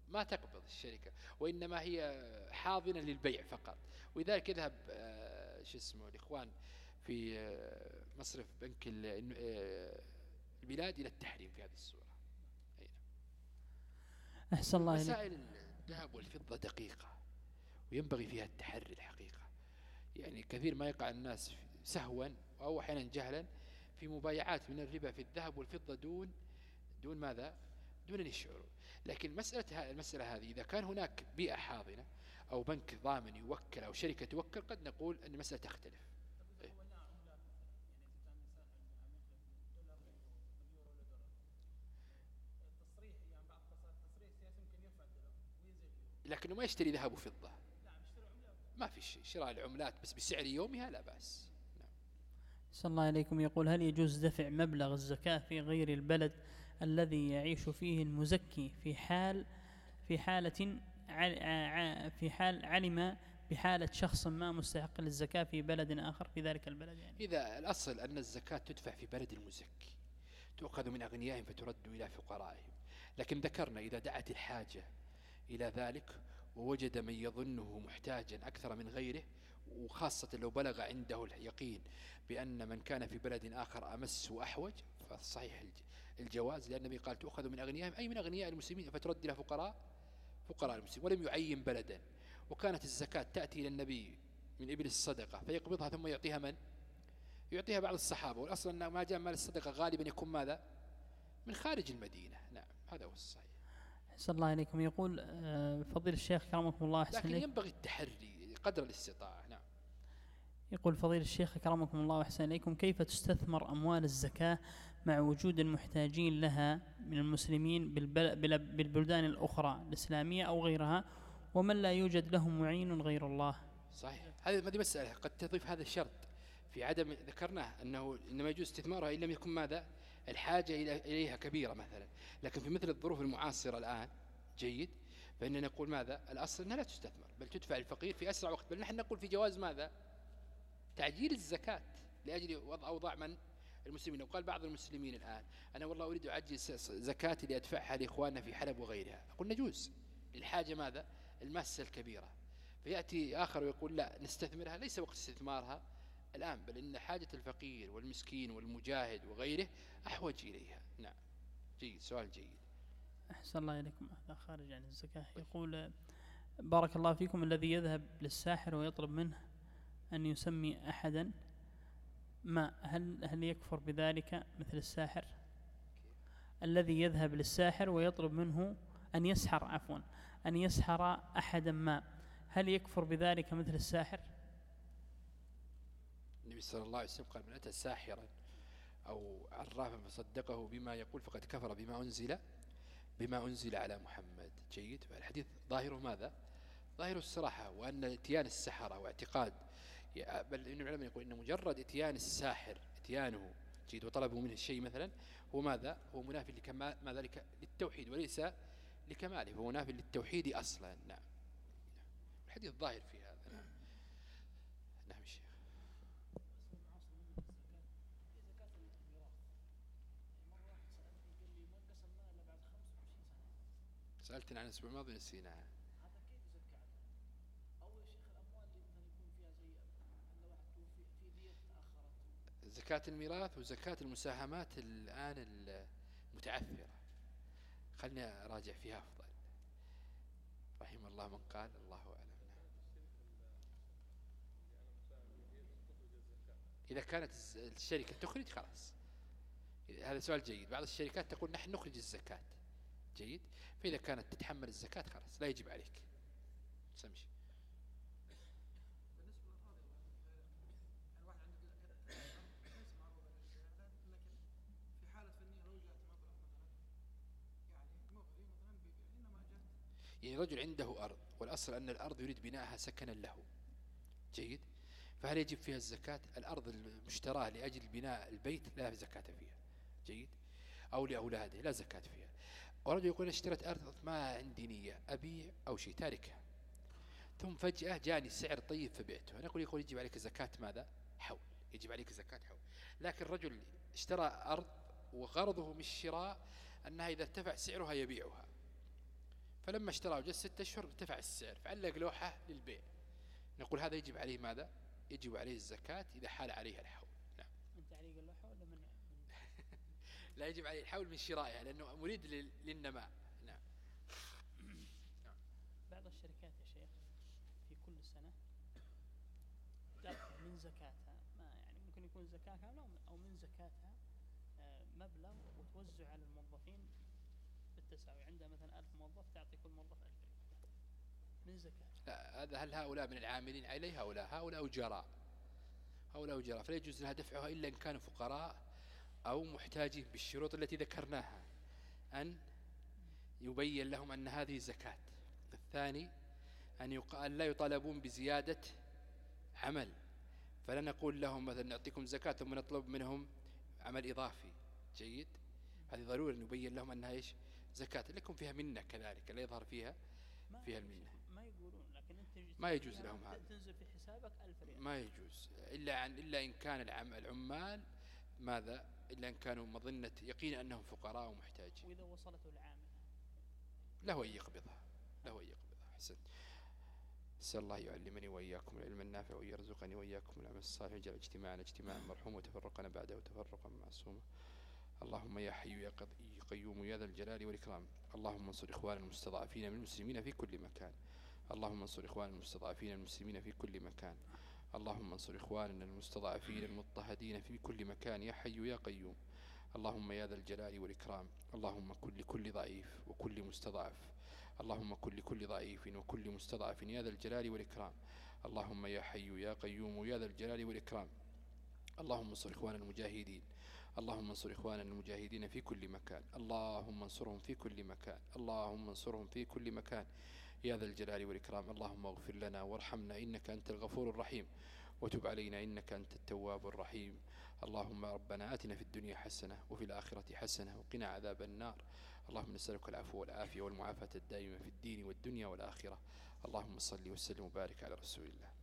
A: ما تقبض الشركة وإنما هي حاضنة للبيع فقط. ولذلك يذهب آه، شو اسمه الإخوان في آه، مصرف بنك آه، البلاد إلى التحريم في هذه الصورة.
B: أحسن الله
A: مسائل الذهب والفضة دقيقة وينبغي فيها التحري الحقيقة. يعني كثير ما يقع الناس سهوا أو أحيانا جهلا في مبايعات من الربا في الذهب والفضة دون دون ماذا؟ دون أن يشعروا. لكن مسألة المسألة هذه إذا كان هناك بيئة حاضنة أو بنك ضامن يوكل أو شركة توكل قد نقول أن المسألة تختلف. إيه. لكنه ما يشتري ذهب وفضة. ما في شيء. شراء العملات بس بسعر يومها لا بأس. نعم.
B: أحسن الله إليكم يقول هل يجوز دفع مبلغ الزكاة في غير البلد الذي يعيش فيه المزكي في حال في حالة في حال علم بحالة شخص ما مستحق للزكاة في بلد آخر في ذلك البلد يعني؟
A: إذا الأصل أن الزكاة تدفع في بلد المزكي. تؤخذ من أغنيائهم فترد إلى فقرائهم. لكن ذكرنا إذا دعت الحاجة إلى ذلك ووجد من يظنه محتاجا أكثر من غيره وخاصة لو بلغ عنده اليقين بأن من كان في بلد آخر أمس وأحوج فصحيح الج- الجواز لأن النبي قال تؤخذ من أغنيائهم أي من أغنياء المسلمين فترد إلى فقراء فقراء المسلمين ولم يعين بلدا. وكانت الزكاة تأتي إلى النبي من إبل الصدقة فيقبضها ثم يعطيها من؟ يعطيها بعض الصحابة. والأصل أن ما جاء مال الصدقة غالبا يكون ماذا؟ من خارج المدينة. نعم هذا هو الصحيح.
B: أحسن الله إليكم. يقول آه، فضيل الشيخ كرمكم الله أحسن
A: لكن ينبغي التحري قدر الاستطاعة. نعم.
B: يقول فضيل الشيخ كرمكم الله وأحسن إليكم. كيف تستثمر أموال الزكاة مع وجود المحتاجين لها من المسلمين بالبل- بل- بالبلدان الأخرى الإسلامية أو غيرها؟ ومن لا يوجد له معين غير الله؟
A: صحيح. هذه هذه مسألة. قد تضيف هذا الشرط في عدم ذكرناه أنه إنما يجوز استثمارها إن لم يكن ماذا؟ الحاجة إليها كبيرة مثلا. لكن في مثل الظروف المعاصرة الآن جيد. فإننا نقول ماذا؟ الأصل أنها لا تستثمر بل تدفع الفقير في أسرع وقت. بل نحن نقول في جواز ماذا؟ تعجيل الزكاة لأجل وضع أوضاع من؟ المسلمين. وقال بعض المسلمين الآن أنا والله أريد أعجل زكاتي لأدفعها لإخواننا في حلب وغيرها. أقول نجوز. للحاجة ماذا؟ الماسة الكبيرة. فيأتي آخر ويقول لا نستثمرها. ليس وقت استثمارها. الآن بل إن حاجة الفقير والمسكين والمجاهد وغيره أحوج إليها. نعم. جيد سؤال جيد.
B: أحسن الله إليكم هذا خارج عن الزكاة. يقول بارك الله فيكم الذي يذهب للساحر ويطلب منه أن يسمي أحدا. ما هل هل يكفر بذلك مثل الساحر؟ الذي يذهب للساحر ويطلب منه أن يسحر عفوا أن يسحر أحدا ما. هل يكفر بذلك مثل الساحر؟
A: النبي صلى الله عليه وسلم قال من أتى ساحرا أو عرافا فصدقه بما يقول فقد كفر بما أنزل بما أنزل على محمد. جيد. فالحديث ظاهره ماذا؟ ظاهره الصراحة وأن إتيان السحرة واعتقاد. بل إن العلماء يقول إن مجرد إتيان الساحر إتيانه جيد وطلبوا منه الشيء مثلا هو ماذا؟ هو منافي لكمال ما ذلك للتوحيد وليس لكماله هو منافي للتوحيد أصلا. نعم. الحديث ظاهر في هذا نعم نعم الشيخ سألتنا عن الأسبوع الماضي نسيناها
C: هذا كيف يزكى عنه؟ أو يا شيخ الاموال اللي مثلا يكون فيها زي ان واحد توفي في دية تاخرت
A: زكاة الميراث وزكاة المساهمات الآن المتعثرة. خلني أراجع فيها أفضل. رحم الله من قال الله أعلم. إذا كانت الشركة تخرج خلاص. هذا سؤال جيد. بعض الشركات تقول نحن نخرج الزكاة. جيد. فإذا كانت تتحمل الزكاة خلاص لا يجب عليك. سمشي
C: يعني
A: رجل عنده أرض والأصل أن الأرض يريد بناءها سكنا له. جيد. فهل يجب فيها الزكاة؟ الأرض المشتراة لأجل بناء البيت لا زكاة فيها. جيد. أو لأولاده لا زكاة فيها. ورجل يقول اشتريت أرض ما عندي نية أبيع أو شيء تاركها. ثم فجأة جاني سعر طيب فبعته أنا أقول يقول يجب عليك زكاة ماذا؟ حول. يجب عليك زكاة حول. لكن رجل اشترى أرض وغرضه من الشراء أنها إذا ارتفع سعرها يبيعها. فلما اشترى وجلس ستة أشهر ارتفع السعر فعلق لوحة للبيع. نقول هذا يجب عليه ماذا؟ يجب عليه الزكاة إذا حال عليها الحول نعم
B: من تعليق اللوحة ولا من من-
A: لا يجب عليه الحول من شرائها لأنه مريد لل- للنماء. نعم.
B: بعض الشركات يا شيخ في كل سنة تأخذ من زكاتها ما يعني ممكن يكون زكاة كاملة أو- من زكاتها آه، مبلغ وتوزع على الموظفين بالتساوي. عندها مثلا ألف موظف تعطي كل موظف ألف ريال. من زكاة.
A: لا هذا هل هؤلاء من العاملين عليها أو لا هؤلاء أجراء هؤلاء أجراء فلا يجوز لها دفعها إلا إن كانوا فقراء أو محتاجين بالشروط التي ذكرناها أن يبين لهم أن هذه زكاة الثاني أن يقال لا يطالبون بزيادة عمل. فلا نقول لهم مثلا نعطيكم زكاة ثم نطلب منهم عمل إضافي. جيد. هذه ضروري أن يبين لهم أنها إيش؟ زكاة. لكم فيها منة كذلك لا يظهر فيها فيها المنة.
B: ما يقولون لكن أنت تجي
A: ما يجوز لهم
B: ت-
A: هذا.
B: تنزل في حسابك ألف ريال.
A: ما يجوز. إلا عن إلا إن كان العم العمال ماذا؟ إلا إن كانوا مظنة يقين أنهم فقراء ومحتاجين.
B: وإذا وصلته العامل
A: له أن يقبضها. له أن يقبضها. أحسن أسأل الله يعلمني وإياكم العلم النافع ويرزقني وإياكم العمل الصالح. ويجعل اجتماعنا اجتماعا مرحوما وتفرقنا بعده تفرقا معصوما. اللهم يا حي يا قيوم يا ذا الجلال والإكرام. اللهم انصر إخواننا المستضعفين من المسلمين في كل مكان. اللهم انصر إخواننا المستضعفين المسلمين في كل مكان. اللهم انصر إخواننا المستضعفين المضطهدين في كل مكان يا حي يا قيوم. اللهم يا ذا الجلال والإكرام. اللهم كن لكل ضعيف وكل مستضعف. اللهم كن لكل ضعيف وكل مستضعف يا ذا الجلال والإكرام. اللهم يا حي يا قيوم يا ذا الجلال والإكرام. اللهم انصر إخواننا المجاهدين. اللهم انصر إخواننا المجاهدين في كل مكان. اللهم انصرهم في كل مكان. اللهم انصرهم في كل مكان. يا ذا الجلال والإكرام. اللهم اغفر لنا وارحمنا إنك أنت الغفور الرحيم. وتب علينا إنك أنت التواب الرحيم. اللهم ربنا آتنا في الدنيا حسنة وفي الآخرة حسنة وقنا عذاب النار. اللهم نسألك العفو والعافية والمعافاة الدائمة في الدين والدنيا والآخرة. اللهم صل وسلم وبارك على رسول الله.